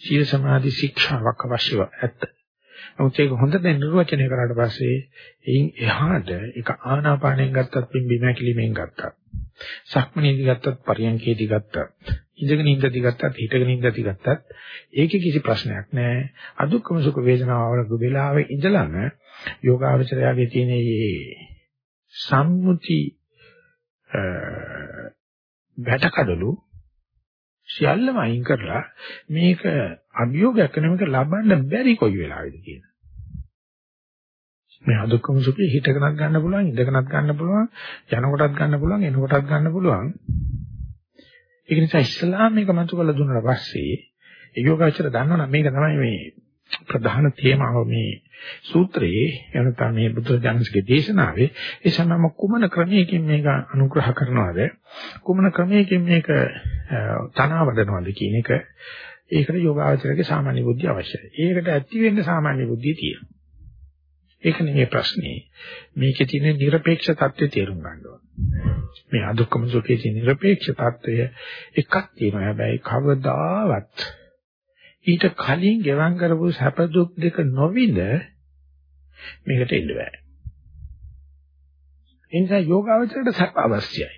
සීල සමාධි ශික්ෂාවක් අවශ්‍යව ඇත. නමුත් ඒක හොඳට නිර්වචනය කරාට පස්සේ එයින් එහාට ඒක ආනාපානයෙන් ගත්තත් පිම්බීම හැකිලිමෙන් ගත්තත් සක්මනේදී ගත්තත් පරියන්කේදී ගත්තත් ඉඳගෙන ඉඳදී ගත්තත් හිටගෙන ඉඳදී ගත්තත් ඒකේ කිසි ප්‍රශ්නයක් නැහැ. අදුක්කම සුඛ වේදනාවල වෙලාවේ ඉඳලම යෝගාවචරයාගේ තියෙන මේ සම්මුති වැටකඩලු සියල්ලම අයින් කරලා මේක අභියෝගයක් නෙමෙයික ලබන්න බැරි කොයි වෙලාවෙද කියන මේ අදුක්කම සුඛේ හිතකනක් ගන්න පුළුවන් ඉඳකනක් ගන්න පුළුවන් යනකොටත් ගන්න පුළුවන් එනකොටත් ගන්න පුළුවන්. ඒක නිසා ඉස්ලාම් මේක මතු කරලා දුන්නාට පස්සේ ඒ යෝගාචර දන්නවනම් මේක තමයි මේ ප්‍රධාන තේමාව මේ සූත්‍රයේ එනතම මේ බුදුජානකගේ දේශනාවේ ඒ සමම කුමන ක්‍රමයකින් මේක අනුග්‍රහ කරනවද කුමන ක්‍රමයකින් මේක තනවදනවද කියන එක ඒකට යෝගාචරයේ සාමාන්‍ය බුද්ධිය අවශ්‍යයි. ඒකට ඇති වෙන්න සාමාන්‍ය බුද්ධිය තියෙනවා. ඒක නෙමෙයි ප්‍රශ්නේ. මේකේ තියෙන নিরপেক্ষ தත්ත්වය තේරුම් ගන්න ඕනේ. මේ අදුක්කම සුඛයේ තියෙන নিরপেক্ষ தත්ත්වය එකක් තියෙනවා. හැබැයි කවදාවත් ඊට කලින් ගෙවම් කරපු සැප දුක් දෙක නොවිඳ මේකට එන්න බෑ. ඒ නිසා යෝගාවචරයට සැප අවශ්‍යයි.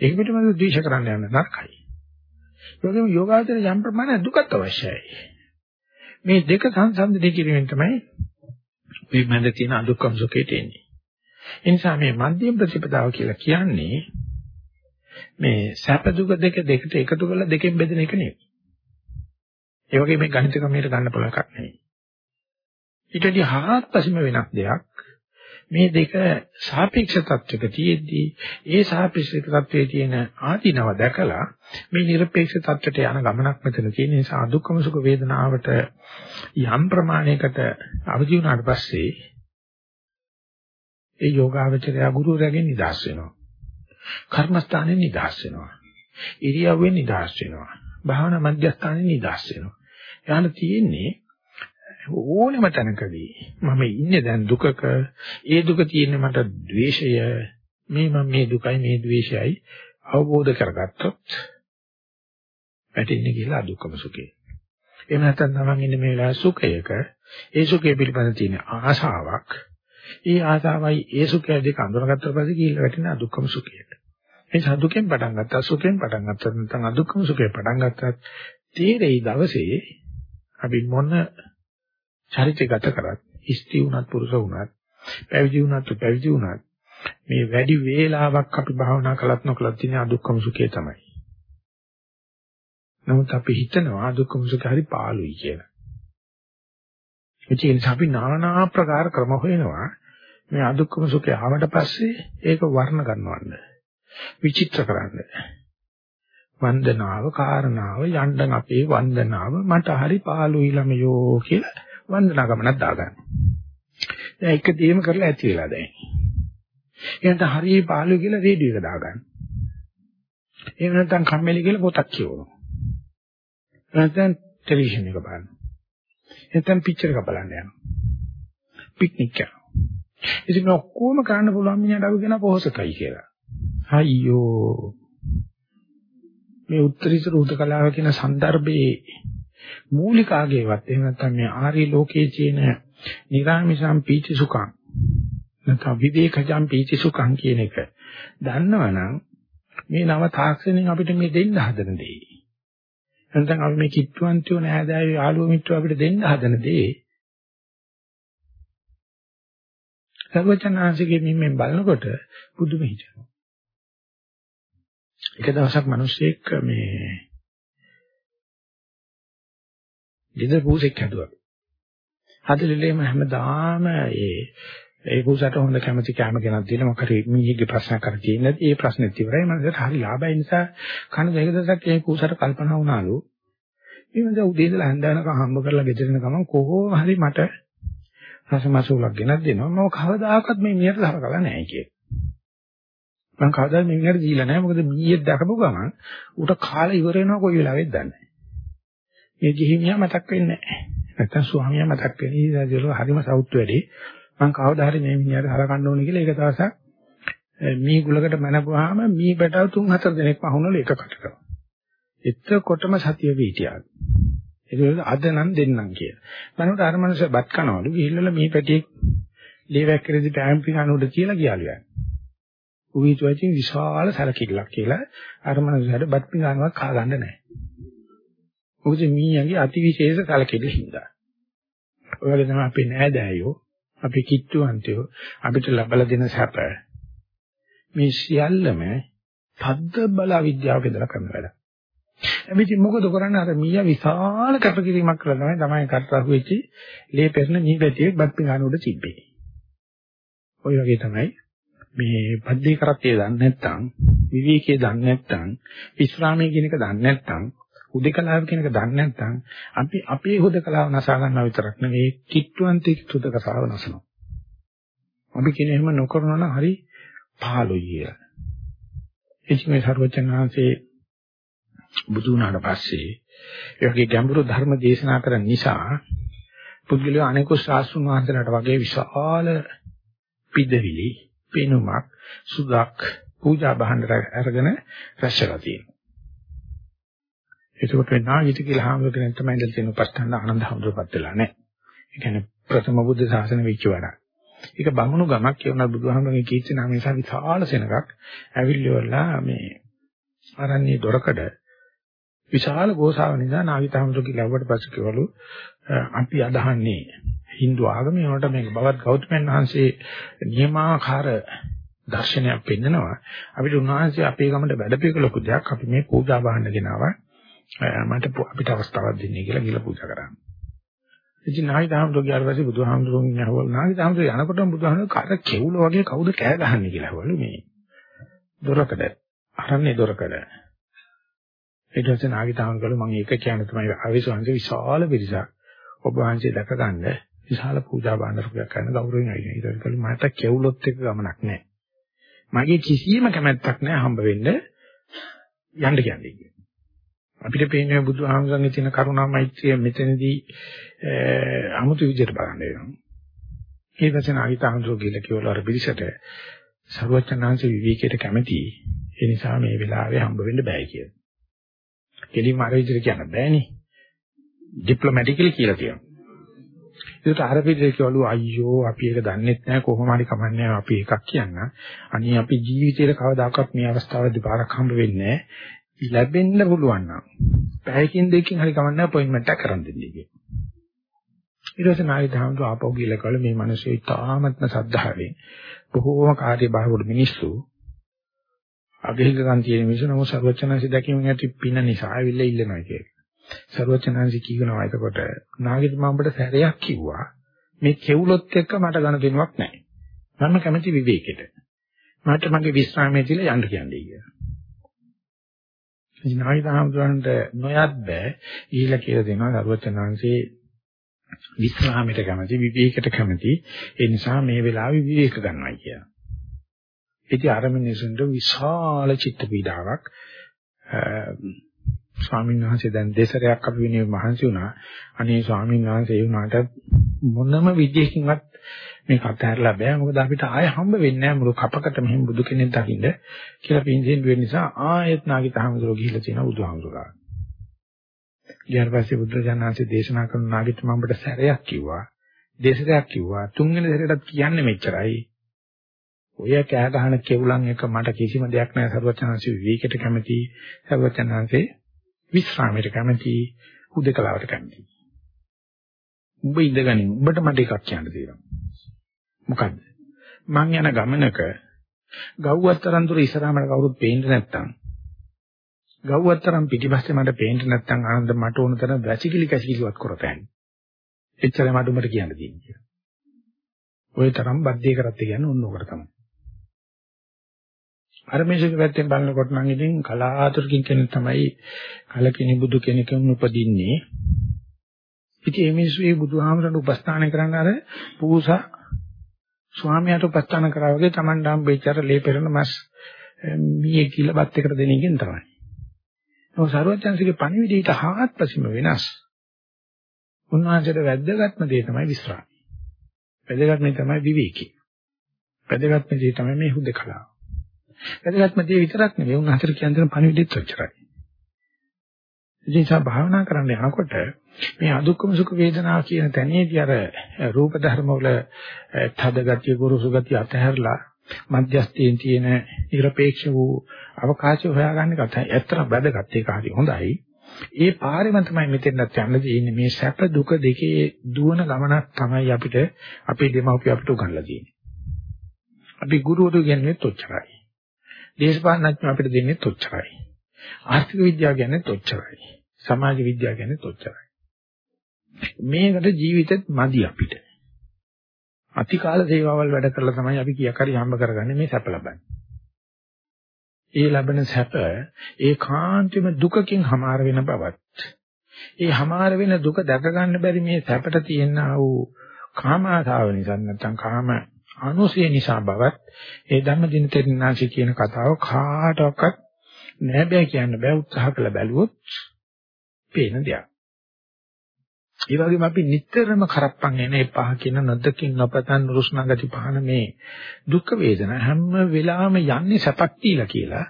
ඒක පිටමද ද්වේෂ කරන්න යන නරකයි. ඒගොල්ලෝ යෝගාවචරය යම් ප්‍රමාණයක් දුකත් අවශ්‍යයි. මේ දෙක සංසන්දනය කිරීමෙන් තමයි මේ මැද තියෙන අදුක්කම සුඛයට එන්නේ. ඒ නිසා මේ මධ්‍යම ප්‍රතිපදාව කියලා කියන්නේ මේ සැප දුක දෙක දෙකට එකතු කරලා දෙකෙන් බෙදෙන එක නෙවෙයි. ඒ වගේ මේ ගණිත ක්‍රමයට ගන්න පුළුවන් එකක් නෙවෙයි. ඊටදී හාත්පසීම වෙනස් දෙයක්. මේ දෙක සාපේක්ෂ තත්වයක තියෙද්දී ඒ සාපේක්ෂ තත්වයේ තියෙන ආධිනව දැකලා මේ নিরপেক্ষ තත්වයට යන ගමනක් මෙතන තියෙන නිසා දුක්ඛම සුඛ වේදනාවට යම් ප්‍රමාණයකට අවදි වුණාට පස්සේ ඒ යෝගාවචරය ගුරුවරයාගෙන් නිදහස් වෙනවා. කර්මස්ථානෙන් නිදහස් වෙනවා. ඉරියව්වෙන් නිදහස් වෙනවා. භාවනා මධ්‍යස්ථානෙන් නිදහස් වෙනවා. යහන තියෙන්නේ ඕනෙම තැනකදී. මම ඉන්නේ දැන් දුකක. ඒ දුක තියෙන්නේ මට ද්වේෂය. මේ මම මේ දුකයි මේ ද්වේෂයයි අවබෝධ කරගත්තොත් වැටෙන්නේ කියලා දුක්ඛම සුඛේ. එහෙම නැත්නම් තමන් ඉන්නේ මේ වෙලාවේ සුඛයක. ඒ සුඛය පිළිබඳ තියෙන ආශාවක් ඒ ආශාවයි ඒ සුඛය දෙක අඳුරගත්තට පස්සේ කියලා වැටෙන දුක්ඛම සුඛයට. මේ සදුකෙන් පටන් ගත්තා සුඛෙන් පටන් ගත්තා නැත්නම් අදුක්ඛම සුඛේ පටන් ගත්තත් තීරේ දවසේ අපි මොන චරිතය ගත කරත් ස්ත්‍රී වුණත් පුරුෂ වුණත් පැවිදි වුණත් පැවිදි වුණත් මේ වැඩි වේලාවක් අපි භාවනා කළත් නොකළත් තියෙන අදුක්කම සුඛය තමයි. නමුත් අපි හිතනවා අදුක්කම සුඛය හරි පාළුයි කියලා. ඒ නිසා අපි নানা ආකාර ක්‍රම හොයනවා මේ අදුක්කම සුඛය ආවට පස්සේ ඒක වර්ණ ගන්නවන්න. විචිත්‍ර කරන්න. වන්දනාව කාරණාව යන්න අපේ වන්දනාව මට හරි පාළුයි ළමයෝ කියලා වන්දනා ගමනක් දාගන්න. දැන් එක දෙයක්ම කරලා ඇති වෙලා දැන්. එහෙනම් හරිය පාළුව කියලා රේඩියෝ එක දාගන්න. එහෙම නැත්නම් කම්මැලි කියලා පොතක් කියවනවා. නැත්නම් ටෙලිවිෂන් එක බලනවා. නැත්නම් පික්චර් එක බලන්න යනවා. පික්නික් යනවා. ඉතින් ඔක්කොම කරන්න පුළුවන් මිනිහට අපි කියන පොහසකයි කියලා. අයියෝ. මේ උත්තරීතර උද කලාව කියන સંદર્ભයේ මූලිකාගේවත් එහෙම නැත්නම් මේ ආර්ය ලෝකයේ තියෙන නිරාමිසම් පීතිසුඛං නැත්නම් විවේකජම් පීතිසුඛං කියන එක දන්නවනම් මේ නව තාක්ෂණයෙන් අපිට මේ දෙන්න හදන දෙයි. නැත්නම් අපි මේ කිට්ටුවන්තිය නෑදෑයෝ යාළුවෝ මිත්‍රෝ අපිට දෙන්න හදන දෙයි. සර්වචනාංශගේ මිම්මෙන් බලනකොට බුදුම හිතෙනවා. එක දවසක් මිනිස්සෙක් මේ ගෙදර පූසෙක් හැදුවා. හදලෙලේම හැමදාම ඒ ඒ පුසට හොඳ කැමැති කැම ගෙනත් දීලා මොකද මීගේ ප්‍රශ්න කර තියෙන්නේ ඒ ප්‍රශ්නෙත් ඉවරයි. මනසට හරි ලාභයි නිසා කන දෙක දවසක් ඒ පුසට කල්පනා වුණාලු. මේ මන්ද උදේ ඉඳලා හන්දානක හම්බ කරලා ගෙදරින ගමන් කොහොම හරි මට රසමසූලක් ගෙනත් දෙනවා. මම කවදාකවත් මේ මියට සලකලා නැහැ කියේ මම කවදාවත් මේ මියට දීලා නැහැ මොකද මීයක් දැකපු ගමන් ඌට කාලේ ඉවර වෙනවා කොයි වෙලාවෙත් දන්නේ නැහැ මේ ගිහිමියා මතක් වෙන්නේ නැහැ නැත්තම් ස්වාමියා මතක් වෙන්නේ ඊට හරිම සෞත් වැඩි මං කවදා හරි මේ මිනිහට හරකන්න ඕනේ කියලා ඒක දවසක් මී ගුලකට මැනපුවාම මී බටව තුන් හතර දෙනෙක් වහුනලු එක කටක. එතකොටම සතිය වීතියා. ඒක අද නම් දෙන්නම් කියලා. මනෝට අර මනස බත් කනවලු ගිහිල්ලා මේ පැටියෙක් ලේවැක් කරේදී ටයිම් පිටාන උඩ කියලා ගියාලු යන්නේ. උවිතු වචින් විශාල සැලකිල්ලක් කියලා අර මනසට බත් පිටානවත් කා ගන්න නැහැ. මොකද මීයන්ගේ අතිවිශේෂ සැලකිල්ල හින්දා. ඔය වගේ තමයි අපේ නෑදෑයෝ අපි කිට්ටුවන්තයෝ අපිට ලබලා දෙන සැප මේ සියල්ලම තද්ද බල අවිද්‍යාවක ඉඳලා කරන වැඩ. එමිටි මොකද කරන්නේ අර මීයා විශාල කැපකිරීමක් කරලා තමයි තමයි කටරහු වෙච්චි ලේ පෙරන නීගතියේ බත් පිඟාන උඩ තිබ්බේ. ওই වගේ තමයි මේ පද්දී කරත්තේ දන්නේ නැත්නම් විවේකයේ දන්නේ නැත්නම් විශ්‍රාමයේ කියන එක දන්නේ නැත්නම් හුදකලාව කියන එක දන්නේ නැත්නම් අපි අපේ හුදකලාව නසා ගන්නවා විතරක් නෙවෙයි කිට්ටුවන්තේ හුදකලාව නසනවා. අපි කියන එහෙම නොකරනවා නම් හරි පහළොයි කියලා. එච් මේ සර්වචනාංශේ බුදු වුණාට පස්සේ ඒ වගේ ගැඹුරු ධර්ම දේශනා කරන නිසා පුද්ගලයා අනෙකුත් ශාස්ත්‍රුන් වහන්සේලාට වගේ විශාල පිදවිලි පෙනුමක් සුදක් පූජා භාණ්ඩ අරගෙන රැස්වලා තියෙනවා. ඒකකොට නාගිත කියලා හාමුදුරගෙන තමයි ඉඳලා තියෙන උපස්ථාන ආනන්ද හාමුදුරුවපත් වෙලා නැහැ. ඒ කියන්නේ ප්‍රථම බුද්ධ ශාසන වෙච්ච වඩා. ඒක බමුණු ගමක් කියනවා බුදුහාමුදුරන්ගේ කීර්ති නාම නිසා විශාල සෙනඟක් ඇවිල්ලිවලා මේ ආරණ්‍ය දොරකඩ විශාල ගෝසාව නිසා නාගිත හාමුදුරුවෝ කියලා වුවට පස්සේ කිව්වලු අපි අදහන්නේ Hindu ආගමේ වලට මේක බවත් ගෞතමයන් වහන්සේ නියමාකාර දර්ශනයක් පෙන්නනවා අපිට උන්වහන්සේ අපේ ගමට වැඩපිළිවෙල ලොකු දෙයක් අපි මේ පූජා බහන්න ගෙනාවා මට අපිට අවස්ථාවක් දෙන්නේ කියලා ගිහලා පූජා කරා. ඉතින් නාගිදාහමතුරු ගියාට පස්සේ බුදුහාමුදුරුවෝ යහවල් නාගිදාහමතුරු යනකොටම බුදුහාමුදුරුවෝ කර කෙවුල වගේ කවුද කෑ ගහන්නේ කියලා හවලු මේ. දොරකඩ. අරන්නේ දොරකඩ. ඊට පස්සේ නාගිදාහමතුරු මම ඒක කියන තමයි ආවිසංශ විශාල පිරිසක්. ඔබ වහන්සේ දැක ගන්න විශාල පූජා භාණ්ඩයක් කරන ගෞරවයෙන් අයිනේ. ඊට පස්සේ මට කෙවුලොත් එක ගමනක් නැහැ. මගේ කිසිම කැමැත්තක් නැහැ හම්බ වෙන්න යන්න කියන්නේ. අපිට පේන්නේ බුදුහාමුදුරන්ගේ තියෙන කරුණා මෛත්‍රිය මෙතනදී අමුතු විදිහට බලන්න වෙනවා. ඒ වචන අහිතාන්සෝ කියලා කියවල අර පිළිසට සර්වචනාංශ විවේකයට කැමති. ඒ නිසා මේ වෙලාවේ හම්බ වෙන්න බෑ කියලා. කෙලින්ම අර විදිහට කියන්න බෑනේ. ඩිප්ලොමැටිකලි කියලා කියනවා. ඒකට අර පිළිදේ කියවලු අයියෝ අපි ඒක දන්නෙත් නැහැ කොහොම හරි කමන්නේ අපි එකක් කියන්න. අනිත් අපි ජීවිතේට කවදාකවත් මේ අවස්ථාවේදී පාරක් හම්බ වෙන්නේ නැහැ. ලැබෙන්න පුළුවන් නම් පැයකින් දෙකකින් හරි කමන්න අපොයින්ට්මන්ට් එකක් කරන් දෙන්නේ කියලා. ඊට පස්සේ නායක දහම්තු ආපහු ගිහලා කල මේ මිනිස්සු ඉතාමත්ම සද්ධාවෙන් බොහෝම කාර්යබහුල මිනිස්සු අගහිකකම් තියෙන මිනිස්සු නම සර්වචනන්සි දැකීමෙන් ඇති පින නිසා ආවිල්ලා ඉල්ලනවා කියලා. සර්වචනන්සි කියනවා එතකොට නාගිත මඹට සැරයක් කිව්වා මේ කෙවුලොත් එක්ක මට ගණ දෙනුවක් නැහැ. මම කැමති විවේකෙට. මට මගේ විශ්‍රාමයේ තියලා යන්න කියන්නේ කියලා. ඉතින් ආයිදාහමතුන්ට නොයත් බෑ. ඊළ කියලා දෙනවා සරුවචනාංශේ විස්රාමයට කැමති විවේකයට කැමති ඒ නිසා මේ වෙලාවේ විවේක ගන්නයි කියලා. ඉතින් අර මිනිසුන්ට විශාල චිත්ත පීඩාවක් ස්වාමීන් වහන්සේ දැන් දෙසරයක් අපි වෙනේ මහන්සි වුණා. අනේ ස්වාමීන් වහන්සේ ඒ වුණාට මොනම විදියකින්වත් මේක අතහැරලා බෑ. මොකද අපිට ආය හම්බ වෙන්නේ නැහැ මුළු කපකට මෙහෙම බුදු කෙනෙක් දකින්න කියලා පින්සෙන් වෙන නිසා ආයෙත් නාගිතහමඳුරෝ ගිහිල්ලා තියෙනවා බුදුහාමුදුරුවෝ. ඊට පස්සේ බුදුරජාණන්සේ දේශනා කරන නාගිත මඹට සැරයක් කිව්වා. දේශයක් කිව්වා. තුන්වෙනි සැරේටත් කියන්නේ මෙච්චරයි. ඔය කෑ ගහන කෙවුලන් එක මට කිසිම දෙයක් නැහැ සරුවචනංශේ විවේකයට කැමති සරුවචනංශේ විශ්‍රාමයට කැමති උදකලාවට කැමති. උඹ ඉඳගනින් උඹට මට එකක් කියන්න තියෙනවා. මොකද්ද? මං යන ගමනක ගව්වත්තරන් දුර ඉස්සරහමට කවුරුත් පේන්නේ නැත්තම් ගව්වත්තරන් පිටිපස්සේ මට පේන්නේ නැත්තම් ආනන්ද මට ඕන තරම් වැසිකිලි කැසිකිලිවත් කරතෑන්. එච්චරයි මට උඹට කියන්න තියෙන්නේ. ওই තරම් බද්ධිය කරත් කියන්නේ ඕන උකට තමයි. අර මේසෙක පැත්තෙන් බලනකොට නම් ඉතින් කලාතුරකින් කෙනෙක් තමයි කලකිනි බුදු කෙනෙකුන් උපදින්නේ. ඉතින් මේ මිනිස්සු මේ බුදුහාමරට උපස්ථාන කරන්න අර පූසා ස්වාමියාට උපස්ථාන කරා වගේ Taman ඩම් බෙචර ලේ පෙරන මස් මීයේ කියලා බත් එකට දෙන එකෙන් තමයි. ඔව් සරුවචන්සිගේ පණිවිඩයට හාත්පසීම වෙනස්. උන්වහන්සේට වැද්දගත්ම දේ තමයි විස්රාම. වැදගත්ම දේ තමයි විවේකී. වැදගත්ම දේ තමයි මේ හුදකලාව. වැදගත්ම දේ විතරක් නෙවෙයි උන් අතර කියන දේ පණිවිඩෙත් ඔච්චරයි. ඒ නිසා භාවනා කරන්න යනකොට මේ අදුක්කම සුඛ වේදනා කියන තැනේදී අර රූප ධර්ම වල තද ගතිය ගුරුසු ගතිය අතහැරලා මධ්‍යස්ථයෙන් තියෙන නිර්පේක්ෂ වූ අවකාශය හොයාගන්න එක ඇත්තට වැදගත් ඒක හරි හොඳයි. ඒ පාරෙම තමයි මෙතෙන්ට යන්න තියෙන්නේ මේ සැප දුක දෙකේ දුවන ගමනක් තමයි අපිට අපේ දෙමව්පිය අපිට උගන්ලා තියෙන්නේ. අපි ගුරුවරු කියන්නේ ඔච්චරයි. දේශපාලනඥයෝ අපිට දෙන්නේ ඔච්චරයි. ආර්ථික විද්‍යාව කියන්නේ ඔච්චරයි. සමාජ විද්‍යාව කියන්නේ ඔච්චරයි. මේකට ජීවිතෙත් මදි අපිට. අතිකාල සේවාවල් වැඩ කරලා තමයි අපි කීයක් හරි හම්බ කරගන්නේ මේ සැප ලබන්නේ. ඒ ලබන සැප ඒකාන්තෙම දුකකින් හමාර වෙන බවත් ඒ හමාර වෙන දුක දැක ගන්න බැරි මේ සැපට තියෙන ආ වූ කාම ආසාව නිසා නැත්නම් කාම අනුසය නිසා බවත් ඒ ධම්ම දින තෙරණාසි කියන කතාව කාටවත් නෑ බෑ කියන්න බෑ උත්සාහ කළ බැලුවොත් පේන දෙයක්. ඒ වගේම අපි නිතරම කරප්පන් එන එපා කියන නොදකින් නොපතන් රුස්නා ගති පහන මේ දුක් වේදනා හැම වෙලාවෙම යන්නේ සැපක් කියලා කියලා.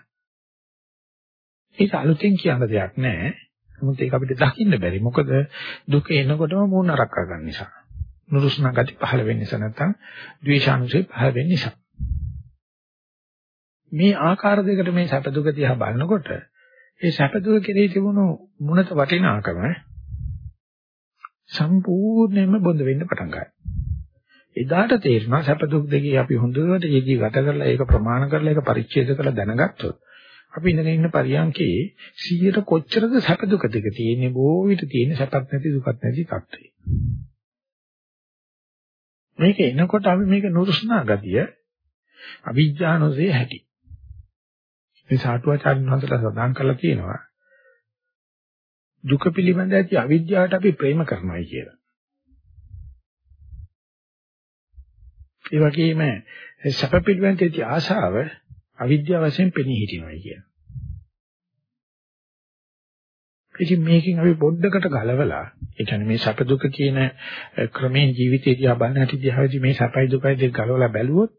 ඒක අලුතෙන් කියන දෙයක් නෑ. නමුත් ඒක අපිට දකින්න බැරි. මොකද දුක එනකොටම මූණ අරක් ගන්න නිසා. නුරුස්නා ගති පහළ වෙන්න නිසා නැත්නම් ද්වේෂානුසය පහළ වෙන්න නිසා. මේ ආකාර දෙකට මේ සැප දුක දිහා බලනකොට ඒ සැප දුක කෙරෙහි තිබුණු මුණත වටිනාකම සම්පූර්ණයෙන්ම බොඳ වෙන්න පටන් ගන්නවා. එදාට තේරෙනවා සැප දුක් දෙකේ අපි හොඳට යෙදී ගත කරලා ඒක ප්‍රමාණ කරලා ඒක පරිච්ඡේද කරලා දැනගත්තොත් අපි ඉඳගෙන ඉන්න පරියන්කේ 100ට කොච්චරද සැප දුක දෙක තියෙන්නේ බොහෝ විට තියෙන සැපක් නැති දුකක් නැති තත්ත්වය. මේක එනකොට අපි මේක නුරුස්නා ගතිය අවිජ්ජානෝසේ හැටි. මේ සාටුවාචාර්යන් වහන්සේලා සඳහන් කරලා තියෙනවා දුක පිළිබඳ ඇති අවිද්‍යාවට අපි ප්‍රේම කරනවායි කියලා. ඒ වගේම සැප පිළිබඳ ඇති ආශාව අවිද්‍යාව වශයෙන් පෙනී හිටිනවායි කියලා. ඉතින් මේකෙන් අපි පොඩ්ඩකට ගලවලා ඒ කියන්නේ මේ සැප දුක කියන ක්‍රමයෙන් ජීවිතය දිහා බලන හැටි දිහාදී මේ සැපයි දුකයි දෙක ගලවලා බැලුවොත්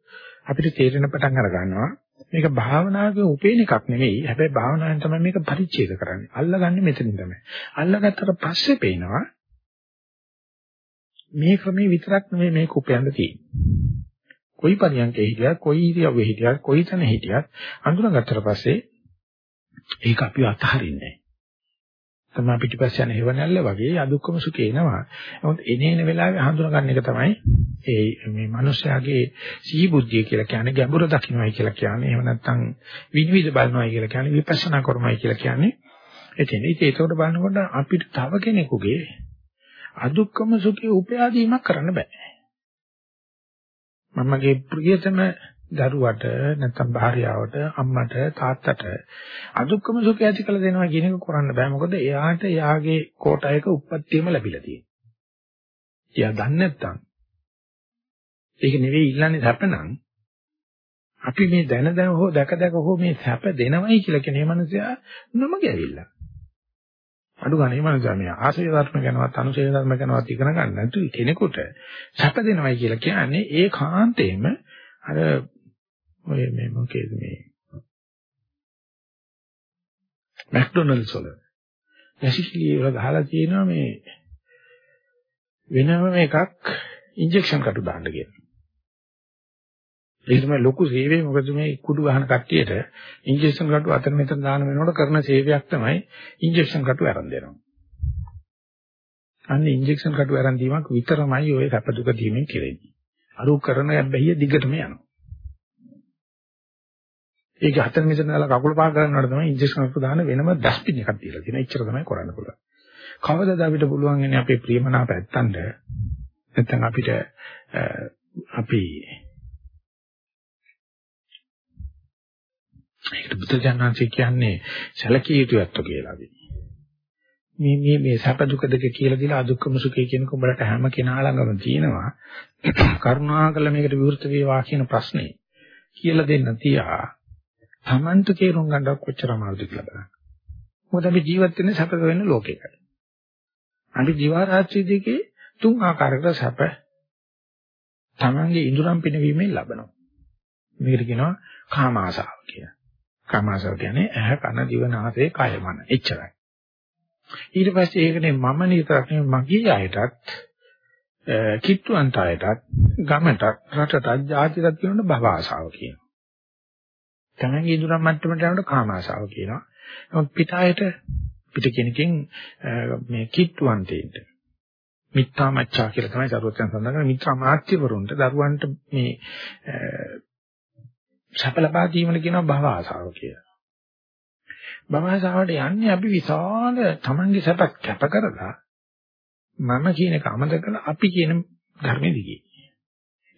අපිට තේරෙන පටන් අර ගන්නවා. මේක භාවනාවේ උපේන එකක් නෙවෙයි. හැබැයි භාවනාවෙන් තමයි මේක පරිච්ඡේද කරන්නේ. අල්ලගන්නේ මෙතනින් තමයි. අල්ලගත්තට පස්සේ පේනවා මේ ක්‍රමේ විතරක් නෙවෙයි මේක උපයන්න තියෙන්නේ. කොයි පරියන්කේ හිටියත් කොයි ඉරියව්වේ හිටියත් කොයි තැන හිටියත් අඳුනගත්තට පස්සේ ඒක අපි අතහරින්නේ තමයි පිටිපස්ස යන හේවණල්ල වගේ අදුක්කම සුඛේ එනවා. නමුත් එනේන වෙලාවේ හඳුනා ගන්න එක තමයි ඒ මේ මිනිස්යාගේ සිහි බුද්ධිය කියලා කියන්නේ ගැඹුර දකින්නයි කියලා කියන්නේ. එහෙම නැත්නම් විනිවිද බලනවායි කියලා කියන්නේ විපස්සනා කරනවායි කියලා කියන්නේ. එතන ඉතින් ඒකට බලනකොට අපිට තව කෙනෙකුගේ අදුක්කම සුඛේ උපයාදීමක් කරන්න බෑ. මමගේ ප්‍රියතම දරුවට නැත්නම් භාර්යාවට අම්මට තාත්තට අදුක්කම සුඛය ඇති කළ දෙනවා කියන එක කරන්න බෑ මොකද එයාට එයාගේ කෝටයක උප්පත්තියම ලැබිලා තියෙනවා. එයා දන්නේ නැත්තම් ඒක නෙවෙයි ඉල්ලන්නේ සැපනම් අපි මේ දැන දැන හෝ දැක දැක හෝ මේ සැප දෙනවයි කියලා කියන මනුස්සයා නොමග ඇවිල්ලා. අඩු ගානේ මනුස්සයා මේ ආශය ධර්ම ගැනවත් අනුශය ධර්ම ගැනවත් ඉගෙන ගන්න නැතු කෙනෙකුට සැප දෙනවයි කියලා කියන්නේ ඒ කාන්තේම අර ඔය මේ මොකේද මේ මැක්ඩොනල්ඩ්ස් වල වැසිකිලි වල ගහලා තියෙනවා මේ වෙනම එකක් ඉන්ජෙක්ෂන් කටු දාන්න කියලා. ඒක තමයි ලොකු සේවය මොකද මේ කුඩු ගහන කට්ටියට ඉන්ජෙක්ෂන් කටු අතර මෙතන දාන වෙනකොට කරන සේවයක් තමයි ඉන්ජෙක්ෂන් කටු අරන් දෙනවා. අන්න ඉන්ජෙක්ෂන් කටු අරන් දීමක් විතරමයි ඔය සැප දුක දීමෙන් කෙරෙන්නේ. අරු කරන බැහැ දිගටම යනවා. ඒක හතර මෙතන දාලා කකුල පාක් කරනකොට තමයි ඉන්ජෙක්ෂන් කටු දාන වෙනම ඩස්බින් එකක් දීලා තියෙනවා. එච්චර තමයි කරන්න පුළුවන්. කවදාද අපිට පුළුවන් ඉන්නේ අපේ ප්‍රියමනාප ඇත්තන්ට නැත්නම් අපිට අපි ඒකට බුදුජානනාංශය කියන්නේ සැලකිය යුතු ඇත්තෝ කියලා අපි. මේ මේ මේ සැප දුක දෙක කියලා දීලා අදුක්කම සුඛය කියන කොඹලට හැම කෙනා ළඟම තියෙනවා. කරුණාකර මේකට විවෘත වේවා කියන ප්‍රශ්නේ කියලා දෙන්න තියා. Tamanට තේරුම් ගන්නව කොච්චර අමාරුද කියලා බලන්න. මොකද අපි ජීවත් වෙන්නේ සැප වෙන ලෝකයක. අපි දිවා රාත්‍රී දෙකේ තුන් ආකාරයකට සැප තමන්ගේ ඉඳුරම් පිනවීමෙන් ලබනවා. මේකට කියනවා කාම ආසාව කියලා. කාම ආසාව කියන්නේ ඇහ කන දිව නාසය කය මන. එච්චරයි. ඊට පස්සේ ඒකනේ මම නිතරක් නෙමෙයි මගේ අයටත් කිට්ටුවන්ට අයටත් ගමටත් රටටත් ජාතිටත් කියනොත් භව ආසාව කියනවා. තමන්ගේ ඉඳුරම් මට්ටමට යනකොට කාම ආසාව කියනවා. නමුත් පිටායට පිට කෙනකින් මේ කිට්ටුවන්තේට මිත්‍යා මච්ඡා කියලා තමයි සරුවචන් සඳහන් කරන්නේ මිත්‍යා මාත්‍යවරුන්ට දරුවන්ට මේ සැප ලබා දීමන කියනවා භව ආසාව කියලා. භව ආසාවට යන්නේ අපි විශාල තමන්ගේ සැපක් කැප කරලා මම කියන එක අමතක කරලා අපි කියන ධර්මෙ දිගේ.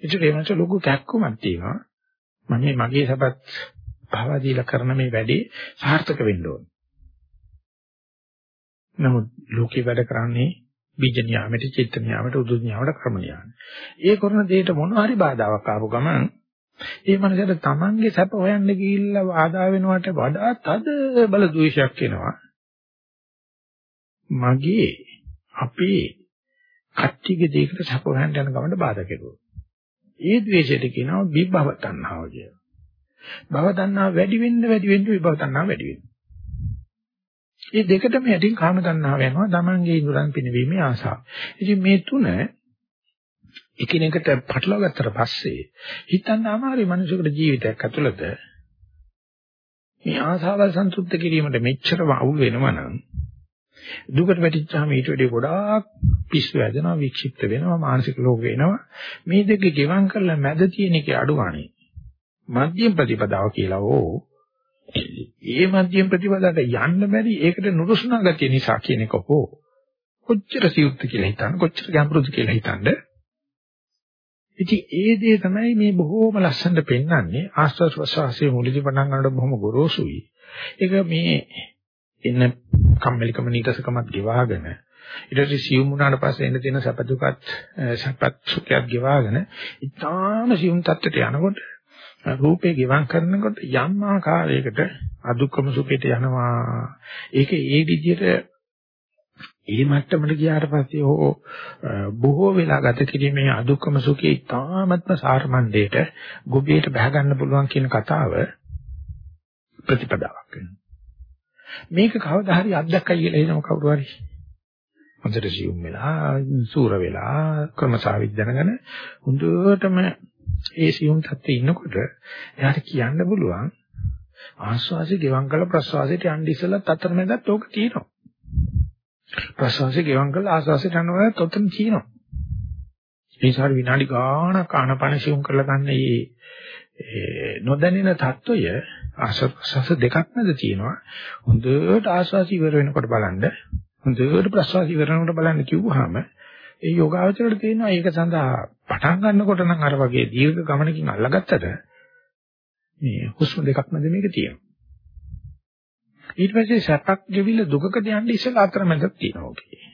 ඒකට ඒ වෙනස ලොකු කැක්කමක් තියෙනවා. මම මේ මගේ සැපත් භව දීලා කරන මේ වැඩේ සාර්ථක වෙන්න ඕන. නමුත් ලෝකේ වැඩ කරන්නේ බීජ න්යාමයට, චිත්ත න්යාමයට, උදු න්යාමයට, කර්ම න්යාමයට. ඒ කරන දෙයට මොන හරි බාධාවක් ආපු ගමන් ඒ මනසට තමන්ගේ සැප හොයන්න ගිහිල්ලා ආදා වෙනවට වඩා තද බල ද්වේෂයක් එනවා. මගේ අපේ කට්ටියගේ දෙයකට සැප හොයන්න යන ගමන්ට බාධා කෙරුවා. ඒ ද්වේෂයට කියනවා විභව තණ්හාව කියලා. භව තණ්හාව වැඩි වෙන්න වැඩි වෙන්න විභව තණ්හාව වැඩි වෙනවා. මේ දෙකටම යටින් කාම තණ්හාව යනවා තමන්ගේ ඉඳුරන් පිනවීමේ ආසාව. ඉතින් මේ තුන එකිනෙකට පටලවා ගත්තට පස්සේ හිතන්න අමාරුයි මිනිසෙකුට ජීවිතයක් ඇතුළත මේ ආසාවල් සන්තුෂ්ත කිරීමට මෙච්චරම අවුල් වෙනවා නම් දුකට වැටිච්චාම ඊට වඩා ගොඩාක් පිස්සු වැදෙනවා වික්ෂිප්ත වෙනවා මානසික රෝග වෙනවා මේ දෙක ගෙවම් කරලා මැද තියෙන එකේ අඩුවනේ මධ්‍යම ප්‍රතිපදාව කියලා ඕ. ඒ මධ්‍යම ප්‍රතිපදාවට යන්න බැරි ඒකට නුරුස්නා ගතිය නිසා කියන එක හෝ කොච්චර සියුත් කියලා හිතන්න කොච්චර ගැඹුරුද කියලා හිතන්න. ඉතින් ඒ දේ තමයි මේ බොහෝම ලස්සනට පෙන්වන්නේ ආස්වාද ප්‍රසවාසයේ මුලදී පටන් ගන්නකොට බොහොම ගොරෝසුයි. ඒක මේ එන්න කම්මැලිකම නීරසකමත් ගෙවාගෙන ඊට පස්සේ සියුම් වුණාට පස්සේ එන්න තියෙන සැප දුකත් සැපත් සුඛයක් ගෙවාගෙන ඊටාම සියුම් තත්ත්වයට යනකොට රූපේ ගිවං කරනකොට යම් ආකාරයකට අදුක්කම සුඛයට යනවා. ඒක ඒ විදිහට ඒ මට්ටමට ගියාට පස්සේ හෝ බොහෝ වෙලා ගත කිරීමේ අදුක්කම සුඛේ තාමත්ම සාරමණ්ඩේට ගොබේට බහ ගන්න පුළුවන් කියන කතාව ප්‍රතිපදාවක් වෙනවා. මේක කවදා හරි අත්දැකයි කියලා හිතම කවුරු හරි හොඳට සියුම් වෙලා සූර වෙලා ක්‍රමසාවිත් දැනගෙන හොඳටම ඒ සියුම් තත්ත්වයේ ඉන්නකොට එයාට කියන්න පුළුවන් ආස්වාසේ ගෙවම් කළ ප්‍රස්වාසයට යන්න ඉස්සෙල්ලත් අතරමැදත් ඕක තියෙනවා. ප්‍රස්වාසයේ ගෙවම් කළ ආස්වාසයට යනකොට ඔතන තියෙනවා. ඒසාර විනාඩි ගාණක් ආනපන සියුම් කරලා ගන්න මේ නොදැනෙන තත්වය ආස්වාස දෙකක් නේද තියෙනවා. හොඳට ආස්වාස ඉවර වෙනකොට බලන්න හොඳට ප්‍රස්වාස ඉවර වෙනකොට බලන්න කිව්වහම ඒ යෝගාවචරයට තියෙනවා ඒක සඳහා පටන් ගන්නකොට නම් අර වගේ දීර්ඝ ගමනකින් අල්ලගත්තට මේ හුස්ම දෙකක් මැද මේක තියෙනවා. ඊට පස්සේ සැපක් ගෙවිල දුකකට යන්න ඉස්සෙල්ලා අතරමැදක් තියෙනවා ඔකේ.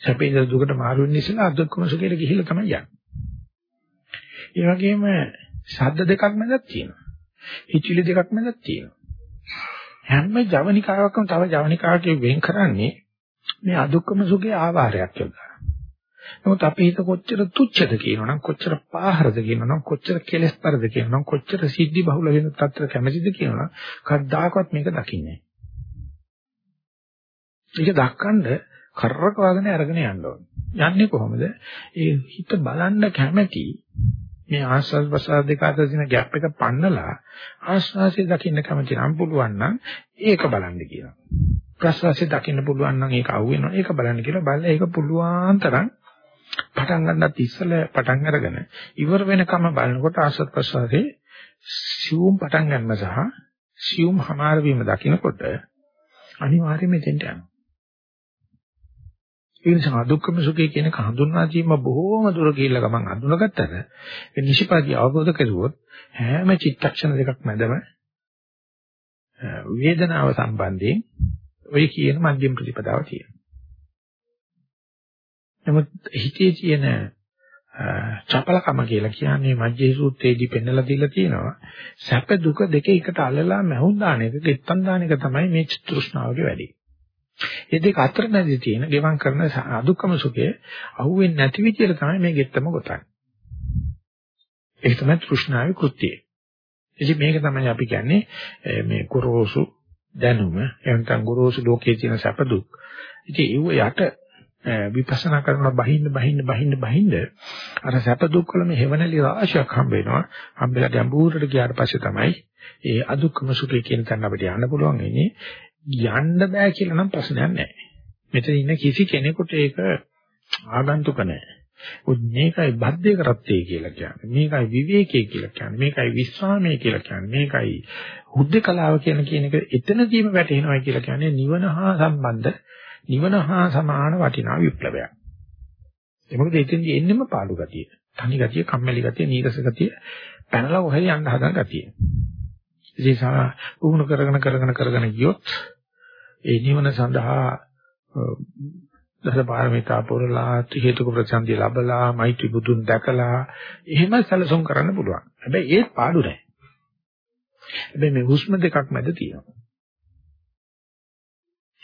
සැපේ දුකට මාරු වෙන්න ඉස්සෙල්ලා අදුක්කම සුඛයට ගිහිල්ලා තමයි යන්නේ. ඒ වගේම ශබ්ද දෙකක් මැදක් තියෙනවා. හිචිලි දෙකක් මැදක් තියෙනවා. හැම ජවනිකාවකම තව ජවනිකාවකින් වෙන් කරන්නේ මේ අදුක්කම සුඛයේ ආවාරයක් කියලා. නමුත් අපි හිත කොච්චර තුච්ඡද කියනවනම් කොච්චර පාහරද කියනවනම් කොච්චර කෙලස්තරද කියනවනම් කොච්චර සිද්ධි බහුල වෙන තත්ත්ව කැමැතිද කියනවනම් කවදාකවත් මේක දකින්නේ නැහැ. ඒක දක්කන්න කරරක වගන අරගෙන යන්න ඕනේ. යන්නේ කොහොමද? ඒ හිත බලන්න කැමැති මේ ආස්වාද ප්‍රසාර දෙක අතර තියෙන ગેප් එක පන්නලා ආස්වාසිය දකින්න කැමති නම් පුළුවන් නම් ඒක බලන්න කියනවා. ප්‍රසවාසය දකින්න පුළුවන් නම් ඒක අහුවෙනවා. ඒක බලන්න කියලා බලලා ඒක පුළුවන් තරම් පටන් ගන්නත් ඉස්සෙල්ලා පටන් අරගෙන ඉවර වෙනකම බලනකොට ආස්වාද ප්‍රසවාසයේ සියුම් පටන් ගන්න සහ සියුම් හමාර වීම දකිනකොට අනිවාර්යයෙන්ම එතෙන්ට යනවා. ඒ නිසා දුක්ඛම සුඛය කියන හඳුන්වා දීම බොහෝම දුර ගිහිල්ලා ගමන් අඳුනගත්තට ඒ නිෂිපාදී අවබෝධ කරුවොත් හැම චිත්තක්ෂණ දෙකක් මැදම වේදනාව සම්බන්ධයෙන් ඔය කියන මධ්‍යම ප්‍රතිපදාව තියෙනවා. නමුත් හිතේ තියෙන චපලකම කියලා කියන්නේ මජ්ජේ සූත්‍රයේදී පෙන්නලා දීලා තියෙනවා. සැප දුක දෙක එකට අල්ලලා මහුන් දාන එක, ගෙත්තන් දාන එක තමයි මේ තෘෂ්ණාවගේ වැඩි. මේ දෙක අතර නැති තියෙන ගෙවම් කරන අදුක්කම සුඛය අහුවෙන්නේ නැති විදියට තමයි මේ ගෙත්තම ගොතන්නේ. ඒක තමයි තෘෂ්ණාවේ කෘත්‍යය. ඉතින් මේක තමයි අපි කියන්නේ මේ ගොරෝසු දැනුම එහෙනම් ගොරෝසු ලෝකයේ තියෙන සැප දුක්. ඉතින් ඒව යට විපස්සනා කරනවා බහින්න බහින්න බහින්න බහින්න අර සැප දුක් වල මේ හේවණලි රාශියක් හම්බ වෙනවා. හම්බෙලා ගැඹුරට ගියාට පස්සේ තමයි ඒ අදුක්කම සුඛය කියන තැන අපිට යන්න පුළුවන් වෙන්නේ. යන්න බෑ කියලා නම් ප්‍රශ්නයක් නැහැ. මෙතන ඉන්න කිසි කෙනෙකුට ඒක ආගන්තුක නැහැ. උත් මේකයි බද්ධේ කරත්තේ කියලා කියන්නේ. මේකයි විවේකයේ කියලා කියන්නේ. මේකයි විස්රාමයේ කියලා කියන්නේ. මේකයි හුද්දකලාව කියන කියන එක එතනදීම වැටෙනවා කියලා කියන්නේ නිවන හා සම්බන්ධ නිවන හා සමාන වටිනා විප්ලවයක්. ඒ මොකද එතෙන්දී එන්නෙම පාළු ගතිය. තනි ගතිය, කම්මැලි ගතිය, නීරස ගතිය, පැනලා ඔහෙ යන්න හදන ගතිය. ඉතින් උහුණු කරගෙන කරගෙන කරගෙන ගියොත් ඒ නිවන සඳහා දස පාරමිතා පුරලා ත්‍රිහේතුක ප්‍රතිසන්දිය ලැබලා මෛත්‍රී බුදුන් දැකලා එහෙම සැලසුම් කරන්න පුළුවන්. හැබැයි ඒත් පාඩු නැහැ. හැබැයි මේ හුස්ම දෙකක් මැද තියෙනවා.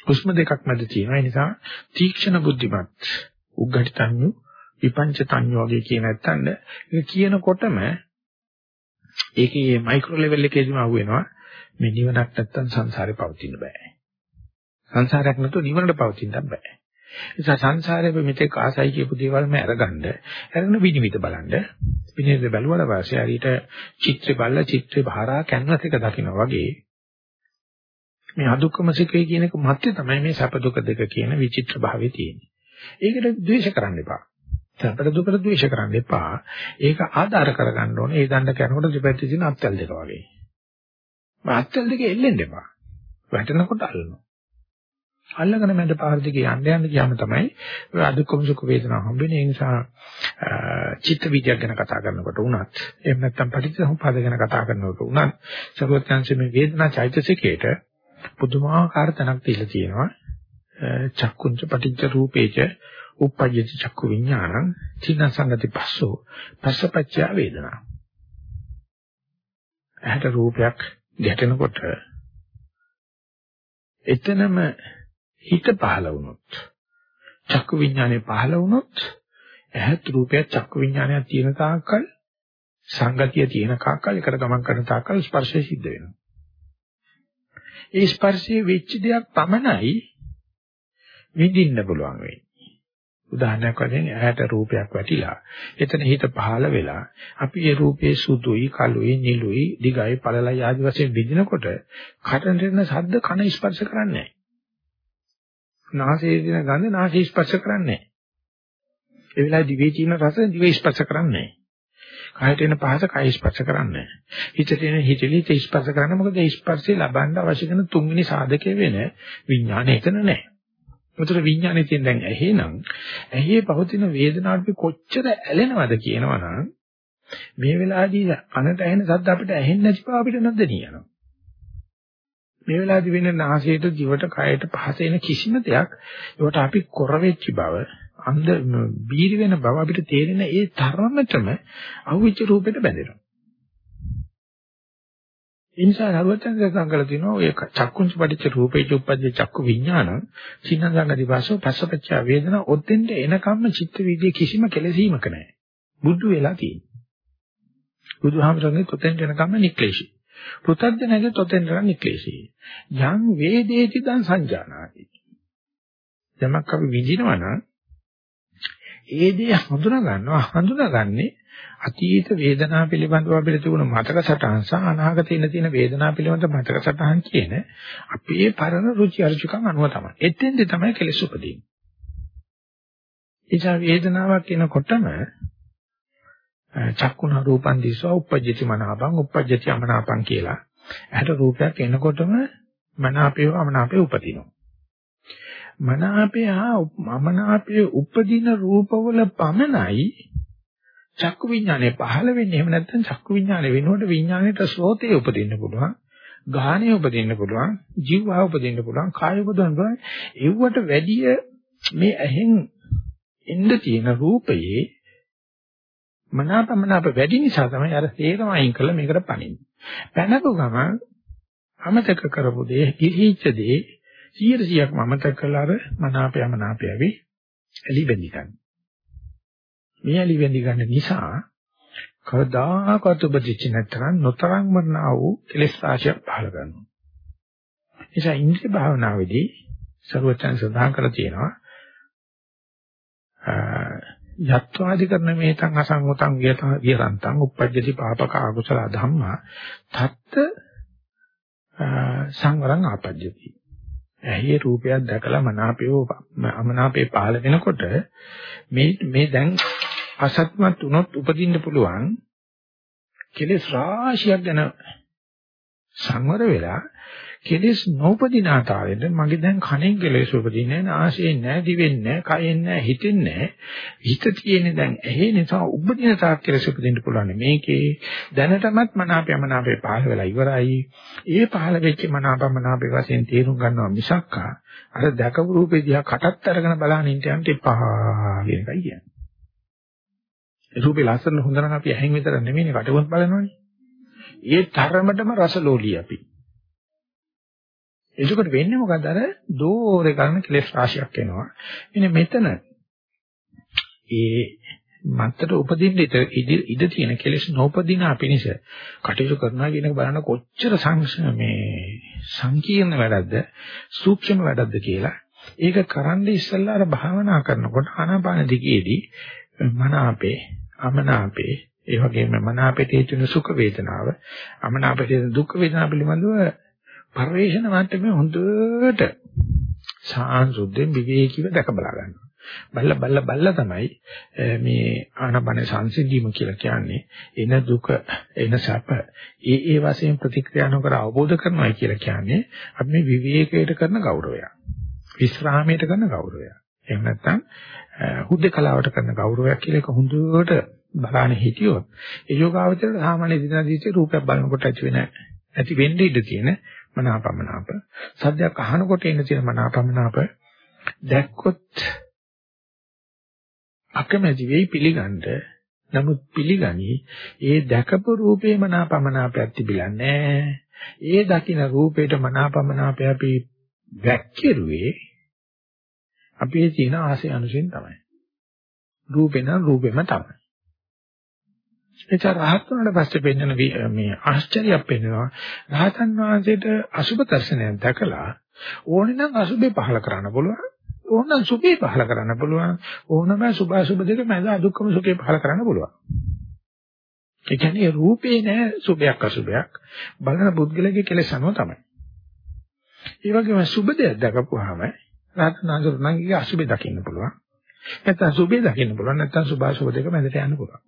හුස්ම දෙකක් මැද තියෙනවා. ඒ නිසා තීක්ෂණ බුද්ධිමත් උග්ගටිතඤ්ඤු විපංචතඤ්ඤු වගේ කියන නැත්තඳ ඒක කියනකොටම ඒකේ මයික්‍රෝ ලෙවල් එකේදීම අහුවෙනවා මේ නිවනක් නැත්තම් සංසාරේ පවතින්න බෑ. සංසාරයක් නැතුව නිවනට පවතින්න බෑ. නිසා සංසාරේ මෙතෙක් ආසයි කියපු දේවල් මම අරගන්න අරගෙන විනිවිද බලන්න විනිවිද බැලුවට පස්සේ හරියට චිත්‍රය බලලා චිත්‍රේ භාරා කැන්වස් එක දකින්න වගේ මේ අදුක්කම සිකේ කියන එක මැත්තේ තමයි මේ සැප දුක දෙක කියන විචිත්‍ර භාවයේ තියෙන්නේ. ඒකට ද්වේෂ කරන්න එපා. සැපට දුකට ද්වේෂ කරන්න එපා. ඒක ආධාර කරගන්න ඕනේ. ඒ දණ්ඩ කරනකොට දෙපැත්තේ තියෙන අත්‍යල් දෙක වගේ. මේ අත්‍යල් දෙක එල්ලෙන්න එපා. වැටෙනකොට අල්ලනවා. අල්ලගෙන මැද පාර දිගේ යන්න යන්න ගියාම තමයි ඔය අදුක්කම සුඛ වේදනා හම්බෙන්නේ. ඒ නිසා චිත්ත විද්‍යාව ගැන කතා කරනකොට උනත් එහෙම නැත්නම් පටිච්චසමුප්පාද ගැන කතා කරනකොට උනත් සර්වඥාන්සේ මේ වේදනා චෛතසිකේට පුදුමාකාර තැනක් දීලා තියෙනවා. චක්කුංච පටිච්ච රූපේච උප්පජ්ජති චක්කු විඥානං චින්න සංගති පස්සෝ පස්සපච්චය වේදනා. ඇහැට රූපයක් ගැටෙනකොට එතනම හිත පහළ වුණොත් චක්කු විඥානේ පහළ වුණොත් ඇහත් රූපයක් චක්කු විඥානයක් තියෙන තාක්කල් සංගතිය තියෙන කාක්කල් එකට ගමන් කරන තාක්කල් ස්පර්ශය සිද්ධ වෙනවා. ඒ ස්පර්ශයේ වෙච්ච දෙයක් පමණයි විඳින්න පුළුවන් වෙන්නේ. උදාහරණයක් වශයෙන් ඇහැට රූපයක් වැටිලා එතන හිත පහළ වෙලා අපි ඒ රූපේ සුදුයි කළුයි නිලුයි දිගයි පළලයි ආදි වශයෙන් විඳිනකොට කටට එන ශබ්ද කන ස්පර්ශ කරන්නේ නැහැ. නාසයේ දින ගඳ නාසය ස්පර්ශ කරන්නේ නැහැ. ඒ වෙලාවේ දිවේ තියෙන රස දිවේ ස්පර්ශ කරන්නේ නැහැ. කයට එන පහස කය ස්පර්ශ කරන්නේ හිතට එන හිතලි හිත ස්පර්ශ කරන්නේ මොකද ඒ ස්පර්ශය ලබන්න අවශ්‍ය කරන තුන්වෙනි සාධකය වෙන විඥානය එතන නැහැ. උතර විඥානේ තියෙන දැන් ඇහෙනම් ඇහි පවතින වේදනාවට කොච්චර ඇලෙනවද කියනවනම් මේ වෙලාවේදී කනට ඇහෙන සද්ද අපිට ඇහෙන්නේ නැති බව අපිට නොදැනියනවා. මේ වෙලාවේදී වෙන නාසයට දිවට කයට පහස එන කිසිම දෙයක් ඒකට අපි කොර වෙච්ච බව අන්ධ බීරි වෙන බව අපිට තේරෙන ඒ තරමටම අවිච්ච රූපෙට බැඳෙනවා. ඒ නිසා හරුවචන් සංකල තිනවා ඔය චක්කුංච පටිච්ච රූපේච උපද්ද චක්කු විඥාන සින්නංගංග දිවාසෝ පස්සපච්ච වේදනා ඔතෙන්ට එනකම්ම චිත්ත විද්‍ය කිසිම කෙලෙසීමක නැහැ. බුදු වෙලා තියෙන්නේ. බුදුහාමරගේ ඔතෙන්ට එනකම්ම නික්ලේශී. පෘථග්ජනගේ ඔතෙන්ට එනකම් නික්ලේශී. යම් වේදේති දන් සංජානාති. යමක් අපි විඳිනවා නම් ඒ දේ හඳුනා ගන්නවා හඳුනාගන්නේ අතීත වේදනා පිළිබඳව අපිට තිබුණ මතක සටහන් සහ අනාගතේ ඉන්න තියෙන වේදනා පිළිබඳ මතක සටහන් කියන අපේ පරණ රුචි අරුචිකම් අනුව තමයි. එතෙන්ද තමයි කෙලෙස් උපදින්නේ. එචා වේදනාවක් එනකොටම චක්කුණ රූපං දිස්වා uppajjati මනාපං uppajjati අමනාපං කියලා. ඇහැට රූපයක් එනකොටම මනාපේව අමනාපේ උපදිනවා. මනාපේ හා අමනාපේ උපදින රූපවල පමණයි චක්කු විඥානය පහළ වෙන්නේ එහෙම නැත්නම් චක්කු විඥානය වෙනකොට විඥාණයට ස්රෝතේ උපදින්න පුළුවන් ගාහණය උපදින්න පුළුවන් ජීවහා උපදින්න පුළුවන් කාය උපදින්න පුළුවන් ඒවට වැඩිය මේ ඇහෙන් එන්න තියෙන රූපයේ මනාපමනාප වැඩි නිසා තමයි අර තේරම අයින් කළා මේකට පණින්නේ. පැනපු ගමන් අමතක කරපු දේ, කිහිච්ච දේ 100%ක්ම අමතක කළා අර මනාපයමනාපය ඇවි එලි බෙන්දි ගන්න. මේ ඇලි වෙඳි ගන්න නිසා කවදාකවත් උපදිච්ච නැත්නම් නොතරම් මරණා වූ කෙලෙස් රාශියක් පහළ කරනවා. නිසා ඉන්ද්‍රිය භාවනාවේදී ਸਰවචන් සඳහන් කරලා තියෙනවා යත්වාදි කරන මේතං අසංගතං විරන්තං uppajjati papaka akusala dhamma තත්ත සංවරං ආපජ්ජති. ඇහි රූපයක් දැකලා මනාපේ අමනාපේ පහළ වෙනකොට මේ මේ දැන් අසත්මත් වුණොත් උපදින්න පුළුවන් කෙලෙස් රාශියක් ගැන සංවර වෙලා කෙලෙස් නොඋපදින ආකාරයට මගේ දැන් කණෙන් කෙලෙස් උපදින්නේ නැහැ නාසයෙන් නැහැ දිවෙන් නැහැ කයෙන් නැහැ හිතෙන් නැහැ. හිත තියෙන්නේ දැන් ඇහි නිසා උපදින තාක් කෙලෙස් උපදින්න පුළුවන් මේකේ දැනටමත් මනාපයමනාපේ පහළ වෙලා ඉවරයි. ඒ පහළ වෙච්ච මනාපමනාපේ වශයෙන් තේරුම් ගන්නවා මිසක්කා අර දැකපු රූපේ දිහා කටත් අරගෙන බලන්න ඉන්න යන්න එපා කියන එකයි කියන්නේ. රූපේ ලස්සන හොඳ නම් අපි ඇහෙන් විතර නෙමෙයිනේ කටුවත් බලනවනේ. ඒ තරමටම රසලෝලී අපි. එතකොට වෙන්නේ මොකද අර දෝරේ ගන්න කෙලෙස් රාශියක් එනවා. ඉතින් මෙතන ඒ මත්තට උපදින්න ඉඩ තියෙන කෙලෙස් නොඋපදින අපිනිස කටයුතු කරනවා කියන එක බලන්න කොච්චර මේ සංකීර්ණ වැඩක්ද සූක්ෂම වැඩක්ද කියලා. ඒක කරන්න ඉස්සෙල්ලා අර භාවනා කරනකොට ආනාපාන දිගේදී මන අපේ අමනාපේ ඒ වගේම මනාපේ තියෙන සුඛ වේදනාව අමනාපේ තියෙන දුක් වේදනාව පිළිබඳව පරිවේෂණ මාත්‍රමේ හොඳට සාංශුද්ධෙන් විවේකීව දැක බලා ගන්නවා. බල්ල බල්ල බල්ල තමයි මේ ආනපන සංසිද්ධීම කියලා කියන්නේ එන දුක එන සැප ඒ ඒ වශයෙන් ප්‍රතික්‍රියා නොකර අවබෝධ කරනවා කියලා කියන්නේ අපි මේ විවේකයට කරන ගෞරවයක්. විස්රාමයට කරන ගෞරවයක්. එහෙම නැත්නම් හුදේකලාවට කරන ගෞරවයක් කියලා එක හොඳට බලාන හිටියොත් ඒ යෝගාවචරයට සාමාන්‍ය දිනදීසේ රූපයක් බලනකොට ඇති වෙන ඇති වෙන්න ඉඩ තියෙන මනාපමනාප සද්දයක් අහනකොට එන තියෙන මනාපමනාප දැක්කොත් අකමැති වෙයි පිළිගන්න නමුත් පිළිගනි ඒ දැකපු රූපේ මනාපමනාපයක් තිබිලා නැහැ ඒ දකින රූපේට මනාපමනාපය අපි වැක්කිරුවේ අපේ තියෙන ආසය අනුසෙන් තමයි. රූපේ නම් රූපෙම තමයි. ඒක රහත් වුණාට පස්සේ පෙන්වන මේ ආශ්චර්යයක් පෙන්වනවා. රහතන් වහන්සේට අසුබ දර්ශනයක් දැකලා ඕනේ නම් අසුබේ පහල කරන්න පුළුවන්. ඕනනම් සුභේ පහල කරන්න පුළුවන්. ඕනම සුභ අසුබ දෙක මැද අදුක්කම සුඛේ පහල කරන්න පුළුවන්. ඒ කියන්නේ රූපේ නෑ සුභයක් අසුභයක්. බලන පුද්ගලගේ කෙලෙස් අනුව තමයි. ඒ වගේම සුභ දෙයක් දැකපුවාම රාත්‍රනාසුර නම් ඊගේ අසුබේ දකින්න පුළුවන්. නැත්නම් සුබේ දකින්න පුළුවන්. නැත්නම් සුභාසුබ දෙක මැදට යන්න පුළුවන්.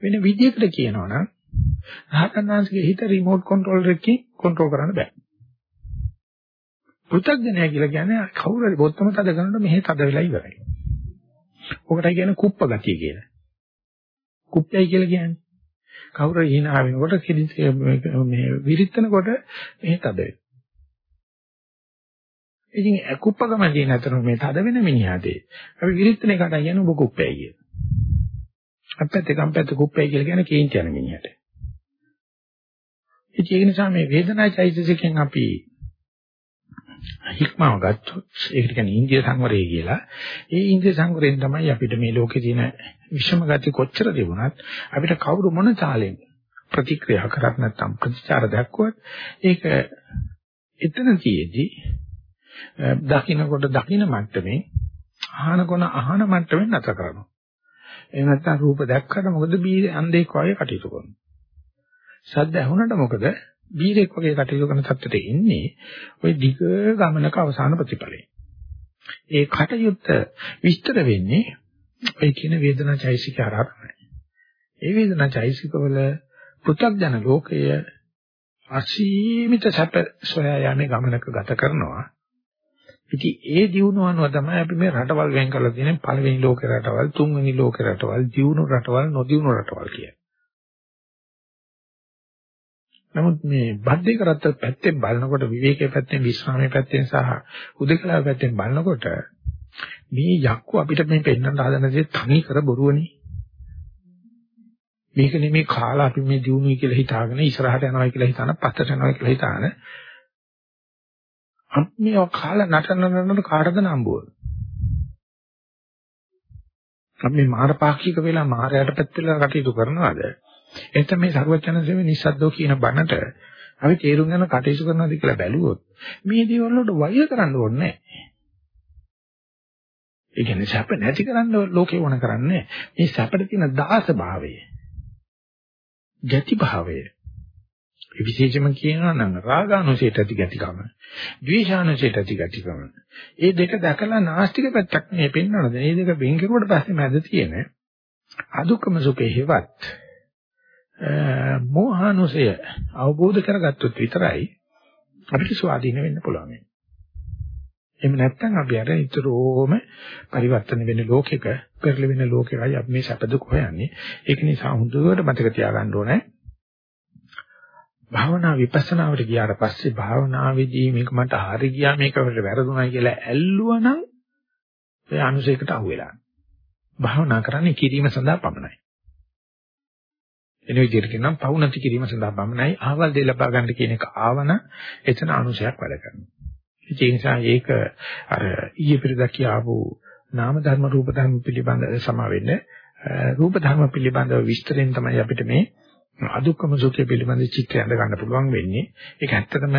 වෙන විදිහකට කියනවා නම් රාත්‍රනාසගේ හිත රිමෝට් කන්ට්‍රෝලර් එකකින් කන්ට්‍රෝල් කරන්න බෑ. පෘථග්ජනය කියලා කියන්නේ කවුරු හරි බොත්තම තද කරනකොට මෙහෙ තද වෙලා ඉවරයි. ඔකට කියන්නේ කුප්ප ගතිය කියලා. කුප්පයි කියලා කියන්නේ කවුරු හරි hina වෙනකොට මේ විරිත්තනකොට මෙහෙ තද වෙනවා. ඉතින් කුප්පකම තියෙන අතර මේ තද වෙන මිනිහාදී අපි විරිත්තනේ කට කියන ඔබ කුප්පයි කිය. අපැත්ත කම්පැත්ත කුප්පයි කියලා කියන කේන්ති යන මිනිහට. ඒ නිසා මේ වේදනා චෛතසිකෙන් අපි හික්මව ගත්තොත් ඒකට කියන්නේ ඉන්දිය සංවරය කියලා. ඒ ඉන්දිය සංවරයෙන් තමයි අපිට මේ ලෝකේ තියෙන විෂම ගති කොච්චර තිබුණත් අපිට කවුරු මොන තාලෙන් ප්‍රතික්‍රියා කරත් නැත්නම් ප්‍රතිචාර දක්වුවත් ඒක එතන තියේදී දකින්නකොට දකින්න මට්ටමේ අහනකොන අහන මට්ටමෙන් නැත කරනවා. එහෙම නැත්නම් රූප දැක්කට මොකද බී අන්ධෙක් වගේ කටයුතු කරනවා. ශබ්ද ඇහුනට මොකද බීරෙක් වගේ කටයුතු කරන තත්ත්වයට ඉන්නේ ওই දිග ගමනක අවසාන ප්‍රතිඵලය. ඒ කටයුත්ත විස්තර වෙන්නේ ඔය කියන වේදනා චෛසික ආරාධනයි. ඒ වේදනා චෛසිකවල පෘථග්ජන ලෝකය අසීමිත සැප සොයා යන්නේ ගමනක ගත කරනවා. ඉතින් ඒ දියුණුව අනුව තමයි අපි මේ රටවල් වෙන් කරලා තියෙන්නේ පළවෙනි ලෝක රටවල්, තුන්වෙනි ලෝක රටවල්, දියුණු රටවල්, නොදියුණු රටවල් කියලා. නමුත් මේ බද්ධේ කරත්ත පැත්තෙන් බලනකොට විවේකයේ පැත්තෙන් විශ්‍රාමයේ පැත්තෙන් සහ උදකලාව පැත්තෙන් බලනකොට මේ යක්කු අපිට මේ පෙන්වන්න හදන දේ තනි කර බොරුවනේ. මේක නෙමේ කාලා අපි මේ දියුණුවයි කියලා හිතාගෙන ඉස්සරහට යනවා කියලා හිතාන පස්සට යනවා කියලා හිතාන අපි මේ කාලා නටන නටන කාටද නම්බුව? අපි මාර පාක්ෂික වෙලා මාරයට පැත්ත වෙලා කටයුතු කරනවාද? එතන මේ සර්වඥාන්සේ නිස්සද්දෝ කියන බණට අපි තේරුම් ගන්න කටයුතු කරනවාද කියලා බැලුවොත් මේ දේවල් වලට වෛර කරන්න ඕනේ නැහැ. ඒ කියන්නේ සැප නැති කරන්න ලෝකේ වුණ කරන්නේ මේ සැපට තියෙන දාස භාවය. ජති භාවය. විශේෂම කියනවා නම් රාගානුසයට ඇති ගැතිකම, ද්වේෂානුසයට ඇති ගැතිකම. මේ දෙක දැකලා නාස්තික පැත්තක් මේ පෙන්වනද? මේ දෙක වෙන් කරුවට පස්සේ මැද තියෙන අදුක්කම සුඛේ හේවත් මෝහානුසය අවබෝධ කරගත්තොත් විතරයි අපිට ස්වාධීන වෙන්න පුළුවන්. එහෙම නැත්නම් අපි අර ඊතරෝම පරිවර්තන වෙන ලෝකෙක පෙරළ වෙන ලෝකෙකයි අපි මේ සැප දුක හොයන්නේ. ඒක නිසා හොඳට මතක තියාගන්න ඕනේ. භාවනා විපස්සනාවට ගියාට පස්සේ භාවනාවේදී මේක මට හරි ගියා මේක වැරදුණා කියලා ඇල්ලුවනම් ඒ අනුසයකට අහු වෙලා. භාවනා කරන්නේ කිරීම සඳහා පමණයි. එන විදිහට කියනම් පවු නැති කිරීම සඳහා පමණයි ආවල් දෙය ලබා ගන්න කියන එක ආවන එතන අනුසයක් වැඩ කරනවා. ඒ නිසා ඒක අර ඊයේ පෙරදා කියාවු නාම ධර්ම රූප ධර්ම පිළිබඳ සම වෙන්නේ රූප ධර්ම පිළිබඳව විස්තරෙන් තමයි අපිට මේ අදුක්කම සුඛය පිළිබඳ චිත්‍රය අඳ ගන්න පුළුවන් වෙන්නේ. ඒක ඇත්තටම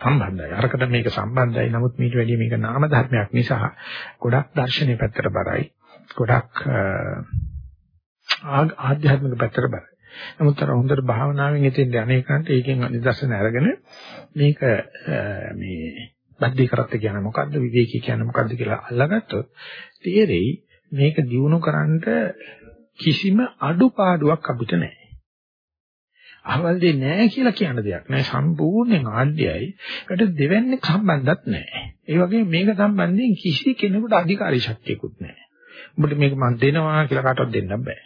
සම්බන්ධයි. අරකට මේක සම්බන්ධයි. නමුත් මීට වැඩිය මේක නාම ධර්මයක් නිසා ගොඩක් දර්ශනීය පැත්තට බරයි. ගොඩක් ආධ්‍යාත්මික පැත්තට බරයි. නමුත් අර හොඳට භාවනාවෙන් එතෙන් යන්නේකට ඒකෙන් නිදර්ශන අරගෙන මේක මේ බද්ධී කරත් කියන්නේ මොකද්ද විවේකී කියන්නේ මොකද්ද කියලා අල්ලගත්තොත් තේරෙයි මේක දිනු කරන්නට කිසිම අඩුපාඩුවක් අපිට නැහැ. අහවල දෙ නැහැ කියලා කියන දෙයක් නෑ සම්පූර්ණයෙන් ආඩ්‍යයි. ඒකට දෙවන්නේ සම්බන්ධත් නැහැ. ඒ වගේම මේක සම්බන්ධයෙන් කිසි කෙනෙකුට අධිකාරී ශක්තියකුත් නැහැ. ඔබට මේක මම දෙනවා කියලා කාටවත් දෙන්න බෑ.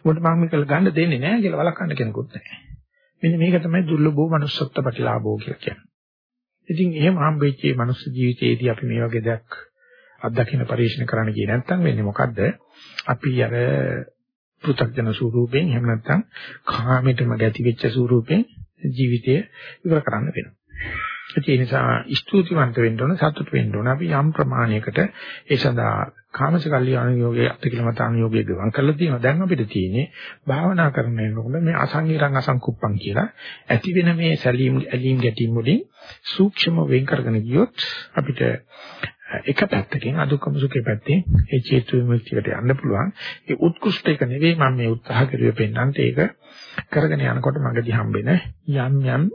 ඔබට මම මේක ගන්න දෙන්නේ නැහැ කියලා වළක්වන්න කෙනෙකුත් නැහැ. මෙන්න මේක තමයි දුර්ලභෝ manussත්ත්ව ප්‍රතිලාභෝ කියලා කියන්නේ. ඉතින් එහෙම හම්බෙච්ච මේ මනුස්ස ජීවිතයේදී අපි මේ වගේ දෙයක් අත්දකින්න පරිශන කරන්න ගියේ නැත්නම් වෙන්නේ මොකද්ද? අපි අර පෘථග්ජන ස්වරූපයෙන් එහෙම නැත්නම් කාමයටම ගැති වෙච්ච ස්වරූපයෙන් ජීවිතය ඉවර කරන්න වෙනවා. ඒ නිසා ස්තුතිවන්ත වෙන්න ඕන සතුට වෙන්න ඕන අපි යම් ප්‍රමාණයකට ඒ සඳහා කාමස කල්යාණ යෝගයේ අත්කිලමතාන යෝගයේ ගවන් කරලා තියෙනවා දැන් අපිට තියෙන්නේ භාවනා කරනකොට මේ අසංගීරං අසංකුප්පං කියලා ඇති වෙන මේ සැලීම් ඇලීම් ගැටීම් වලින් සූක්ෂම වෙන් කරගෙන ගියොත් අපිට එක පැත්තකින් අදුක්කම සුඛේ පැත්තේ ඒ චේතු විමුක්තියට යන්න පුළුවන්. ඒ උත්කෘෂ්ඨ එක නෙවෙයි මම මේ උත්සාහ කරුවේ පෙන්නන්ට ඒක කරගෙන යනකොට මගදී හම්බෙන යම් යම්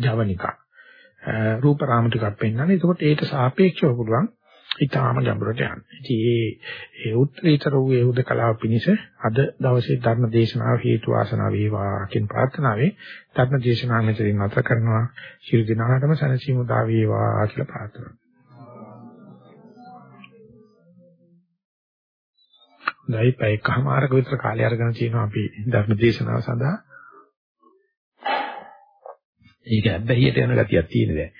ජවනිකා රූප රාම ටිකක් පෙන්නන්නේ. ඒකෝට ඒට සාපේක්ෂව පුළුවන් ඊටාම ගැඹුරට යන්න. ඉතින් ඒ ඒ උත්තරීතර වූ ඒ උදකලාව පිණිස අද දවසේ ධර්ම දේශනාව හේතු වාසනා වේවා කියන ප්‍රාර්ථනාවෙන් ධර්ම දේශනාව මෙතනින් නැවත කරනවා. ශිරු දිනාටම සනසීමු දා වේවා කියලා ප්‍රාර්ථනා හොඳයි පැය එකමාරක විතර කාලය අරගෙන තියෙනවා අපි ධර්ම දේශනාව සඳහා. ඒක හැබැයිට යන ගතියක් තියෙන දැන්.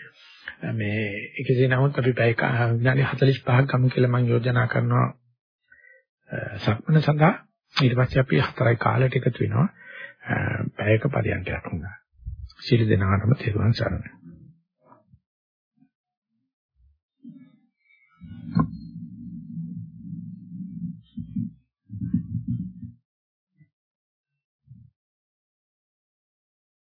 මේ එකසේ නමුත් අපි පැය විනාඩි 45ක් ගමු කියලා මම යෝජනා කරනවා සක්මන සඳහා ඊට පස්සේ අපි හතරයි කාලයට එකතු වෙනවා පැයක පරියන්කයක් වුණා. සියලු දෙනාටම තෙරුවන් සරණයි.